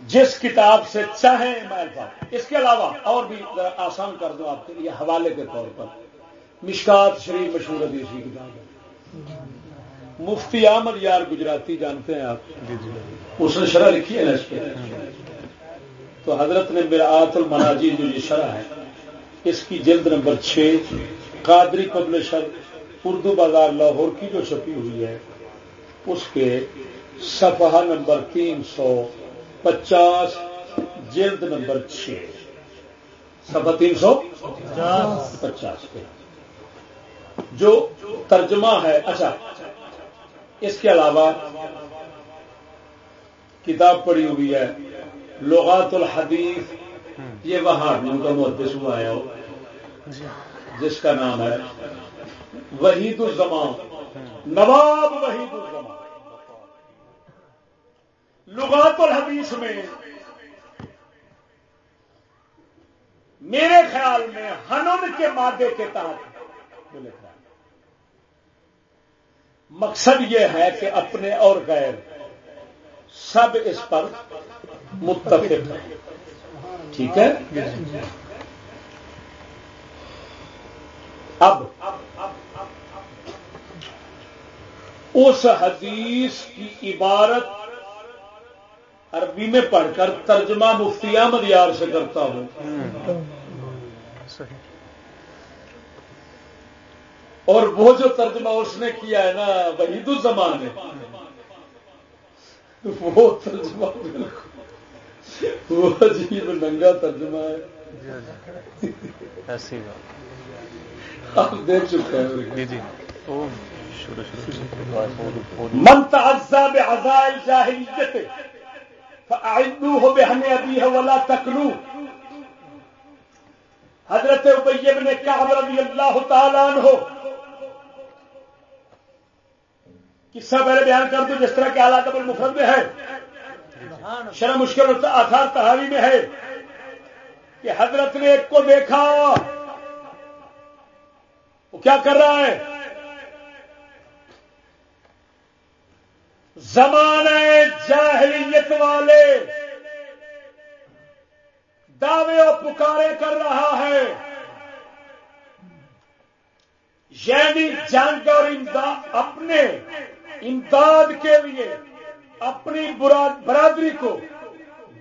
جس کتاب سے چاہیں میں اس کے علاوہ اور بھی آسان کر دو آپ کے لیے حوالے کے طور پر۔ مشکات شریف مشہور حدیث کی کتاب ہے۔ مفتی احمد یار گجراتی جانتے ہیں آپ؟ اس نے شرح لکھی ہے نا اس کے تو حضرت نے میرا آت المناجی جو یہ شرح ہے، اس کی جلد نمبر چھ، قادری پبلشر، اردو بازار لاہور کی جو چھپی ہوئی ہے، اس کے صفحہ نمبر تین سو پچاس، جلد نمبر چھ۔ صفحہ تین سو پچاس۔ کے جو ترجمہ ہے اچھا اس کے علاوہ کتاب پڑھی ہوئی ہے لغات الحدیث یہ وہاں ان کا محدث ہوا ہے۔ جس کا نام ہے وحید الزمان۔ نواب وحید الزمان۔ لغات الحدیث میں میرے خیال میں ہنن کے مادے کے تحت وہ لکھ رہا ہے۔ مقصد یہ ہے کہ اپنے اور غیر سب اس پر متفق ہیں۔ ٹھیک ہے؟ اب اس حدیث کی عبارت عربی میں پڑھ کر ترجمہ مفتی احمد یار سے کرتا ہوں۔ اور وہ جو ترجمہ اس نے کیا ہے نا وہی تو زمان ہے۔ وہ ترجمہ وہ عجیب ننگا ترجمہ ہے۔ ایسی بات۔ آپ دیکھ چکے ہیں۔ جی جی۔ من تعزا بعزاء الجاہلیت فاعدوه بہن ابیہ ولا تکلو حضرت ابی ابن کعب رضی اللہ تعالی عنہ قصہ پہلے بیان کر دو جس طرح کے اعلیٰ قبل مفرد میں ہے۔ شرم مشکل آثار تحاوی میں ہے کہ حضرت نے ایک کو دیکھا۔ وہ کیا کر رہا ہے؟ زمانہ جاہلیت والے دعوے و پکارے کر رہا ہے۔ یعنی جنگ اور امداد اپنے امداد کے لیے اپنی برادری کو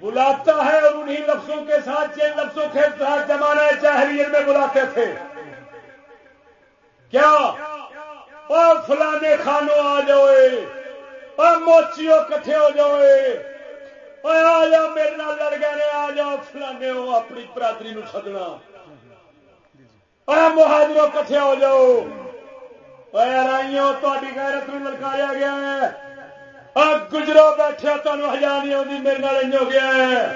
بلاتا ہے اور انہی لفظوں کے ساتھ جن لفظوں کے ساتھ زمانہ جاہلیت میں بلاتے تھے۔ کیا؟ اور فلانے خانوں آ جاؤ اور موچیوں کٹھے ہو جاؤ آ جاؤ میرے نال لڑ گئے آ جاؤ، فلانے ہو اپنی برادری نو سدنا۔ مہاجروں کٹھے ہو جاؤ۔ تاری غیرت میں للکایا گیا ہے گجرو بیٹھے تمہیں ہزار نہیں آتی میرے نال ہو گیا ہے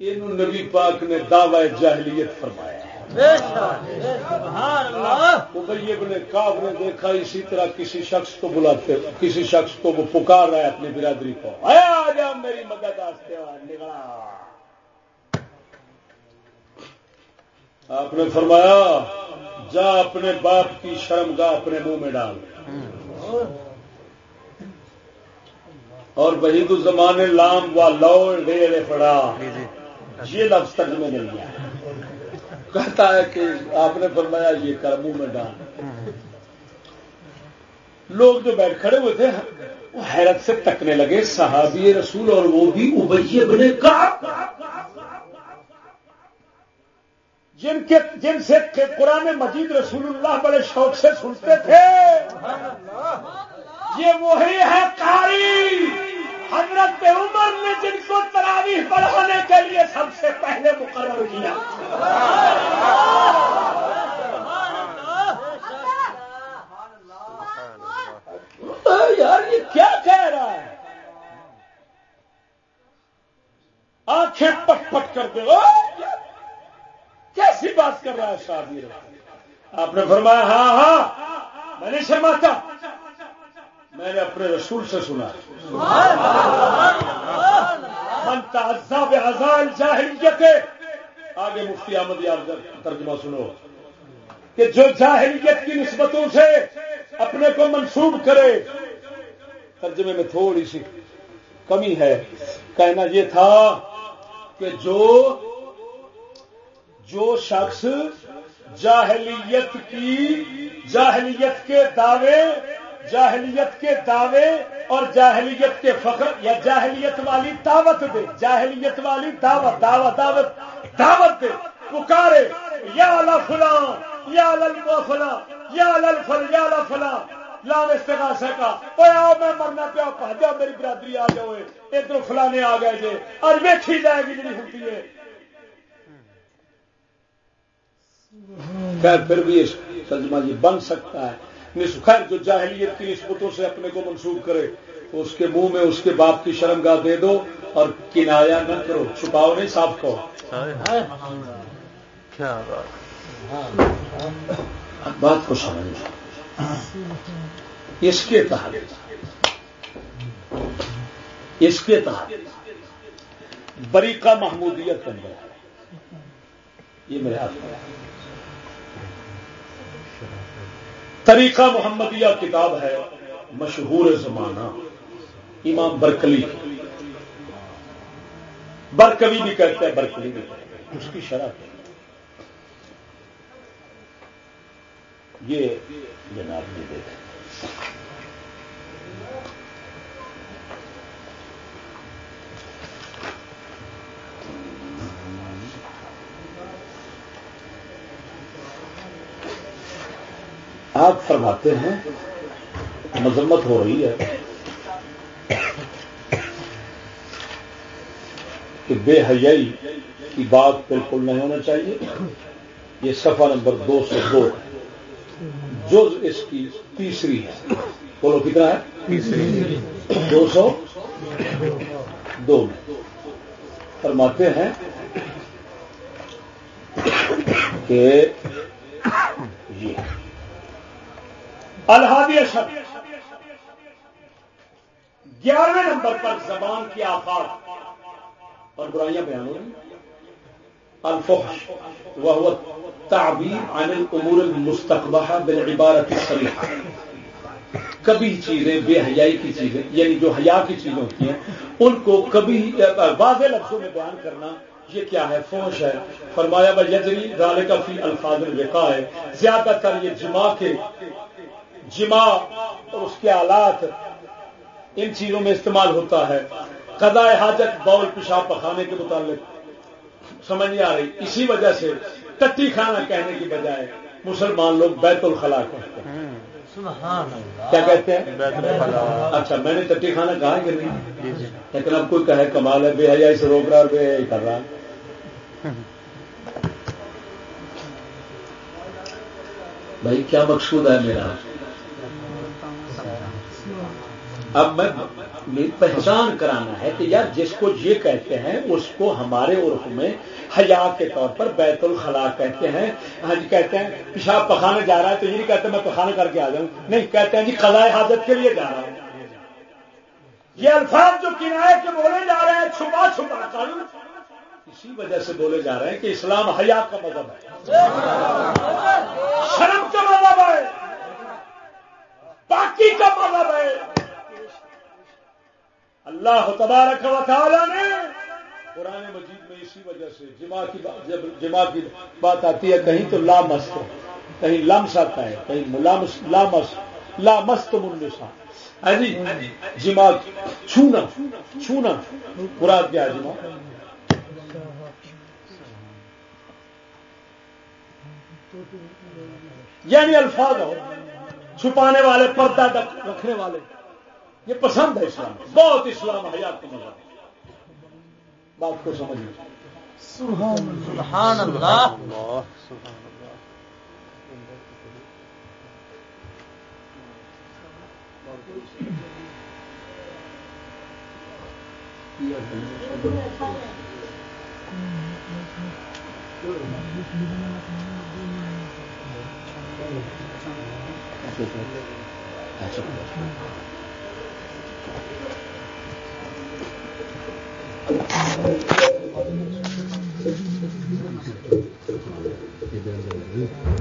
یہ نبی پاک نے دعوی جاہلیت فرمایا کاب نے دیکھا اسی طرح کسی شخص کو بلاتے کسی شخص کو وہ پکار رہا ہے اپنی برادری کو آ جا میری مدد نکلا آپ نے فرمایا جا اپنے باپ کی شرم گاہ اپنے منہ میں ڈال۔ اور وہی تو زمانے لام و لو ڈیڑے پڑا۔ یہ لفظ ترجمے مل گیا کہتا ہے کہ آپ نے فرمایا یہ کر منہ میں ڈال۔ لوگ جو بیٹھ کھڑے ہوئے تھے وہ حیرت سے تکنے لگے صحابی رسول اور وہ بھی ابیے بنے کا جن کے جن سے قرآن مجید رسول اللہ بڑے شوق سے سنتے تھے۔ یہ وہی ہے قاری۔ حضرت عمر نے جن کو تراویح پڑھانے کے لیے سب سے پہلے مقرر کیا۔ یار، یہ کیا کہہ رہا ہے؟ آنکھیں پٹ پٹ کر دے۔ کیسی بات کر رہا ہے شادی آپ نے فرمایا ہاں ہاں میں نے شرماتا۔ میں نے اپنے رسول سے سنا جاہلیت آگے مفتی احمد یاد ترجمہ سنو۔ کہ جو جاہلیت کی نسبتوں سے اپنے کو منسوب کرے، ترجمے میں تھوڑی سی کمی ہے۔ کہنا یہ تھا کہ جو جو شخص جاہلیت کی، جاہلیت کے دعوے، جاہلیت کے دعوے اور جاہلیت کے فخر، یا جاہلیت والی دعوت دے، جاہلیت والی دعوت دعوت دعوت دعوت دے، پکارے، یا اللہ فلاں، یا اللہ فلاں، یا اللہ فل یا اللہ فلاں لام استغاثہ کا آؤ، میں مرنا پیا پہ میری برادری آ جاؤ ادھر فلانے آ گئے جی اور ویکھی جائے گی جی ہوتی ہے۔ خیر پھر بھی ترجمہ یہ بن سکتا ہے۔ خیر جو جاہلیت کی نسبتوں سے اپنے کو منسوخ کرے اس کے منہ میں اس کے باپ کی شرم گاہ دے دو اور کنایا نہ کرو چھپاؤ نہیں صاف کرو بات۔ کو سمجھ اس کے تحت اس کے تحت بریقہ محمودیت اندر ہے یہ میرے ہاتھ میں طریقہ محمدیہ کتاب ہے، مشہور زمانہ، امام برکلی۔ برکلی بھی کہتا ہے برکلی بھی کہتے اس کی شرح یہ جناب یہ دیکھیں آپ فرماتے ہیں، مذمت ہو رہی ہے کہ بے حیائی کی بات بالکل نہیں ہونا چاہیے۔ یہ صفحہ نمبر دو سو دو جو اس کی تیسری ہے۔ بولو کتنا ہے؟ تیسری دو سو دو میں۔ فرماتے ہیں کہ یہ الحادی شب۔ گیارہویں نمبر پر زبان کی آفات۔ اور برائیاں بیان ہو الفحش وہ تعبیر عن الامور المستقبہ بالعبارت الصریحہ۔ کبھی چیزیں بے حیائی کی چیزیں یعنی جو حیا کی چیزیں ہوتی ہیں، ان کو کبھی، واضح لفظوں میں بیان کرنا، یہ کیا ہے؟ فوش ہے۔ فرمایا بھائی یجری ڈالے کا فی الفاظ الوقا ہے زیادہ تر یہ جمع کے جمع اور اس کے آلات ان چیزوں میں استعمال ہوتا ہے۔ قضاء حاجت بول پیشاب پخانے کے متعلق سمجھ نہیں آ رہی۔ اسی وجہ سے ٹٹی کھانا کہنے کی بجائے مسلمان لوگ بیت الخلا کہتے ہیں۔ کیا کہتے ہیں؟ اچھا میں نے ٹٹی کھانا کہا کہ نہیں؟ جی، جی۔ لیکن اب کوئی کہے کمال ہے بے حیائی سے روک رہا بے حیائی کر رہا بھائی کیا مقصود ہے میرا؟ اب میں پہچان کرانا ہے کہ یار جس کو یہ کہتے ہیں اس کو ہمارے عرف میں حیا کے طور پر بیت الخلا کہتے ہیں۔ ہاں جی کہتے ہیں، پیشاب پخانے جا رہا ہے تو یہ نہیں کہتے میں پخانا کر کے آ جاؤں۔ نہیں، کہتے ہیں جی خلا حاجت کے لیے جا رہا ہوں۔ یہ الفاظ جو کنارے کے بولے جا رہے ہیں، چھپا چھپا کر اسی وجہ سے بولے جا رہے ہیں کہ اسلام حیا کا مذہب ہے۔ شرم کا مذہب ہے۔ پاکی کا مذہب ہے۔ اللہ تبارک و تعالی نے قرآن مجید میں اسی وجہ سے جمع کی جب جمع کی بات آتی ہے، کہیں تو لامست کہیں لمس آتا ہے، کہیں لامس لامس لامست منسا ہے جی؟ جمع چھونا چھونا۔ مراد کیا جمع یعنی الفاظ ہو، چھپانے والے، پردہ رکھنے والے۔ یہ پسند ہے اسلام۔ بہت اسلام حیات کا مزہ بات کو سمجھ سبحان اللہ۔ اچھا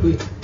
Thank you.